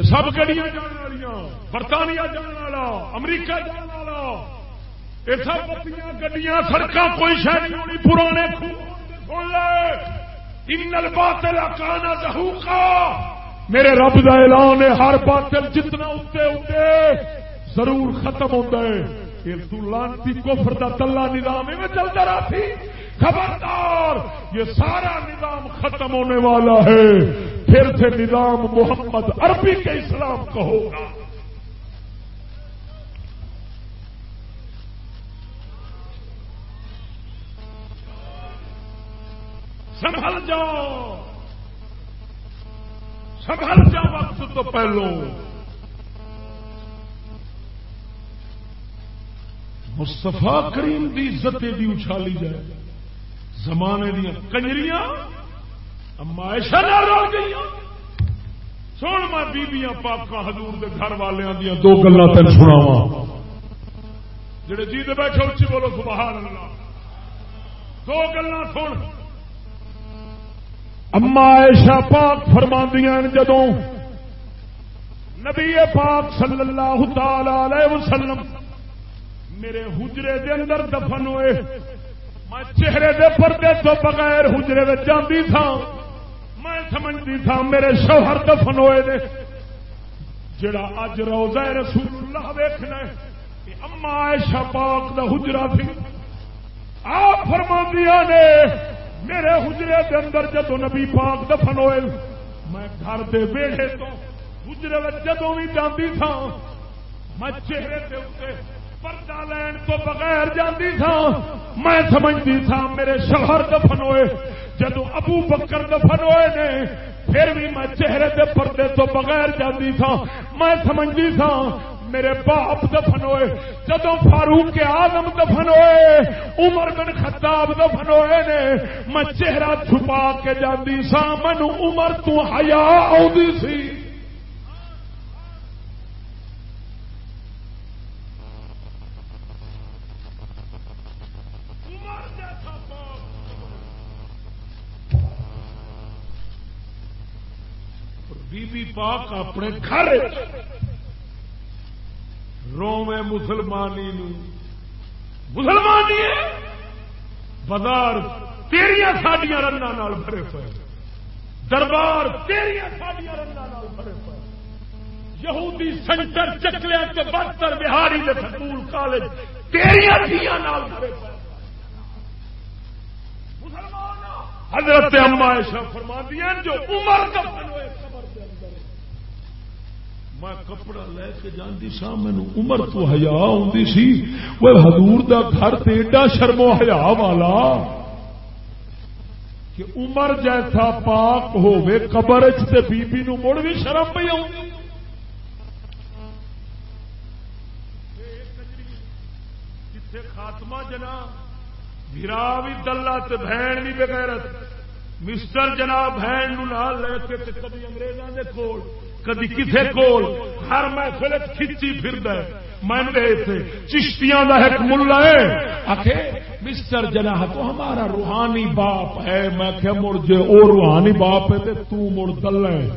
سب گڈیاں جان والی برطانیہ جان والا، امریکہ جان والا۔ یہ سب بتیاں گڈیاں سڑک کوئی شہر نہیں ہونی، پرانے سن لے۔ ان باطل کانا زہوقا میرے رب کا اعلان ہے، ہر باطل جتنا اتنے اتنے ضرور ختم ہوتا ہے۔ یہ تو لانتی کفر دا تلا نظام میں چلتا رہا تھی خبردار، یہ سارا نظام ختم ہونے والا ہے۔ پھر سے نظام محمد عربی کے اسلام کا ہوگا۔ پہلو مستفا کریم کی عزت دی اچھالی جائے زمانے دیا کنجریاں مائشا گئی سن میں بیبیاں پاکا حضور دے گھر والوں دیا دو گلا تین سناوا جڑے جی بیٹھے اچھی بولو سبحان اللہ دو گلا سن اما ایشا پاک فرما جدو نبی پاک صلی اللہ تعالی وسلم میرے حجرے دے اندر دفن ہوئے۔ میں چہرے دے پردے تو بغیر حجرے میں جاندی تھا۔ میں سمجھتی تھا میرے شوہر دفن ہوئے دے جڑا اج روزہ رسول اللہ ویخنا اما ایشا پاک دا حجرا تھی۔ آپ فرما نے میرے حجرے کے اندر جدو نبی پاک دفن ہوئے، میں گھر کے ویڑے تو حجرے جدو بھی جاندی تھا میں چہرے کے اتنے پردہ لین تو بغیر جاندی تھا میں سمجھتی تھا میرے شوہر دفن ہوئے جدو ابو بکر دفن ہوئے نے، پھر بھی میں چہرے کے پردے تو بغیر جاندی تھا میں سمجھتی تھا میرے باپ دفن ہوئے جدو فاروق کے آدم دفن ہوئے، عمر بن خطاب دفن ہوئے نے، میں چہرہ چھپا کے جاندی سا مینو عمر تو حیا سی۔ بی پاک اپنے گھر رومے مسلمانی مسلمانی بازار تیریا ساڈیا رنگ نال بھرے پے دربار تیریا ساڈیا رنگ نال بھرے پے یہودی سینٹر چکلے کے بہتر بہاری کے سکول، کالج تیریا دیا نال بھرے پے حضرت اما ایشا فرما دیا جو عمر کا میں کپڑا لے کے جانتی سا مینو عمر تو ہیا آتی سی۔ وہ حضور دا گھر تے ایڈا شرمو حیا والا کہ عمر جیسا پاک ہووے قبر تے بی نو مڑ بھی شرم پہ آؤں خاتمہ جنا بھرا بھی دلہ تے بہن بھی بغیر مسٹر جناب بہن نو نال لے کے کبھی انگریزوں کے کول کدی کسی کول ہر محفل کھچی پھرد میں چشتیاں دا ایک ملا ہے۔ آخے مسٹر جناح تو ہمارا روحانی باپ ہے۔ میں کیا مڑ جے او روحانی باپ ہے تے تو مڑ دل ہے۔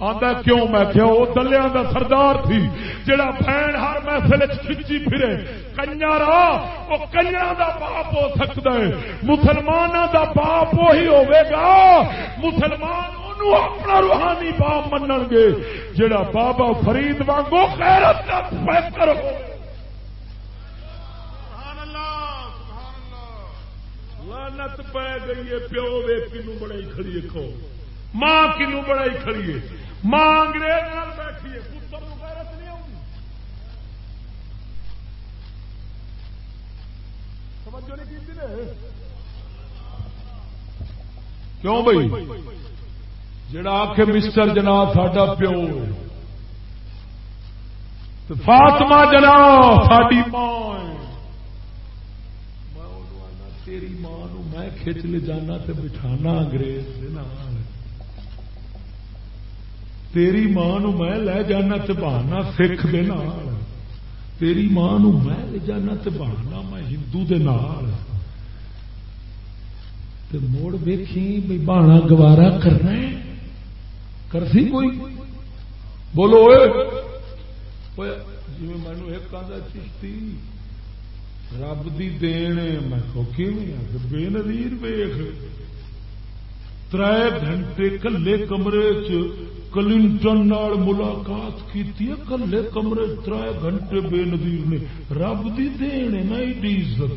آتا کیوں؟ میں کیا وہ دلیا کا سردار تھی۔ جڑا بہن ہر محفل کھچی پھرے۔ کنجارا وہ کنیا دا باپ ہو سکتا ہے۔ مسلمانوں دا باپ وہی ہوے گا۔ مسلمان اپنا روحانی باپ منگ گے جڑا بابا فرید وانگو کا پیکر ہو۔ لانت پی گئی ہے، پیو وے کنو بڑائی کھڑی کھو۔ ماں کنو بڑائی کڑیے ماں انگریز بیٹھیے پتر نہیں آؤں نہیں کی کیوں بھائی؟ جڑا آ کے مسٹر جناب ساڈا پیو فاطمہ جنا ساری ماں میں تیری ماں میں کھچ لے جانا تے بٹھانا انگریز تیری ماں میں لے جانا تے بہانا سکھ دے تیری ماں میں لے جانا تے بہانا میں ہندو دے نال۔ تے موڑ ویکھی بھانا گوارا کرنا ہے۔ کرسی کوئی؟ بولو جی مینو ایک آدھا چشتی۔ رب دی دین میں بے نظیر ویخ تر گھنٹے کلے کمرے چ کلنٹن ملاقات کی کلے کمرے تر گھنٹے بے نظیر نے۔ رب دی دین میں عزت۔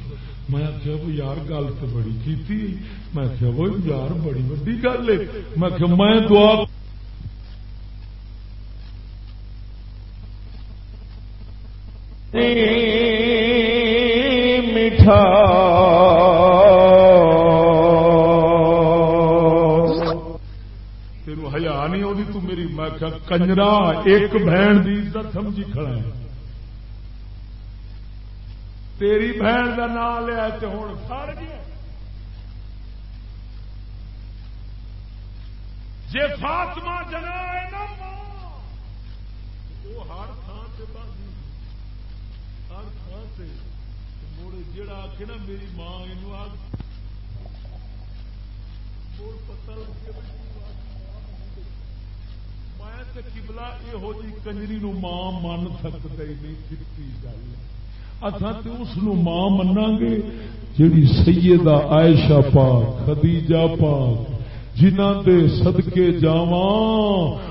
میں آخیا وہ یار گل تو بڑی کی میں آخیا وہ یار بڑی وڈی گل ہے۔ میں آخیا میں دعا میٹھا تیرو ہیا نہیں آتی تو میری، میں کنجرا، ایک بہن کی عزت سمجھی کھڑا ہے۔ تیری بہن کا نام لیا تو ہوں سڑ گیا۔ جی فاطمہ جنا وہ ہر تھان سے بس۔ ہر تھانے مڑ جا کے نا میری ماں یہ آگ پتا میں کنجری نو ماں من سکتا ہی نہیں سیدھی گل اصا تو اس ماں منا گے، جیڑی سیدہ عائشہ پاک، خدیجہ پاک جنہ دے صدقے جاواں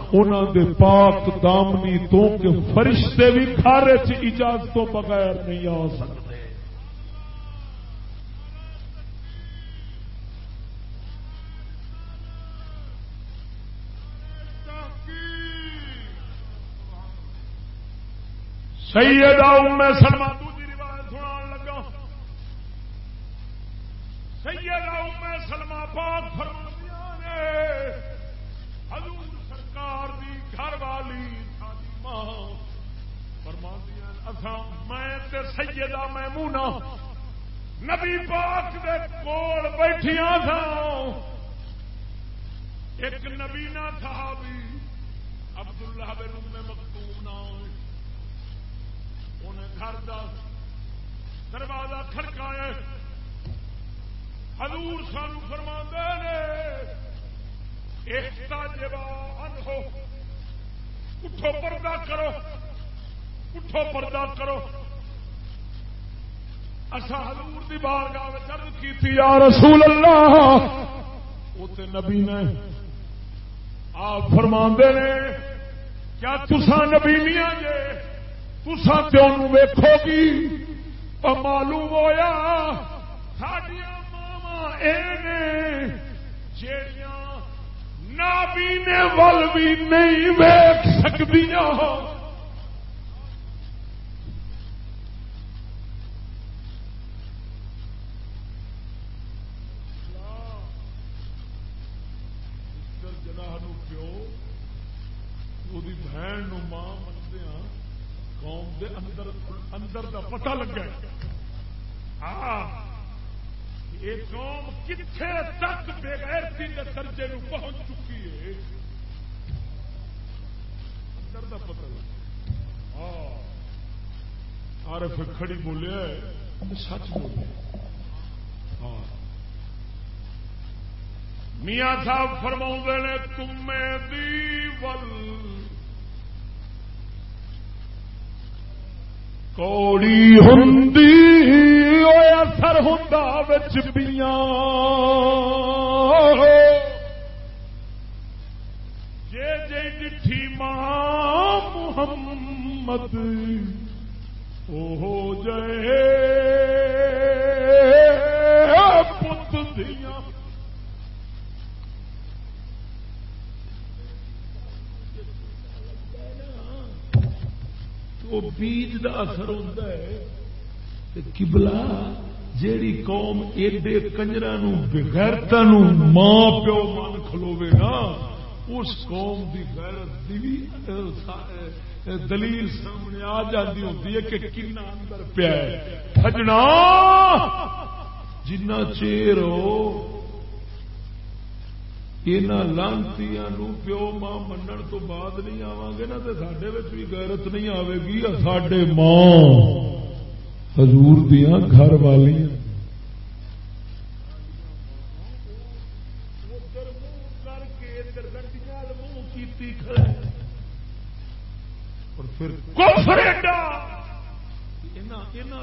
دے پاک دامنی تو کے فرشتے بھی کھارے چ اجازتوں بغیر نہیں آ سکتے۔ سیدہ ام سلمہ روایت سنان لگا۔ سیدہ پاک فرمان حضور سرکار دی گھر والی ساری ماں فرمایا میں سیدہ میمونہ نبی پاک دے کول بیٹھیاں تھا ایک نبینا صحابی عبداللہ بن ام مکتوم نام انہیں گھر دا دروازہ کھڑکایا۔ حضور سانو فرما نے اٹھو پردہ کرو، اٹھو پردہ کرو۔ اصا حضور دی بارگاہ عرض کیتی، یا رسول اللہ وہ نبی نے آپ فرما نے، کیا تسا نبی نہیں جے؟ تسا تو انہوں ویکھو گی؟ اور معلوم ہویا ساڈیا ماوا اے نے، جیڑیاں نابینے ول بھی نہیں ویک سکتی کھڑی بولیا سچ بولے ہاں میاں صاحب فرما نے تمہیں دی ول کوڑی ہوں اثر ہوں بچیاں جے جے جٹھی ماں محمد او جے پت دیا۔ وہ بیج دا اثر ہوتا ہے کبلا جیڑی قوم ایڈے کنجر بغیرتا ماں پیو من کھلوے نا، اس قوم دی غیرت دی دلیل سامنے آ جاتی ہوتی ہے کہ کنا اندر پیا سجنا جنا چیر ہو لانتی پیو ماں من تو بعد نہیں آوا گے نا تو سڈے بھی گیرت نہیں آئے گی سڈے ماں۔ حضور دیا گھر والی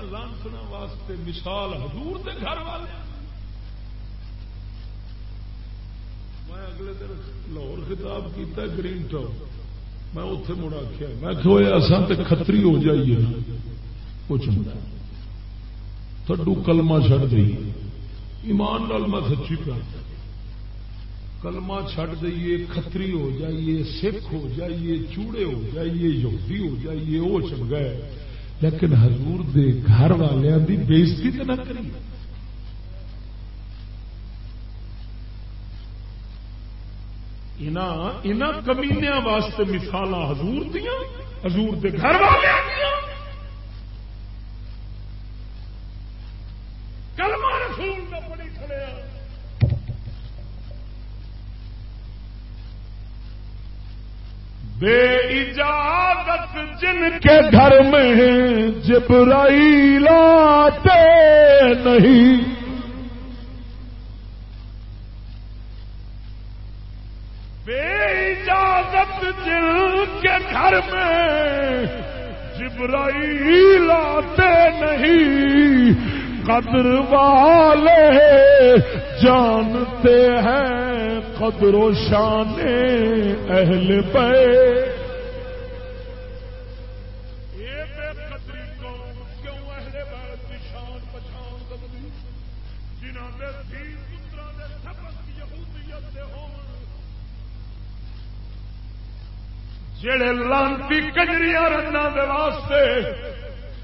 لانسنا واسطے مثال حضور دے گھر والے۔ میں اگلے دن لاہور خطاب کیتا گرین ٹاؤن۔ میں اتے مڑ آخیا میں کہ اصل تو کتری ہو جائیے کچھ تھڈو کلمہ چڑھ دئیے۔ ایمان نال میں سچی پہ کلمہ چھڈ دئیے کتری ہو جائیے، سکھ ہو جائیے، چوڑے ہو جائیے، یہودی ہو جائیے وہ چنگا ہے۔ لیکن حضور دے گھر والوں کی بےزتی تو نہ کریے کمینیا واسطے مثال حضور دیا حضور دے گھر والے کلمہ رسول کا بڑی کھڑے بے اجازت جن کے گھر میں جبرائیل آتے نہیں۔ جل کے گھر میں جبرائیل آتے نہیں۔ قدر والے جانتے ہیں قدر و شان اہل پہ جڑے لانتی کجری رنگ واسطے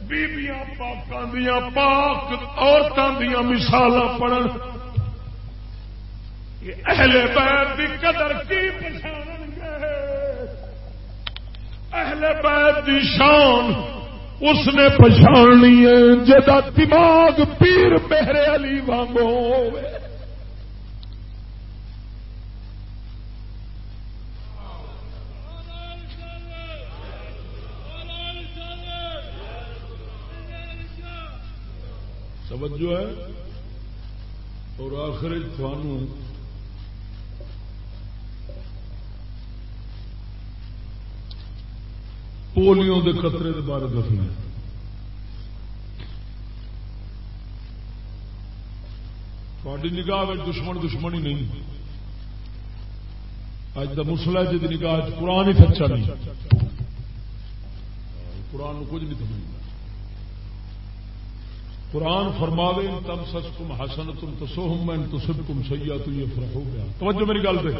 بیبیاں پاکوں دیا پاک عورتوں دیا مثال پڑھ اہل بیت کی قدر کی پچھان گے اہل بیت کی شان اس نے پچھانی ہے جا دماغ پیر میرے علی وانگو ہوئے۔ توجہ ہے؟ اور آخر تھانوں پولیو کے خطرے کے بارے دسنا تھوڑی نگاہ میں دشمن دشمن ہی نہیں۔ اج کا مسلا جی نگاہ قرآن ہی سچا نہیں۔ قرآن کچھ نہیں سمجھتا قرآن فرماوے تم سچ تم حسن تم تو سوہم میں تو سب تم سیا تو یہ فرق ہو گیا توجہ میری گل پہ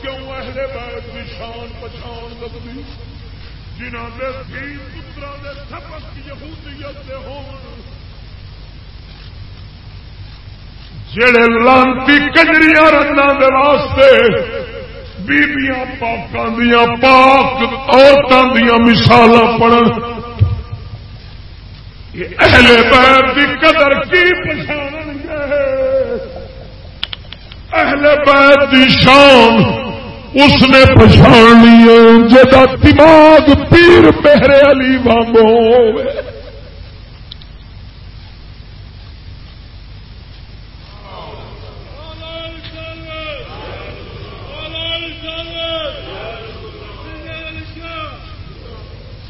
کیوں جنہوں نے پترا نے سبق یہودیت دے ہون۔ جڑے لانتی کنجریاں رنگا دے واسطے بیبیاں پاکاں دیا پاک عورتوں دیا مثال پڑھن اہل بیت کی قدر کی پچھان گے اہل بیت کی شان اس نے پچھان لی جا دماغ پیر پہرے علی وانگو ہوئے۔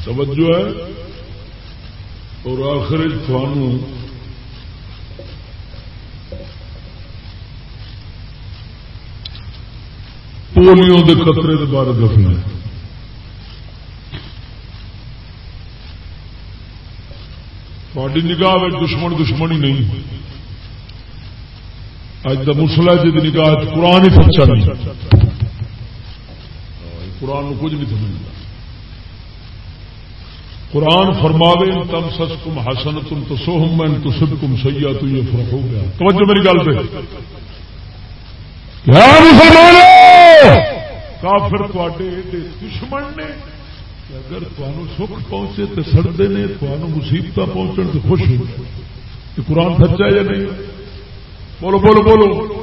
توجہ ہے؟ اور آخر پولیو کے خطرے کے بارے دسنا تھوڑی نگاہ میں دشمن دشمن ہی نہیں اج کا مسلا جی نگاہ قرآن ہی سچا نہیں۔ قرآن کچھ نہیں۔ سمجھتا قرآن فرماوے تم سچ تم حسن تم تو سوہم میں تو سب تم سیا تو یہ فرق ہو گیا توجہ میری گل پہ کافر دشمن نے اگر تمہیں سکھ پہنچے تو سڑتے نے تمہیں مصیبت پہنچن تو خوش ہو۔ قرآن سچا یا نہیں؟ بولو بولو بولو۔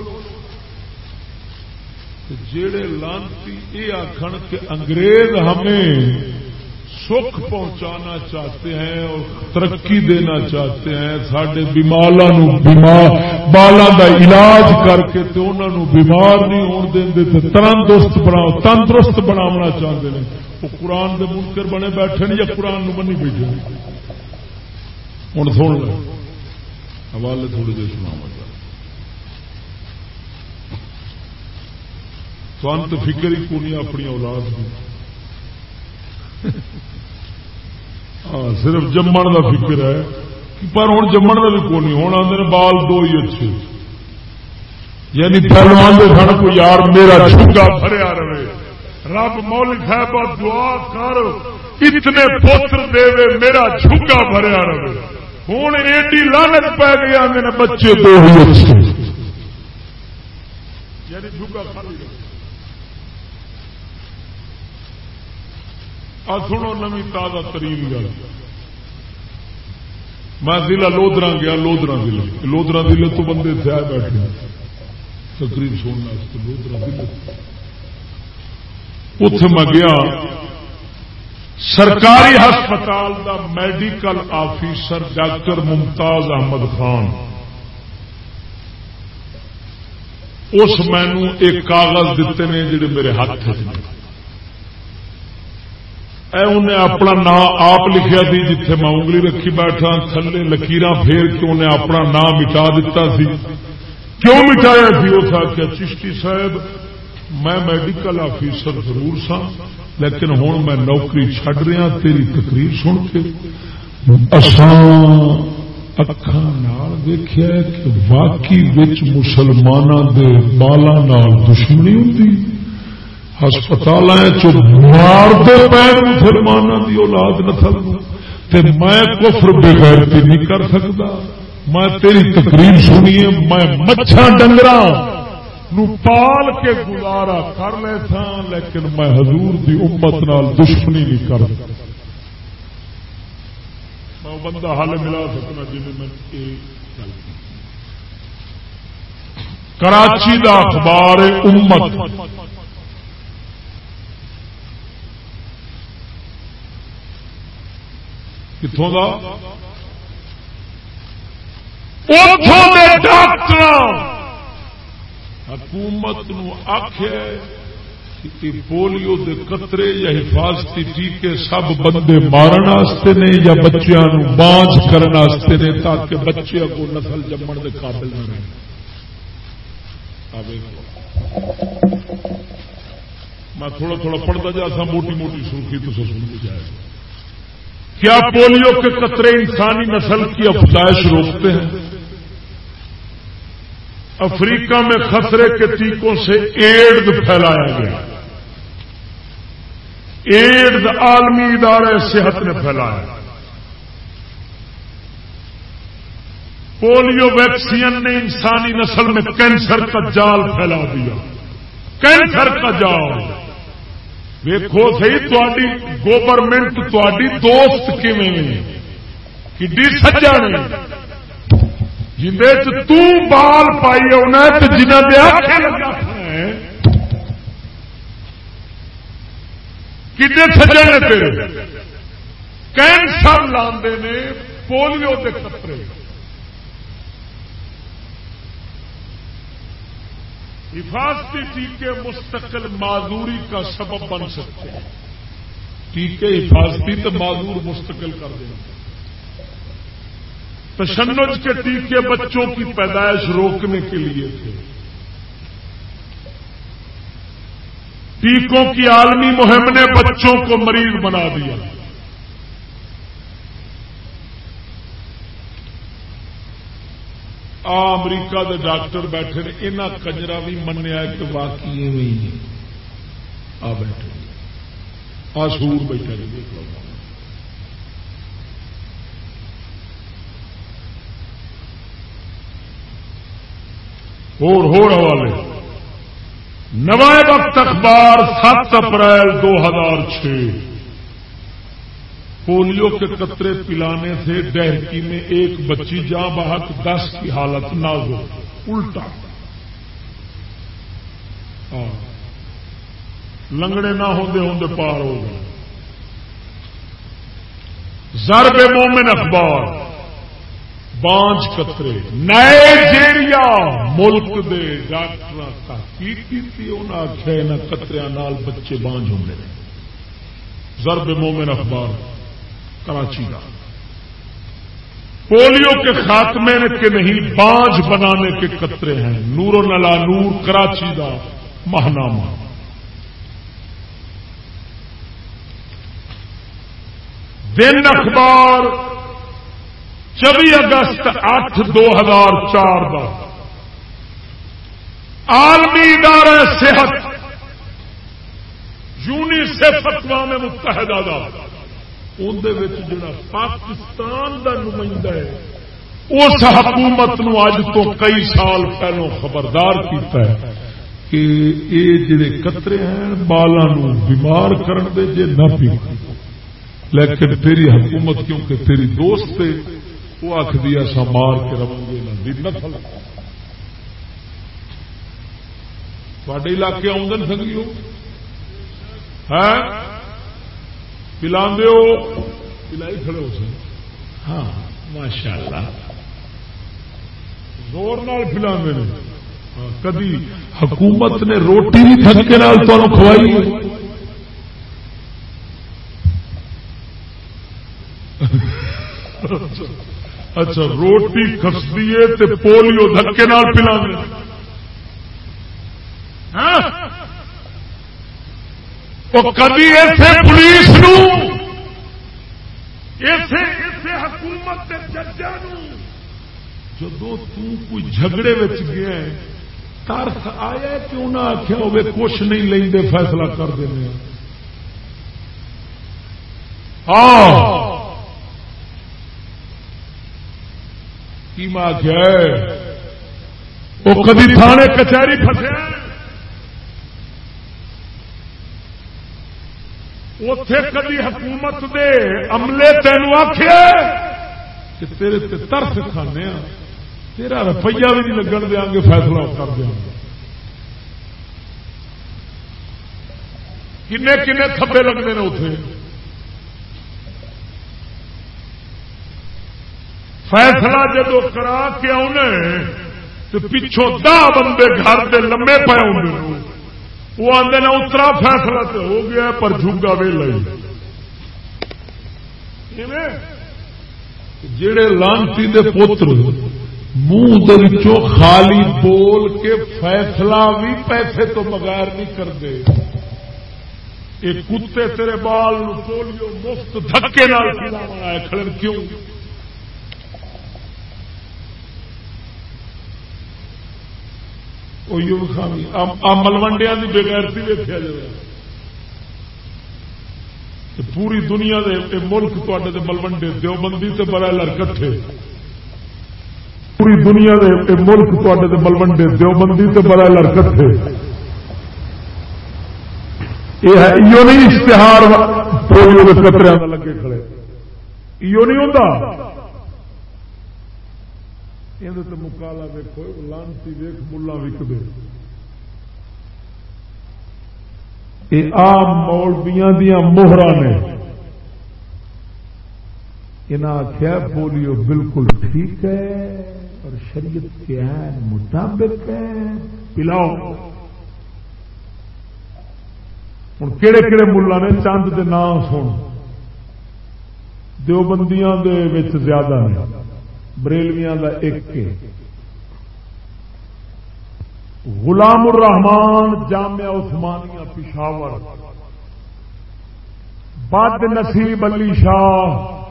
جڑے لانتی یہ آخر کہ انگریز ہمیں سکھ پہنچانا چاہتے ہیں اور ترقی دینا چاہتے ہیں۔ سڈے بیمالا بالا کا علاج کر کے تو انہوں بیمار نہیں ہون دیں تندرست بنا تندرست بناونا چاہتے ہیں وہ قرآن کے منکر بنے بیٹھے یا قرآن منی بیٹھے ہوں سن لو۔ حوالے تھوڑے دیر سنا تو فکر ہی کونی اپنی اولاد کی ہاں صرف جمن کا فکر ہے پر ہوں جمن کا بھی کون نہیں ہونا آدھے بال دو ہی اچھے یعنی پہلوان دے سن کو یار میرا چھگا بھریا رہے رب مولک ہے بات دعا کر اتنے پوتر دے میرا چھگا بھریا رہے ہوں ایڈی لانت پی گئی آدھے بچے دو ہی اچھے یعنی چھگا خالی رہے اور سنو نو تازہ ترین گل۔ میں ضلع لودرا گیا لودرا ضلع۔ لودرا ضلع تو بندے تھے آئے بیٹھے۔ تقریب سننے لودرا ضلع۔ اتے میں گیا۔ سرکاری ہسپتال دا medical officer doctor Mumtaz Ahmad Khan. اس مینو ایک کاغذ دیتے ہیں جڑے میرے ہاتھ اے انہیں اپنا نام آپ لکھیا تھی جتھے میں انگلی رکھی بیٹھا، تھلے لکیر پھیر کے انہیں اپنا نام مٹا دیتا سی۔ کیوں مٹایا سی؟ اس آخیا چشتی صاحب، میں میڈیکل آفیسر ضرور سا لیکن ہوں میں نوکری چڈ رہا، تیری تقریر سن کے۔ اکھان دیکھا کہ واقعی مسلمانوں کے بالا دشمنی ہوتی ہسپتال مارتے پے مسلمانوں کی اولاد نسل میں کفر بغیرتی نہیں کر سکتا میں تیری تقریر سنیے میں مچھا ڈنگر پال کے گزارا کر لے تھا لیکن میں حضور دی امت نال دشمنی نہیں کر سکتا میں بندہ حل ملا سکنا جن میں کراچی دا اخبار امت کتوں ڈاکٹر حکومت آخ پولیو دے قطرے یا حفاظتی ٹیکے سب بندے مارن واسطے نے یا بچوں بانچ کرنے نے تاکہ بچے کو نسل جمن کے قابل نہ رہے میں تھوڑا تھوڑا پڑھتا جا سا موٹی موٹی سرخی تو سن جائے۔ کیا پولیو کے قطرے انسانی نسل کی افزائش روکتے ہیں؟ افریقہ میں خطرے کے ٹیکوں سے ایڈز پھیلایا گیا۔ ایڈز عالمی ادارے صحت نے پھیلایا۔ پولیو ویکسین نے انسانی نسل میں کینسر کا جال پھیلا دیا۔ کینسر کا جال۔ ویکو سی تاری گورنمنٹ تاری دوست کھی سجا نے جن بال پائی ہونا جنہ دیا کنے نے تیرے کینسر لاندے نے پولیو کے خطرے حفاظتی ٹیکے مستقل معذوری کا سبب بن سکتے ہیں۔ ٹیکے حفاظتی تو معذور مستقل کر دیں۔ تشنج کے ٹیکے بچوں کی پیدائش روکنے کے لیے تھے۔ ٹیکوں کی عالمی مہم نے بچوں کو مریض بنا دیا۔ آ امریکہ دے ڈاکٹر بیٹھے نے کجرا بھی منیا کہ واقعی آ بیٹھے آ سور بیٹھے دیکھ لو حوالے۔ نوائے وقت اخبار، سات اپریل دو ہزار چھ۔ پولیو کے قطرے پلانے سے ڈہکی میں ایک بچی جاں بحق دس کی حالت نازک۔ الٹا۔ ہاں۔ لنگڑے نہ ہوندے ہوندے پار ہو گئے۔ زرب مومن اخبار۔ بانچ قطرے۔ نائجیریا ملک دے ڈاکٹر تحقیق کی انہیں آخیا یہاں نال بچے بانج ہوں زرب مومن اخبار۔ کراچی کا۔ پولیو کے خاتمے کے نہیں بانج بنانے کے قطرے ہیں۔ نور و نلا نور، کراچی کا ماہنامہ۔ دن اخبار چوبی اگست اٹھ دو ہزار چار کا عالمی ادارہ صحت، یونیسیف اقوام متحدہ اندر جڑا پاکستان دا نمائندہ ہے اس حکومت نو اج تو کئی سال پہلو خبردار کیتا ہے کہ یہ جڑے قطرے ہیں بالا بیمار کرن دے جے نہ پی لیکن تیری حکومت کیونکہ تیری دوست ہے وہ آخ دیا سا مار کے رو گے نہ نسل۔ تھوڑے علاقے آمدن سنگیو؟ ہے پلا پلائی کھڑے ہو سن۔ ہاں ماشاء اللہ زور نال پلا ہاں، کدی حکومت نے روٹی بھی تھکے نال کھوائی۔ اچھا روٹی کسدی ہے پولیو دھکے نال پلا کبھی ایسے پولیس حکومت ججا جدو کوئی جھگڑے گیا ترس آیا کہ انہیں آخیا ہوے کچھ نہیں لیں فیصلہ کر دیں کی ماں کیا وہ کبھی تھانے کچہری پھسے اتے کدی حکومت دے عملے تینوں آخیا کہ تیرے تے ترس کھانے تیرا روپیہ بھی نہیں لگن دیا گے، فیصلہ کر دیا گے۔ کنے کنے تھبے لگتے ہیں اتے فیصلہ جدو کرا کے آنے تو پچھوں دہ بندے گھر کے لمے پے ہوں وہ آدھے نا اترا فیصلہ تو ہو گیا پر جھگا ویلا جڑے لانسی دے پوتر منہ خالی بول کے فیصلہ بھی پیسے تو بغیر نہیں کرتے۔ یہ کتے تیرے بال پولیو مفت دھکے کھڑے کیوں؟ ملوڈیا کی بےغیرتی ویکیا جائے پوری دنیا دے ملک تے ملوڈے دیوبندی سے بڑا لڑکٹے پوری دنیا دے ملک تے ملوڈے دیوبندی سے بڑا لڑکٹے یہ ہے نہیں اشتہار پولیو کے قطرے لگے کھڑے یہ نہیں ہوتا یہ مکالا ویکو لانتی ویخ ملا وکدے یہ آم مولبیاں دیا موہرا نے۔ انہیں آخیا پولیو بالکل ٹھیک ہے اور شریعت کے مطابق ہے۔ پلاؤ۔ ہوں کہڑے کہڑے ملا نے چند کے نام سن۔ دیوبندیاں دے زیادہ نے۔ بریلویاں کا ایک غلام الرحمان جامعہ عثمانیہ پشاور۔ بد نصیب علی شاہ۔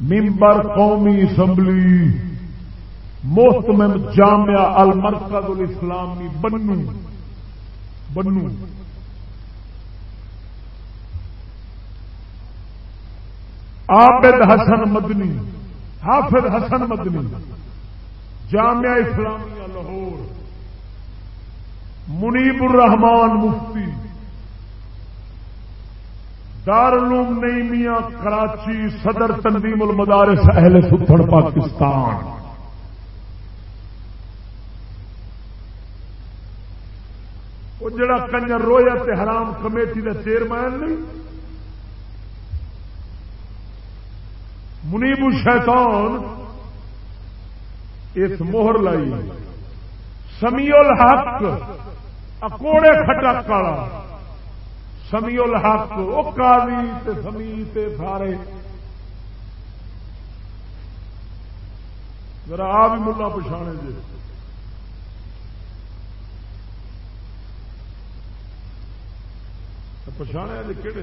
ممبر قومی اسمبلی۔ محتمم جامعہ المرکز الاسلامی بنو۔ بنو۔ عابد حسن مدنی، حافظ حسن مدنی، جامعہ اسلامیہ لاہور، منیب الرحمان مفتی، دارالعلوم نعیمیہ کراچی صدر تنظیم المدارس اہل ستھڑ پاکستان۔ وہ جڑا کنجر رویا تے حرام کمیٹی کا چیئرمین نہیں منیب الشیطان، اس موہر لائی۔ سمی الحق، اکوڑے کھٹک والا سمی الحق وہ کالی تے سمی تے سارے۔ ذرا آ بھی ملا پچھانے جی پچھانے والے کہڑے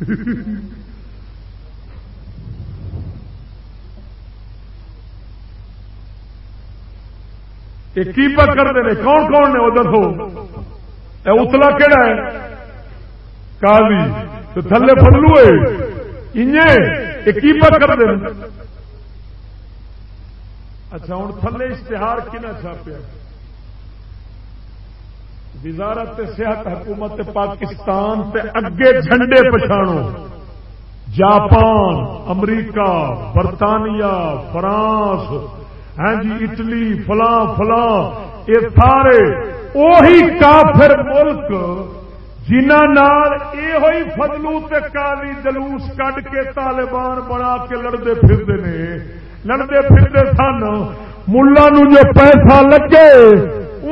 کی کرتے ہیں؟ کون کون نے؟ وہ دسو۔ اتلا کہڑا ہے؟ کالی۔ تو تھلے فلو ہے۔ کی کرتے ہیں؟ اچھا ہوں تھلے اشتہار کنا چھاپیا؟ وزارت صحت حکومت پاکستان تے اگے جھنڈے پچھاڑو جاپان، امریکہ، برطانیہ، فرانس ہاں جی اٹلی، فلاں فلاں، یہ سارے اوہی کافر ملک جنہ یہ فضلو تے کالی جلوس کڈ کے طالبان بنا کے لڑتے پھرتے ہیں لڑتے پھرتے سن ملا جو پیسہ لگے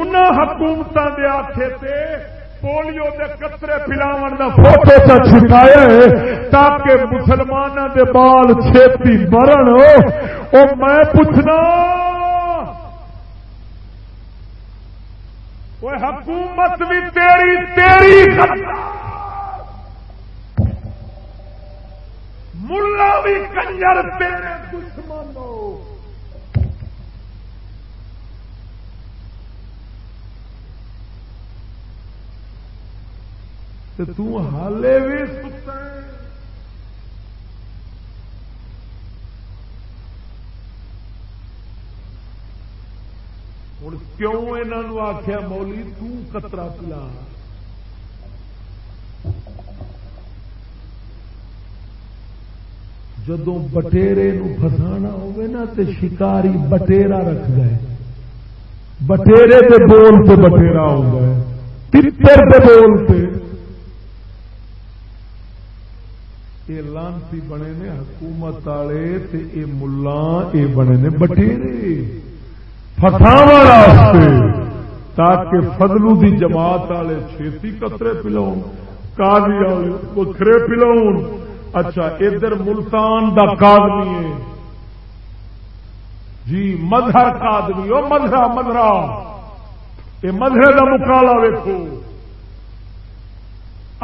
ان حکومت دے آخے تے پولیو دے قطرے پلاو کا فوٹو کا چھکایا تاکہ مسلمانوں دے بال چھتی مرن۔ او میں پوچھنا حکومت بھی تیری تیری ملا بھی کنجر تیرے دشمن تو حالے بھی ستا ہوں کیوں یہ آخیا مولی تترا پلا؟ جدو بٹیرے فسانا نا تے شکاری بٹیرا رکھ گئے بٹیرے دے بول پہ بٹیرا ہو گئے۔ دے بول پہ یہ لانتی بنے نے، حکومت والے یہ ملا یہ بنے نے بٹیرے فساو تاکہ فضلو دی جماعت والے چھتی قطرے پلاؤ کالی والے بکھرے پلاؤ اچھا ادھر ملتان دا کادمی ہے۔ جی مظہر کادمی وہ مظہرا مظہرا یہ مظہر کا مکالا ویکو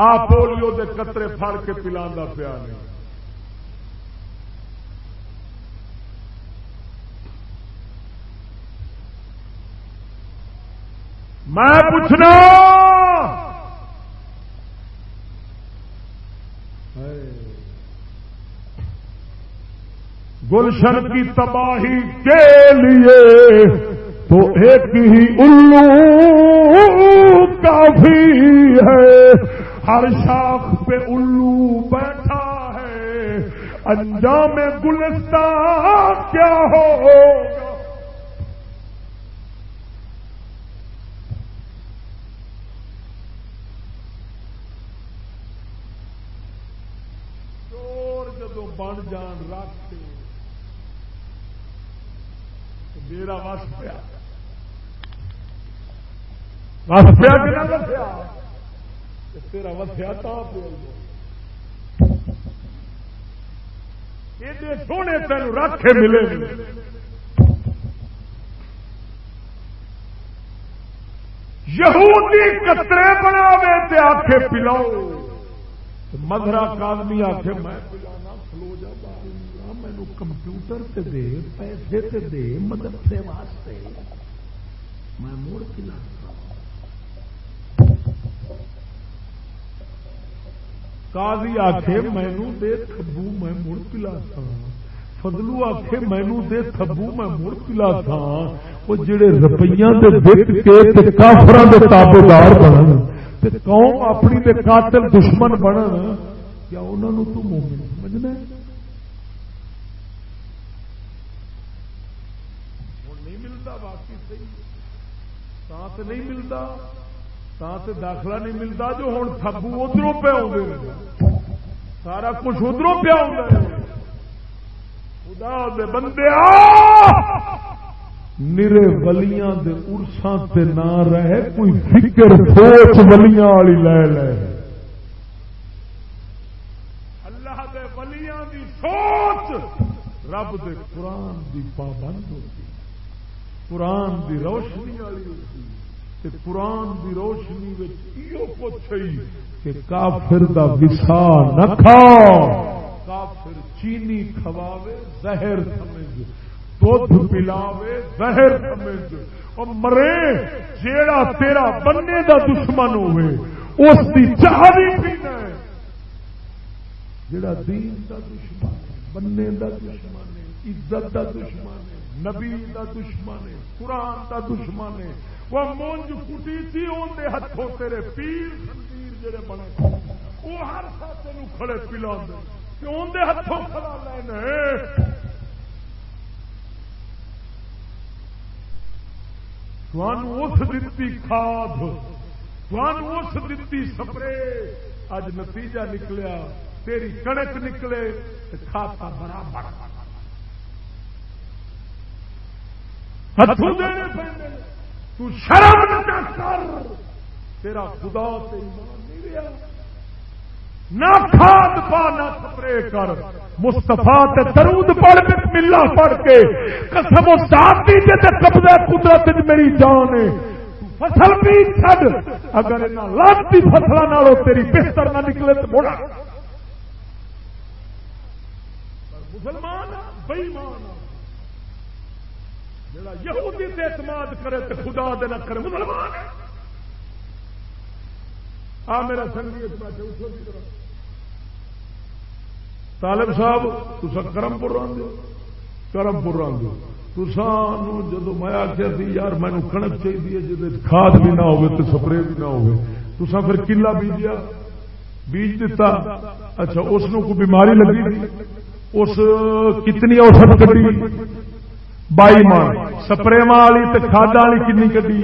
آ پولیو دے قطرے پھڑ کے پلا پیا نہیں میں پوچھنا، گلشن کی تباہی کے لیے تو ایک ہی الو کافی ہے۔ ہر شاخ پہ الو بیٹھا ہے۔ انجام گلستان کیا ہو بن جان رکھ میرا وس پیا وس پیا کہ تیرا وسیا تا سونے تین رکھ ملے یہودی کترے بناوے تے آخے پلاؤ۔ مدرا کادمی آخے میں پلانا کھلو جا ہاں، مینو کمپیوٹر تے دے، پیسے تے دے، مدرسے واسطے۔ میں مڑ پلا کازی آخے مینو دے تھبو میں مڑ پلا تھا. فضلو آخے مینو دے تھبو میں مڑ پلا تھا. وہ جڑے روپیہ دے بک کے کافر دے تابے دار بنن قوم اپنی دے قاتل دشمن بنن کیا انہوں تو مومن سمجھنا نہیں ملتا باقی صحیح نہیں ملتا۔ تے داخلہ نہیں ملتا جو ہوں تھبو ادھر پہ آ سارا کچھ ادھر پہ خدا دے بندے نرے ولیاں دے ارساں تے نہ رہے، کوئی فکر، سوچ ولیاں والی لے لے۔ اللہ دے ولیاں دی سوچ رب دے قرآن دی پابند ہوتی۔ قرآن دی روشنی والی ہوتی۔ قرآن کی روشنی پوچھ کہ کافر دا وسا نہ کھا۔ کافر چینی کھواوے، زہر سمجھ۔ دھد پلاوے، زہر سمجھ۔ اور مرے، جیڑا تیرا بننے دا دشمن ہوئے، اس کی چاہ بھی پینا ہے۔ جیڑا دین دا دشمن بننے دا دشمن ہے، عزت دا دشمن ہے، نبی دا دشمن ہے، قرآن دا دشمن ہے۔ وہ مونج کٹی تھی اندر ہاتھوں تیرے پیر پیر جڑے بنے۔ وہ ہر ساتھ کھڑے پلا اندر ہاتھوں کھڑا لینا اس دتی کھاد اس دتی سپرے۔ اج نتیجہ نکلیا، تیری کڑک نکلے کھاتا برابر۔ ہاتھوں دینے پہ تو شرم نہ کر۔ تیرا خدا سے ایمان نہیں رہا۔ نہ کھاد پا، نہ سپرے کر۔ مستفا درود پڑھ ملا پڑھ کے۔ قسم و ساتھی تے قبضہ قدرت میری جان ہے۔ فصل بھی چڈ اگر لانتی فصل نالوں تیری بہتر نہ نکلے تو بڑا مسلمان، بےمان۔ جڑا یہودی تے اعتماد کرے تو خدا دے نہ کرے، مسلمان آ میرا سنگی جی، طالب صاحب تسا کرم پور رہے کرم پور رہے تسان جدو میں آخیا سی، یار مینو کنک چاہیے جی کھاد بھی نہ ہوگی تو سپرے بھی نہ ہوگی تسا پھر کلا بیجیا، بیج دیتا اچھا اس کوئی بیماری لگی اس کتنی اوسط کٹی بائی مان سپرے والی تو کھاد والی کنی کدی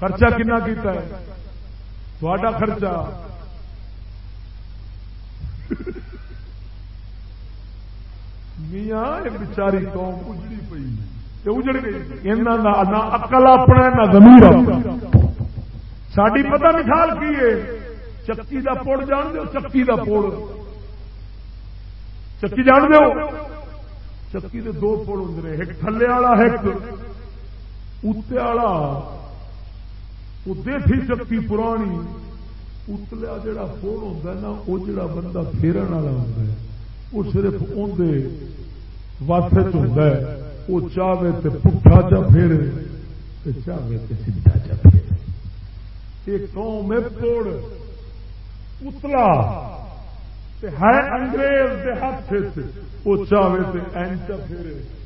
خرچہ کنا کیتا ہے تھوڑا خرچہ میاں بچاری قوم اجڑی پی اجڑ گئی نہ اکل اپنا نہ زمیر ساری پتہ مثال کی ہے چکی دا پوڑ جان دو چکی دا پوڑ چکی جان دو چکی دے دو پوڑ ہوں ایک تھلے والا ایک اتنے والا ادے تھی چکی پرانی اتلیا جڑا پوڑ ہوتا نا وہ جڑا بندہ پھیرن والا ہوتا ہے وہ صرف اندر واسطے ہوتا ہے وہ چاہے تو پٹھا چا پھیرے چاہے تو سیدھا چا پھیرے یہ قوم ہے پوڑ اتلا ہے انگریز کے ہاتھ سے وہ چاہے تو این چا پھیرے۔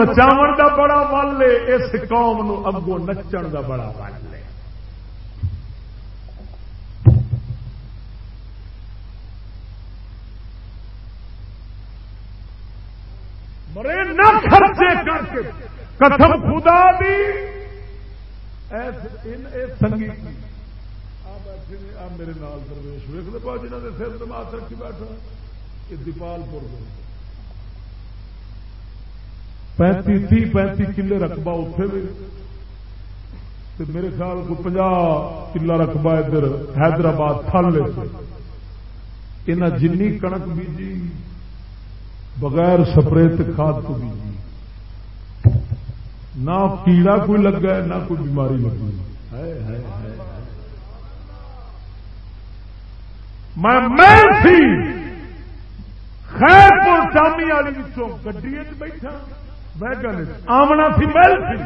نچاو کا بڑا بل ہے اس قوم نو اگوں نچن کا بڑا بل ہے مرے نہ خرچے کر کے۔ کتم خدا دی۔ سنگیت میرے نال درویش ویک پا جنہوں نے سر دماغ رکھی بیٹھا یہ دیپال پور پینتی تی پینتی کلے رقبہ اتے بھی میرے خیال کو پنجا کلا رقبہ ادھر حیدرآباد تھل جن کنک بیجی بغیر سپریت کھاد کو بیجی نہ کیڑا کوئی لگا ہے، نہ کوئی بیماری لگی میں خیر پور شامی والی گڈی بیٹھا۔ میں آمنا سی محل سی۔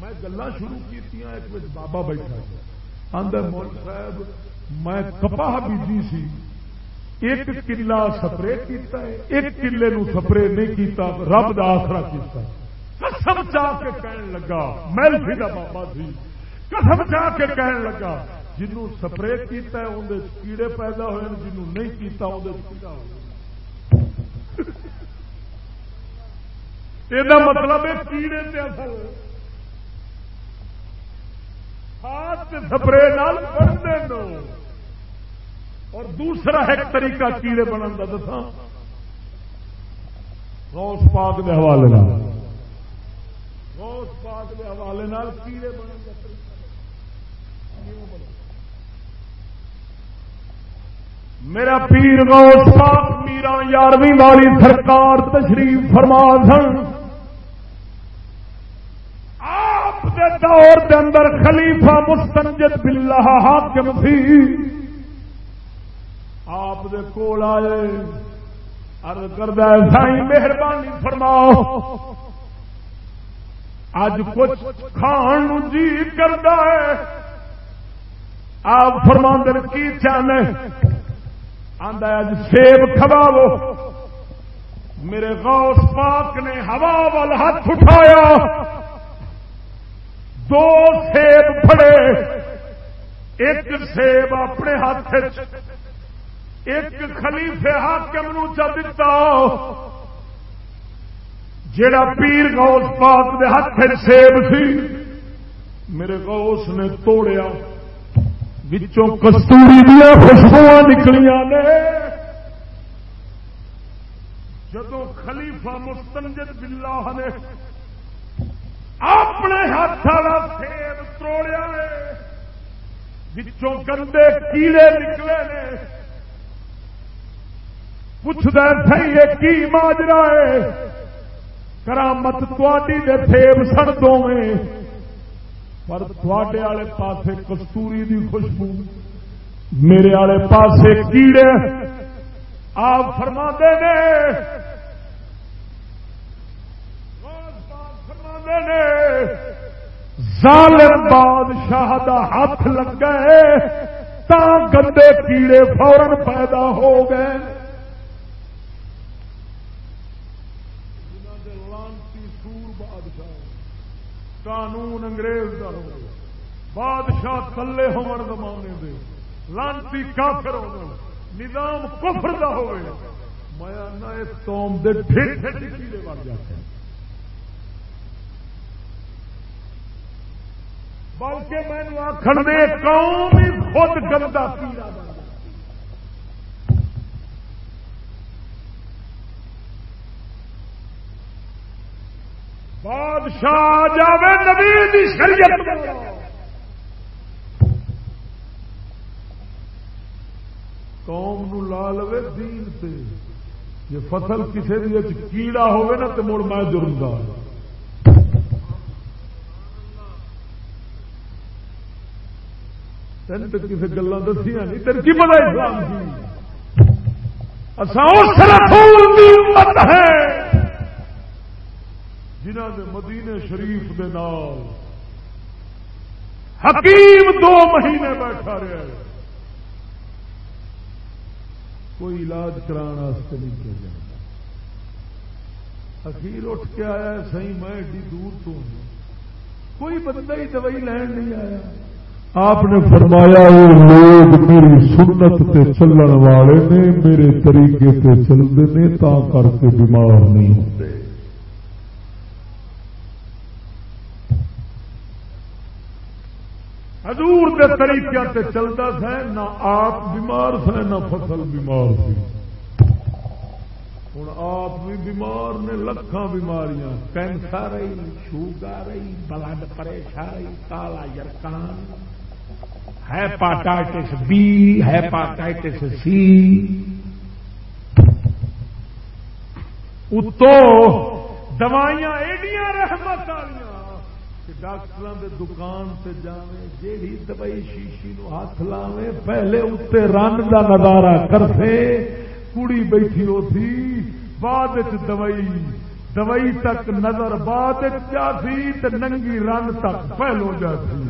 میں گلا شروع کی ایک بابا بیٹھا اندر مول صاحب، میں کپاہ بیجی سی۔ ایک کلا سپرے کیتا ہے، ایک کلے نو سپرے نہیں کیتا، رب دا آسرا کیتا قسم چاہ کے کہن لگا محل سی دا بابا سی قسم چاہ کے کہن لگا جنوں سپرے کیتا ہے اندر کیڑے پیدا ہوئے جنوں نہیں کیتا اندر کیڑا ہو یہ مطلب ہے کیڑے تے اصل۔ ہاتھ سپرے نال بنتے دو اور دوسرا ایک طریقہ کیڑے بننے کا دسا روس پاک کے حوالے روس پاک کے حوالے نال کیڑے بننے کا طریقہ میرا پیر غوث پاک میرا یارویں والی سرکار تشریف فرما سن۔ آپ دے دور دے اندر خلیفہ مستنجد باللہ حاکم سی آپ دے کول آئے۔ ارد کردہ سائی مہربانی فرماؤ۔ اج کچھ کھان جی کرتا ہے۔ آپ فرما کی چاہنے؟ اج سیب کھواو میرے غوث پاک نے ہوا وال ہاتھ اٹھایا۔ دو سیب پڑے ایک سیب اپنے ہاتھ ایک خلیفے حاکم نو چا دتا۔ جڑا پیر غوث پاک دے ہاتھ سیب سی، میرے غوث نے توڑیا۔ کستوری دیا خوشبو نکلیاں نے۔ جدو خلیفہ مستنجد باللہ نے اپنے ہاتھ والا سیب تروڑیا بچوں گندے کیڑے نکلے نے۔ پوچھتا سی یہ کی ماجرا ہے؟ کرامت تھی سیب سڑ دو میں پر تھوڑے والے پاسے کستوری دی خوشبو۔ میرے والے پاسے کیڑے۔ آپ فرما دے ظالم بادشاہ دا ہاتھ لگ گئے تا گندے کیڑے فورن پیدا ہو گئے۔ قانون انگریز کا ہو۔ بادشاہ تھلے ہون زمانے دے۔ لانتی کافر ہو نظام کفر دا ہوئے۔ میں قوم دے ٹھیک ٹھیک جاتے بلکہ میں آخر میں قوم ہی خود گندا پیڑا بادشاہ جاوے نبی دی شریعت قوم نو لا لو دین سے یہ فصل کسی کیڑا ہوگا نا تو مڑ میں جرمدار. تین تو کسی گلا دسیا نہیں تین کی پتا اسلام کی؟ اصل ہے. جنہ نے مدینے شریف دے نال حکیم دو مہینے بیٹھا رہا ہے۔ کوئی علاج کرانا نہیں کیا جاتا۔ اخیر اٹھ کے آیا سی میں ایڈی دور تو کوئی بندہ ہی دوائی لین نہیں آیا۔ آپ نے فرمایا، وہ لوگ میری سنت تے چلن والے نے، میرے طریقے تے چلتے ہیں تا کر کے بیمار نہیں ہوتے۔ حضور طریقے سے چلتا تھا نہ آپ بیمار تھے نہ فصل بیمار تھی ہوں آپ بھی بیمار نے لکھان بیماریاں۔ کینسر رہی، شوگر رہی، بلڈ پریشر کالا یرکان۔ Hepatitis B, hepatitis C. اتو دوائیاں ایڈیاں رحمت والی ڈاکٹر دکان سے جاوے جیڑی دوائی شیشی نو ہاتھ لاوے پہلے اتنے رن کا نظارہ کرتے کڑی بیٹھی ہوتی، بعد دوائی دوائی تک نظر، بعد جاتی ننگی رن تک پہلو جاتی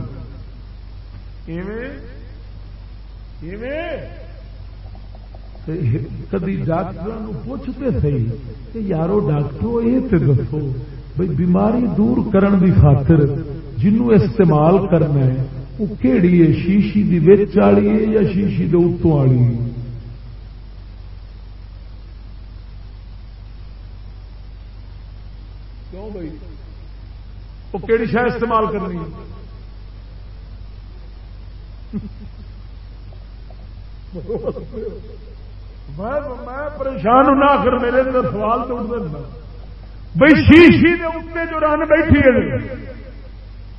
کدی ڈاکٹر پوچھتے سی یارو ڈاکٹر یہ دسو۔ بھائی بیماری دور کرن دی خاطر جنوں استعمال کرنا ہے وہ کہڑی ہے، شیشی دی وچ والی ہے یا شیشی دے اتوں والی کیوں بھائی وہ کہڑی شاید استعمال کرنی ہے؟ میں پریشان ہوں، نہ میرے اندر سوال تو اٹھ بھائی شیشی کے اتنے جو رن بیٹھی ہے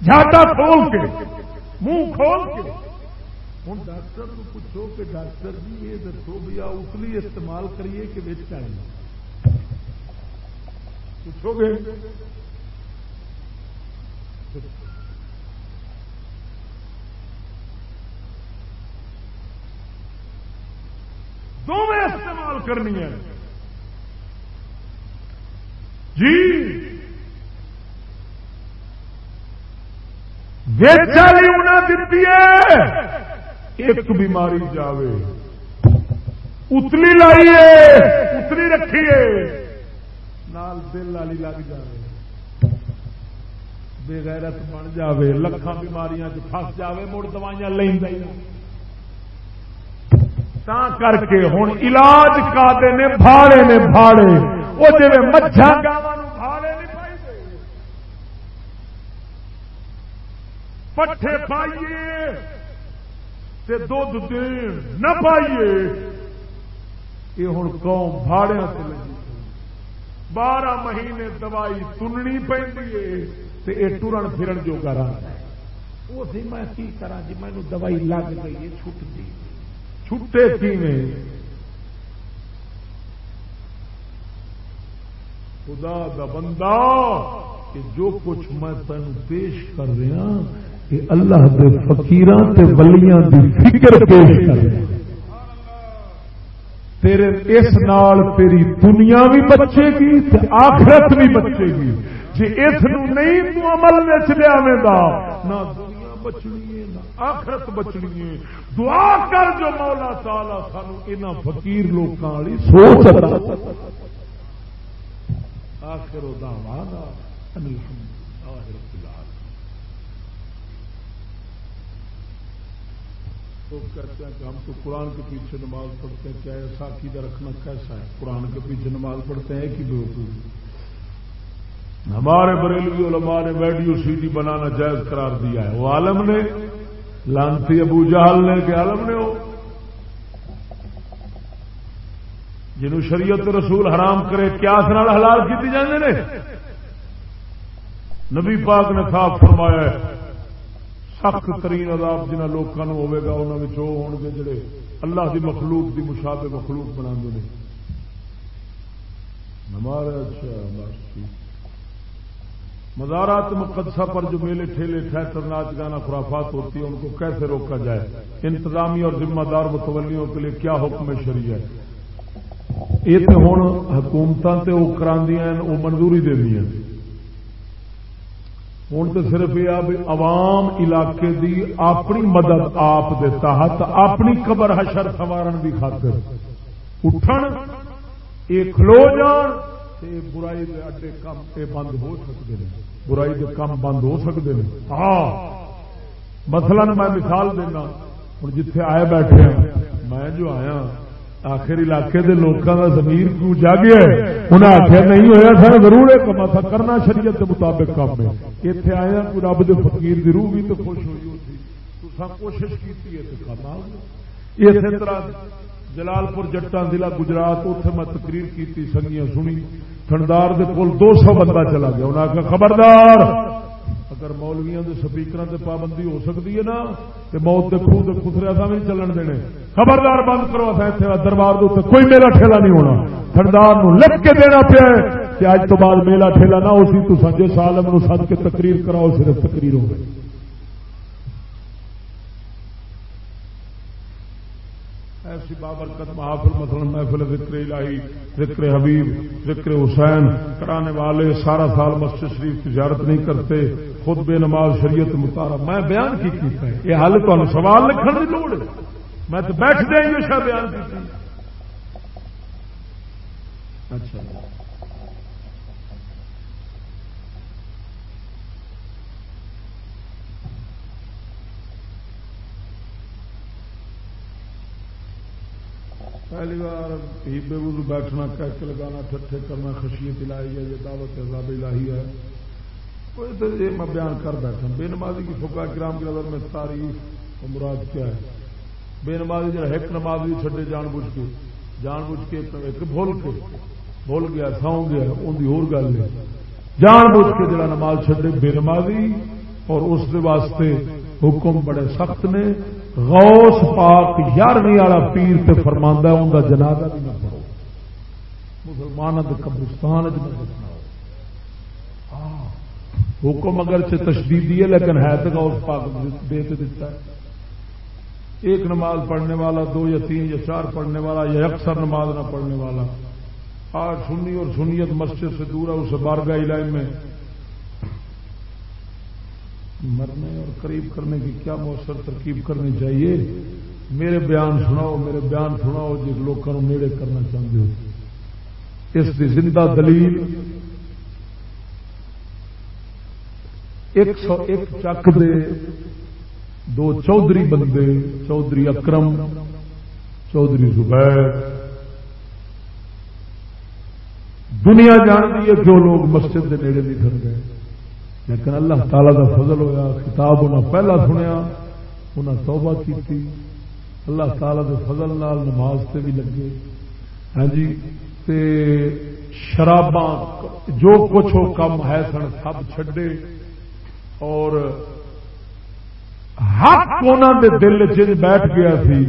جاٹا کھول کے منہ کھول کے۔ ہوں ڈاکٹر کو پوچھو کہ ڈاکٹر جی یہ دسو بھیا اتلی استعمال کریے کہ بچ آئے پوچھو گے۔ دونوں استعمال کرنی ہے۔ جی۔ ویچالی انہیں دیتی ہے۔ ایک بیماری جاوے۔ اتلی لائیے اتلی رکھیے نال دل والی لگ جائے بےغیرت بن جاوے۔ لکھان بیماریاں پس جاوے۔ مڑ دوائیاں لینا کر کے ہوں علاج کا نے، بھاڑے نے، بھاڑے۔ وہ جی مجھا پٹھے پائیے دھد دین نہ پائیے یہ ہوں قوم بھاڑیا سے لگی بارہ مہینے دوائی تننی پہ یہ ٹرن پھرن جو کرا وہ میں کی کرا جی مینو دوائی لگ گئی چھٹ گئی چھٹے کی خدا دا بندہ کہ جو کچھ میں تین پیش کر رہا یہ اللہ دے فقیران تے ولیاں دی فکر پیش کر رہا تیرے اس نال تیری دنیا بھی بچے گی تے آخرت بھی بچے گی۔ جی اس نہیں تو عمل وچ لیا نہ دنیا بچنی ہے، نہ آخرت بچنی ہے۔ دعا کر جو مولا تعالی سانو انہاں فقیر لوکاں والی سوچ عطا آخر دعوانا ان الحمد رب العالمين تو کہتے ہیں کہ ہم تو قرآن کے پیچھے نماز پڑھتے ہیں، کیا ایسا عقیدہ رکھنا کیسا ہے؟ قرآن کے پیچھے نماز پڑھتے ہیں کہ بے ہمارے بریلوی علماء نے ویڈیو سی ڈی بنانا جائز قرار دیا ہے۔ وہ عالم نے، لانتی ابو جہل نے کہ عالم نے وہ جنہوں شریعت رسول حرام کرے کیا حلال کی جانے نے۔ نبی پاک نے صاف فرمایا ہے، سخت ترین عذاب جنہ لوگوں ہوے گا انہوں ہون گے جڑے اللہ دی مخلوق دی مشابہ مخلوق بنا ہمارا اچھا مزارات مقدسہ پر جو میلے، ٹھیلے ٹھہر ناچ، گانا، خرافات ہوتی ہے ان کو کیسے روکا جائے؟ انتظامی اور ذمہ دار متولیوں کے لیے کیا حکم شریع ہے یہ تو ہوں حکومت وہ کرا وہ منظوری دیا ہوں تو صرف یہ عوام علاقے دی اپنی مدد آپ دے تحت اپنی قبر حشر سوارن دی خاطر اٹھن یہ کھلو جان برائی دے اڈے کام یہ بند ہو سکتے ہیں برائی دے کام بند ہو سکتے ہیں ہاں مثلا میں مثال دینا ہوں جتھے آئے بیٹھے ہیں میں جو آیا آخر علاقے دے لوگوں کا زمین کو جاگیا انہیں آخیا نہیں ہوا سر ضرور ایک کما تھا کرنا شریعت کے مطابق کام ہے اتنے آیا کوئی رب دے فقیر دی روح بھی تو خوش ہوئی ہوتی تو کوشش کی ہے تو کام آ اسی طرح جلال پور جٹا ضلع گجرات اتنے میں تقریر کی سنگیاں سنی تھندار کول دو سو بندہ چلا گیا انہیں آخر خبردار اگر مولویا کے سپیکر سے پابندی ہو سکتی ہے نا تو موت کے خوہ خسرے اصا بھی چلن دینے۔ خبردار بند کرو اتنے دربار دے کوئی میلا ٹھیلا نہیں ہونا۔ تھندار لکھ کے دینا پیا کہ اج تو بعد میلا ٹھیلا نہ ہو سی تو سجے سال سد کے تقریر کراؤ، صرف تقریر ہو گئی۔ ایسی بابرکت محافل، مثلا محفل ذکر الہی، ذکر حبیب، ذکر حسین، کرانے والے سارا سال مسجد شریف تجارت نہیں کرتے۔ خود بے نماز شریعت متارا میں بیان کی کیتا ہے یہ حال تو سوال لکھن کی لوڑ ہے۔ میں تو بیٹھ دیں گے بیان کی اچھا۔ پہلی بار ہی بے وضو بیٹھنا، کہہ کے لگانا، ٹھٹھے کرنا، خشیت الہی ہے، یہ دعوت عذاب الہی ہے۔ یہ میں بیان کر بیٹھا بے نمازی کی فکا کرام کی نظر میں تاریخ مراد کیا ہے؟ بے نمازی جہاں ایک نماز بھی چھڈے جان بوجھ کے جان بوجھ کے ایک بھول کے بھول گیا سو گیا ان کی اور گل ہے۔ جان بوجھ کے جڑا نماز چھڈے بے نمازی اور اس واسطے حکم بڑے سخت نے۔ غوث پاک یارویں والا پیر سے فرما ان کا جنازہ بھی نہ پڑھو۔ مسلمان قبرستان ہاں، حکم اگر سے تشدیدی ہے، لیکن ہے تو غوث پاک دے دیتا ہے۔ ایک نماز پڑھنے والا، دو یا تین یا چار پڑھنے والا، یا اکثر نماز نہ پڑھنے والا۔ آج سنی اور سنیت مسجد سے دور ہے اسے بارگاہ علاقے میں۔ مرنے اور قریب کرنے کی کیا مؤثر ترکیب کرنی چاہیے؟ میرے بیان سناؤ، میرے بیان سناؤ، جس لوگوں نیڑے کرنا چاہتے ہو۔ اس کی زندہ دلیل ایک سو ایک چک دے، دو چودھری بندے، چودھری اکرم، چودھری زبیر۔ دنیا جانتی ہے جو لوگ مسجد کے نیڑے نہیں کر گئے۔ لیکن اللہ تعالی کا فضل ہویا کتاب انہیں پہلا سنیا انہیں توبہ کی اللہ تعالی کے فضل نال نماز سے بھی لگے۔ ہاں جی تے شراباں، جو کچھ وہ کم ہے سن، سب چھڈے۔ اور حق انہوں دے دل چ بیٹھ گیا سی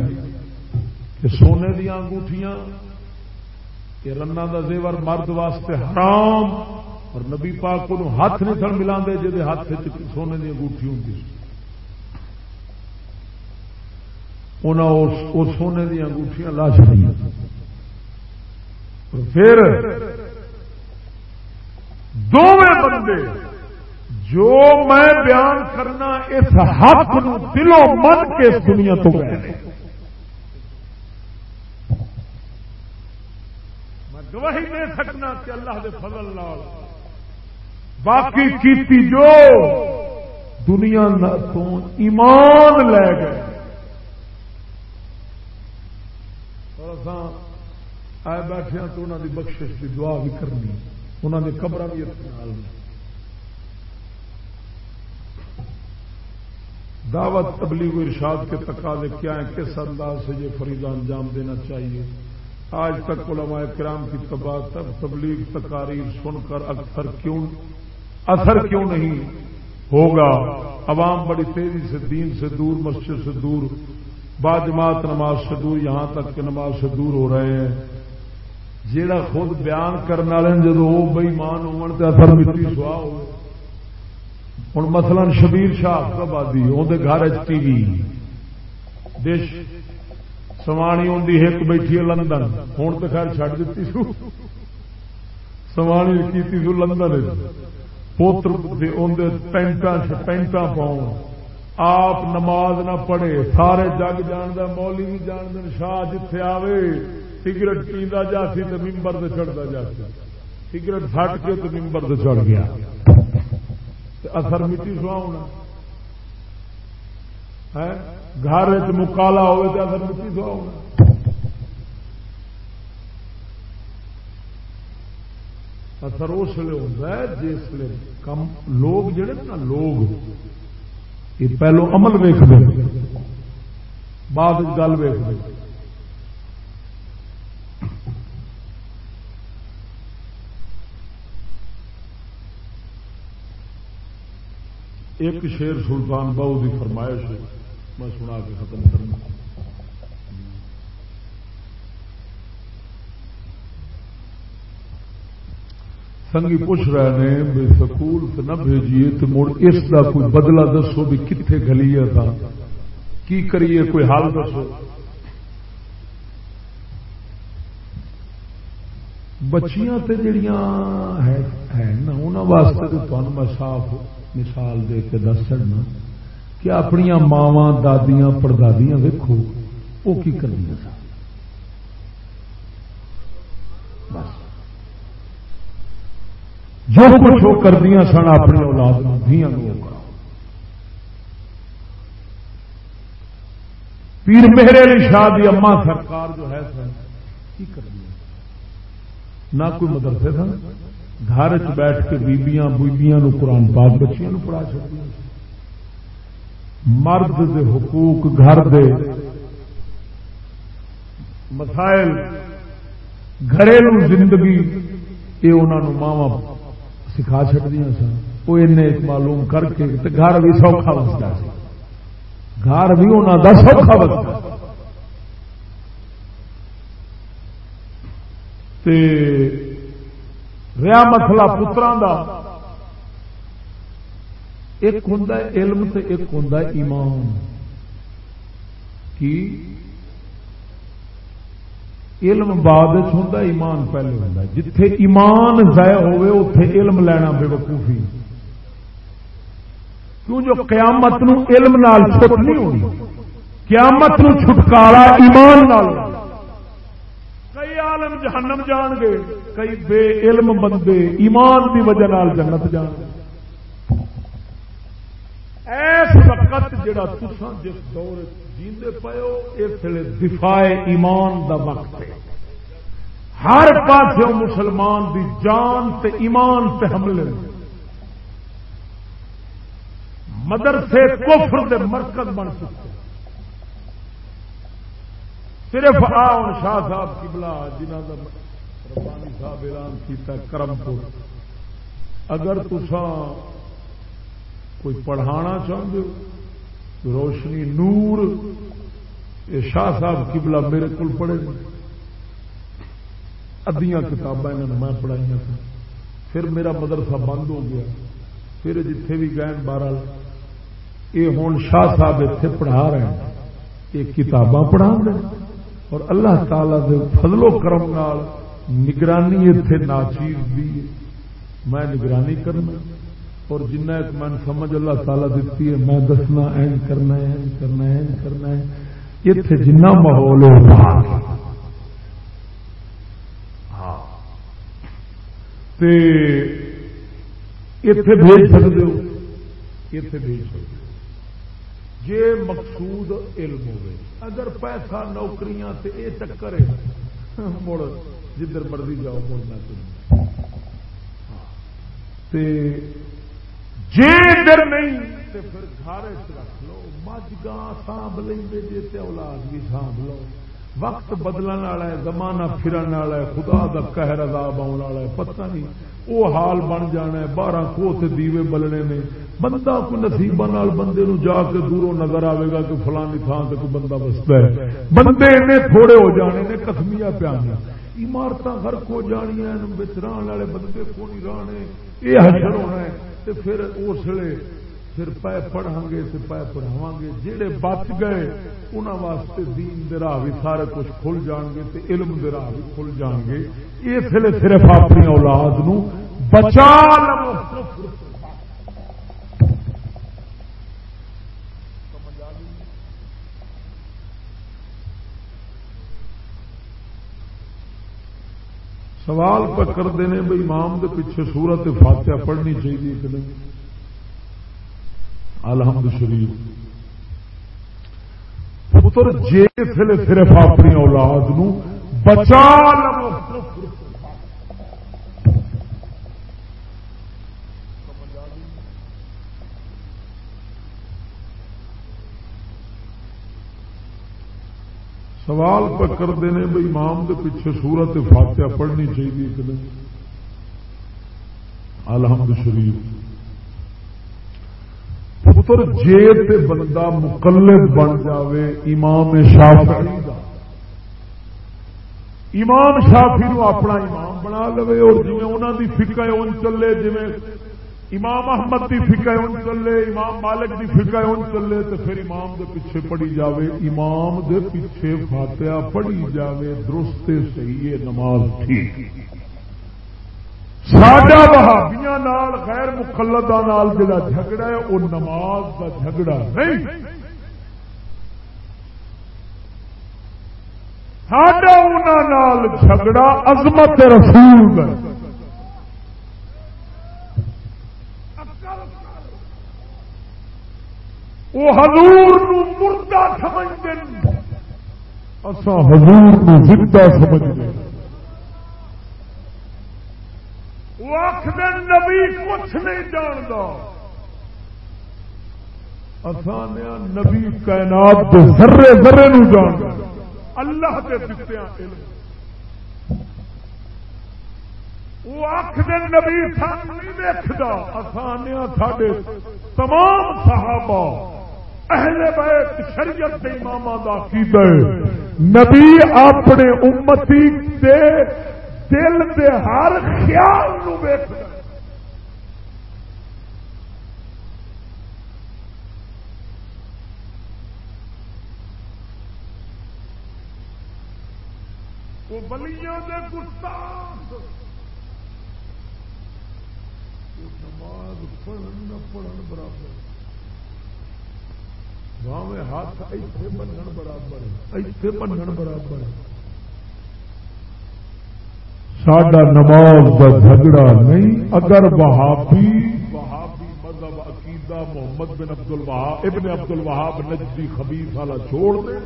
کہ سونے دیا انگوٹھیاں رنا کا زیور مرد واسطے حرام اور نبی پاک کو ہاتھ نہیں سن ملا جی ہاتھ سونے کی انگوٹھی ہوں انہیں سونے دیا انگوٹیاں لا چڑی پھر دونوں بندے جو میں بیان کرنا اس حق نو دلوں من کے اس دنیا تو گئے۔ میں گواہی دے سکنا کہ اللہ دے فضل لال باقی کیتی جو دنیا تو ایمان لے گئے۔ آئے بیٹھے تو انہوں کی بخش کی دعا بھی کرنی۔ انہوں نے قبر بھی استعمال دعوت تبلیغ و ارشاد کے تقاضے کیا ہیں؟ کس انداز سے یہ فریضہ انجام دینا چاہیے؟ آج تک علماء کرام کی تباہ تبلیغ تقاریر سن کر اکثر کیوں اثر کیوں نہیں ہوگا؟ عوام بڑی تیزی سے دین سے دور، مسجد سے دور باجماعت نماز سے دور، یہاں تک کہ نماز سے دور ہو رہے ہیں۔ جہاں خود بیان کرنے والے جب وہ بئیمان ہو مٹی سوا ہو ہوں مثلا شبیر شاہ آبادی اندر گھر ٹی وی، ڈش سوانی آدھی ایک بیٹھی ہے لندن ہوں تو خیر چڈ دیتی سو۔ سوانی کی سو لندن پوتر پینٹا پینٹا پاؤ آپ نماز نہ پڑھے، سارے جگ جان مولی بھی جان شاہ جتھے آوے، سگریٹ پیندا جا سی تو ممبر سے چڑھتا جا سگریٹ فٹ کے تو ممبر سے چڑھ گیا۔ اثر مٹی سوا ہونا گھر مکالا ہوئے تو اثر مٹی سوا ہونا اثر اس لیے ہوتا ہے جس لیے کم لوگ جڑے نا لوگ یہ پہلو عمل ویخ بعد گل ویخ ایک شیر سلطان بہو کی فرمائش میں سنا کے ختم کرنا سنگی پوچھ رہے ہیں بے سکول سے نہ بھیجیے تو مڑ اس کا کوئی بدلا دسو بھی کتنے گلیے تھا کی کریے کوئی حال دسو۔ بچیاں تے جڑیاں ہیں نا انہوں واسطے تو تمہیں میں صاف مثال دے کے دس چڑنا کہ اپنی ماوا دادیاں پردادیاں ویکو وہ کی کرنی سن؟ بس۔ جو کچھ وہ کردیا سن اپنی اولاد دیا پیر میرے علی شاہ دی اما سرکار جو ہے سن، کی کرنی نہ کوئی مدرسے سن؟ گھر چ بیٹھ کے بیبیاں بوبیاں قرآن پاک بچیاں پڑھا چکی مرد دے حقوق گھر دے مسائل، گھریلو زندگی یہ انہوں ماوا سکھا چڑیا سن۔ وہ معلوم کر کے گھر بھی سوکھا بستا گھر بھی انہوں کا سوکھا بستا رہا مسلا پترا ایک ہوں علم تو ایک ہوں ایمان۔ کی؟ علم بعد ہوں ایمان پہلے ہوں جتھے ایمان ضائع ہوئے اتے علم لینا بے وقوفی کیوں جو قیامت نو علم نال چھٹ نہیں ہونی؟ قیامت نو چھٹکارا ایمان نال۔ کئی عالم جہنم جان گے۔ کئی بے علم بندے ایمان دی وجہ نال جنت جان۔ ایس وقت جڑا تسان جس دور جیندے پے اس لیے دفاع ایمان دا وقت ہے۔ ہر پاس مسلمان دی جان تے ایمان تے حملے۔ مدرسے کفر دے مرکز بن سکتے صرف آن شاہ صاحب کی بلا جنہ کا ربانی صاحب اعلان کیتا کرم پور۔ اگر تسان کوئی پڑھانا چاہتے ہو، روشنی نور، یہ شاہ صاحب کی بلا میرے کو پڑھے ادیاں کتاباں میں پڑھائی سن۔ پھر میرا مدرسہ بند ہو گیا۔ پھر جتھے بھی گئے بارہ یہ ہوں شاہ صاحب اتنے پڑھا رہے ہیں۔ یہ کتاباں پڑھا رہے ہیں۔ اور اللہ تعالی دے فضل و کرم نال نگرانی اتنے ناچیز دی میں نگرانی کرنا اور جنہ ایک من سمجھ اللہ تعالی دیتی ہے، میں دسنا این کرنا ہے، این کرنا ہے، این کرنا ہے۔ اتنے جنہ ماحول ہاں۔ اتے بھیج سکتے ہو۔ اتے بھیج سکتے جی مقصود علم ہوگی اگر پیسہ، نوکریاں تے اے چکر ہے، مڑ۔ جدھر مرضی جاؤ مڑنا ہاں۔ جی در نہیں تو پھر گھر رکھ لو مجھگا سانب لیں جی اولاد بھی سانب لو۔ وقت بدلن والا ہے، زمانہ پھرن والا ہے، خدا دا قہر عذاب آنے والا ہے، پتہ نہیں۔ وہ حال بن جانا ہے، بارہ کوت دیوے بلنے نے۔ بندہ کو نصیب بندے نو جا کے دوروں نظر آئے گا کہ فلانی تھان سے کوئی بندہ بستا ہے۔ بندے نے تھوڑے ہو جانے نے کسمیا پیانا عمارت غرق ہو جانیا ران والے بندے کو نہیں رہنے یہ حشر ہونا ہے۔ پھر اس لیے پھر پے پڑھا گے تو پے پڑھاوا گے۔ جہے بچ گئے انہوں واسطے دین دے راہ بھی سارے کچھ کھل جان گے تے علم دے راہ بھی کھل جان گے۔ اس لیے صرف اپنی اولاد نو بچا سوال پہ کرتے ہیں بھائی امام دے پیچھے سورت فاتحہ پڑھنی چاہیے کہ نہیں؟ الحمد شریف۔ پتر جی صرف اپنی اولاد نو بچا سوال پہ کرتے ہیں بھائی، امام کے پیچھے سورت فاتحہ پڑھنی چاہیے کہ نہیں؟ الحمد شریف۔ پتر، جے بندہ مقلب بن جاوے امام شافعی دا۔ امام شافی نو اپنا امام بنا لو اور جی انہوں دی فکا ان چلے جی امام احمد دی فکا ان چلے، امام مالک دی فکا ان چلے تو پھر امام دے پیچھے پڑھی جاوے، امام دے پیچھے فاتحہ پڑھی جاوے، درست صحیح نماز ٹھیک۔ سڈا غیر مقلدہ نال جڑا جھگڑا ہے وہ نماز کا جھگڑا نہیں۔ سڈا انہوں جھگڑا عظمت رسول وہ حضور مردہ سمجھتے اصا حضور زندہ سمجھتے وہ آخر نبی کچھ نہیں جانتا آسانیا نبی کائنات کے ذرے ذرے نو جان اللہ کے دتیا وہ آخر نبی سان نہیں دیکھتا آسانیا سڈے تمام صحابہ اہل بیت شریعت کے امام کا کی نبی اپنے امتی دے دل دے ہر خیال نو ویک وہ بلیاں دے گستاخ۔ نماز پڑھن نہ پڑھن برابر۔ باویں ہاتھ ایتھے بنن برابر ایتھے بنن برابر ہے سڈا نماز کا جھگڑا نہیں، اگر وہابی وہابی مذہب عقیدہ محمد بن عبد الوہاب ابن عبد الوہاب نجدی خبیف والا چھوڑ دے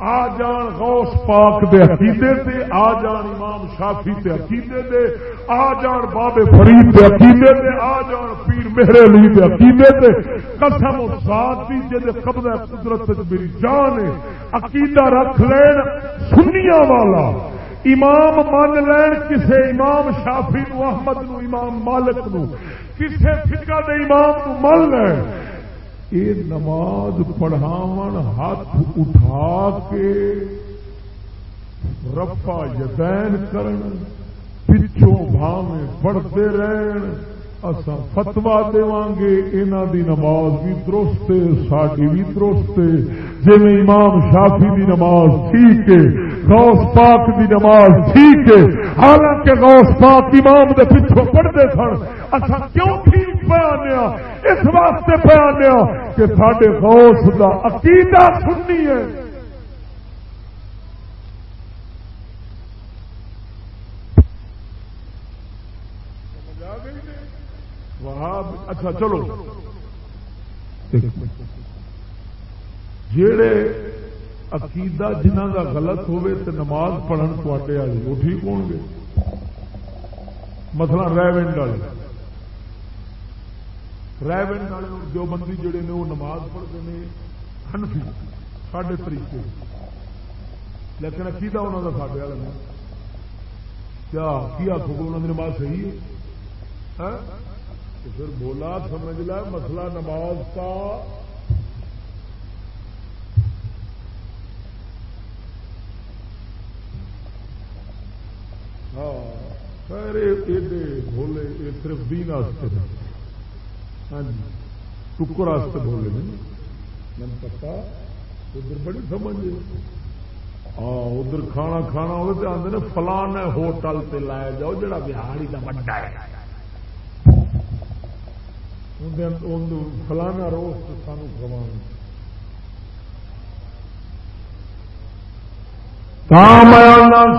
آ جان غوث پاک دے عقیدے تے، آ جان امام شافی دے عقیدے دے آ جان بابے فرید دے عقیدے تے، آ جان پیر مہر علی دے عقیدے تے۔ قسم و ذات دی جے قبضہ قدرت میری جان ہے۔ عقیدہ رکھ لین سنیاں والا۔ امام من لین کسے امام شافی نو، احمد نو، امام مالک نو۔ کسے فکا دے امام نو من لین۔ یہ نماز پڑھاو ہاتھ اٹھا کے رفا یدین کرن، پچھوں بھاویں پڑھتے رہن اصا فتوا دے گے انہ دی نماز بھی درست ساری بھی درست جی امام شافی دی نماز ٹھیک ہے، غوث پاک دی نماز ٹھیک ہے، حالانکہ غوث پاک امام دے پیچھوں پڑھتے سن۔ اصا کیوں ٹھیک پیا اس واسطے پیا کہ سڈے غوث دا عقیدہ سننی ہے۔ اچھا چلو۔ جڑے عقیدہ جنہ کا غلط ہوئے تو نماز پڑھن تے والے وہ ٹھیک ہو گے مسئلہ ریونڈ والے ریون والے جو بندی جڑے نے وہ نماز پڑھتے ہیں ہنفی ساڈے طریقے۔ لیکن عقیدہ انہوں کا ساڈے والے نے۔ کیا، کی آخو گے انہوں نے نماز صحیح ہے؟ ہاں؟ تو پھر بولا، سمجھ لا مسئلہ نماز کا۔ ہاں ایڈے بولے یہ صرف دین ہاں جی۔ ٹکر بولے من پتا ادھر بڑی سمجھ ہاں ادھر کھانا کھانا ہو تو آدھے فلان ہوٹل سے لایا جاؤ جا بہاری کا وڈا ہے۔ فلانا روسٹ سانو کھوا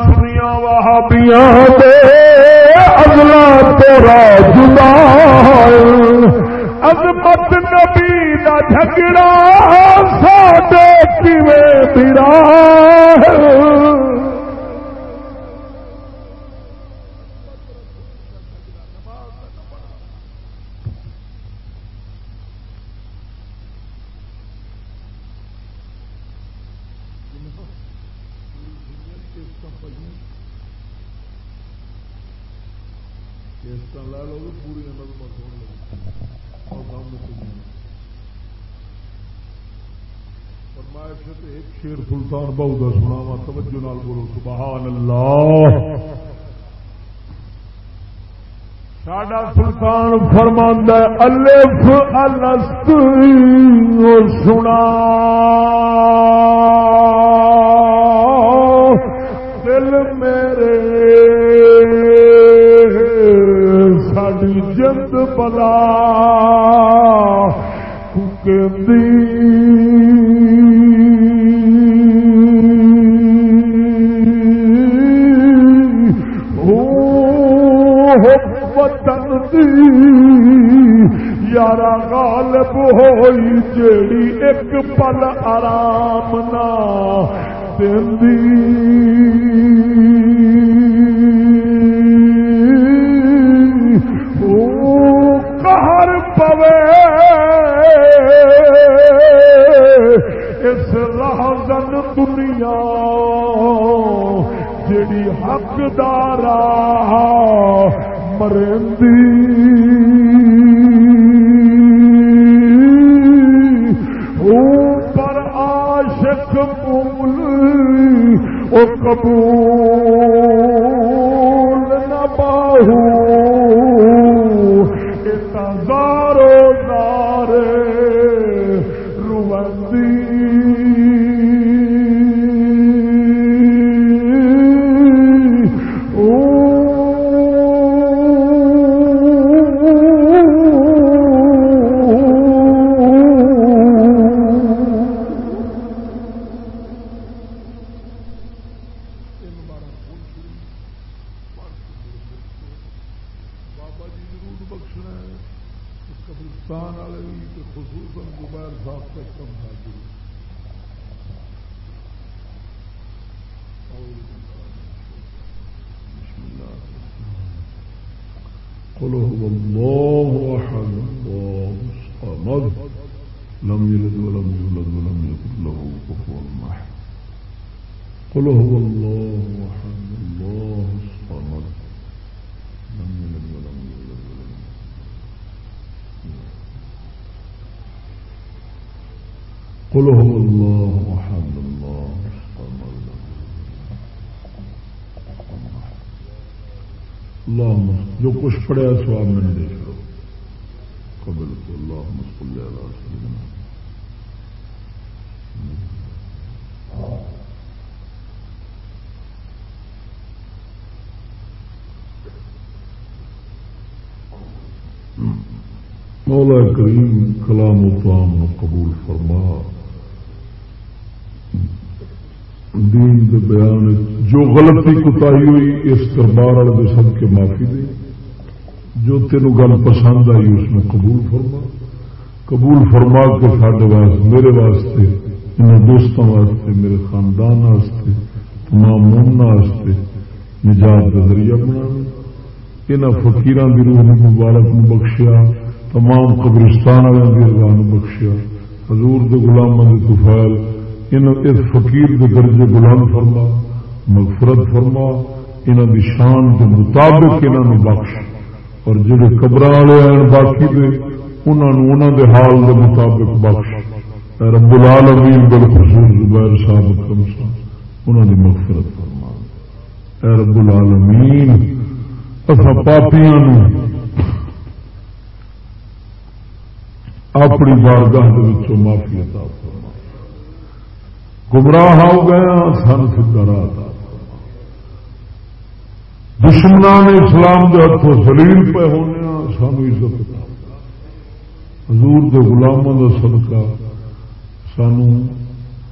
سنیا وہابیاں اگلا تیرا جدا عظمت نبی دا جھگڑا ساڈے کیویں پیرا شیر سلطان بہو کا سنا وا توجہ نال بولو، سبحان اللہ۔ ساڈا سلطان فرماند الف الست سنا۔ دل میرے ساری جد بلا یارا غالب ہوئی جیڑی ایک پل آرام نہ کہر پوے اس راہن دنیا جیڑی حقدار مرندی قبول نہ باہو پڑیا سواب میں نے دیکھ لو قبل اللہ مسکل مولا کریم کلام اتام قبول فرما۔ دین دے بیان جو غلطی کتائی ہوئی، اس دربار والے سب کے معافی دے۔ جو تین گل پسند آئی اس میں قبول فرما۔ قبول فرما کے سارے واسطے، میرے واسطے ان دوستوں واسطے، میرے خاندان واسطے، تمام مومنا واسطے نجات کا ذریعہ بنا یہاں فکیر کی روح مبارک بخشیا، تمام قبرستان والوں کی اگان بخشیا۔ حضور دے غلاموں کے تفیل ان اس فقیر کے درجے غلام فرما، مغفرت فرما انہوں کی شان کے مطابق انہوں نے بخش۔ اور جڑے قبر والے ہیں باقی دے انہوں انہوں دے حال دے مطابق بخش۔ رب العالمین بالخصوص زبیر صاحب کمسا انہوں نے مغفرت فرما اے رب العالمین اصا پاپیاں اپنی بارگاہ معافی عطا فرما گمراہ ہو گیا ہاں، سن سیدھا راہ دشمنان اسلام کے ہاتھوں سلیل پہ ہونے سانو عزت حضور کے غلاموں کا صدقہ، سانو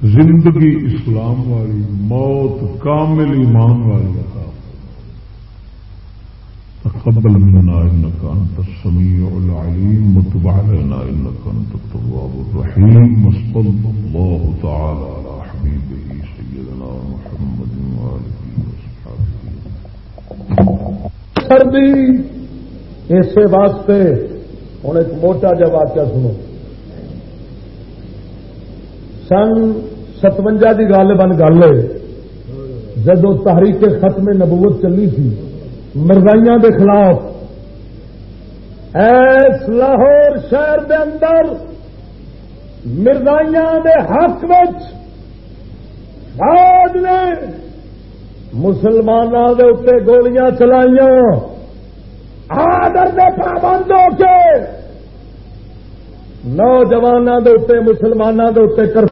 زندگی اسلام والی، موت کامل ایمان والی عطا۔ تقبل منا انك انت السميع العليم وتب علينا انك انت التواب الرحيم وصلى الله تعالى على حبيبه سيدنا محمد۔ سردی! اسی واسطے ہوں ایک موٹا جا واقعہ سنو۔ سن ستوجا کی گل بن گل جدو تحریک ختم نبوت چلی تھی، مرزائیاں دے خلاف۔ ایس لاہور شہر دے اندر مرزائیاں دے حق فوج نے مسلمانوں کے اتنے گولیاں چلائیاں۔ آدر دے پابند ہو کے نوجوانوں کے اتنے مسلمانوں کے اتنے کر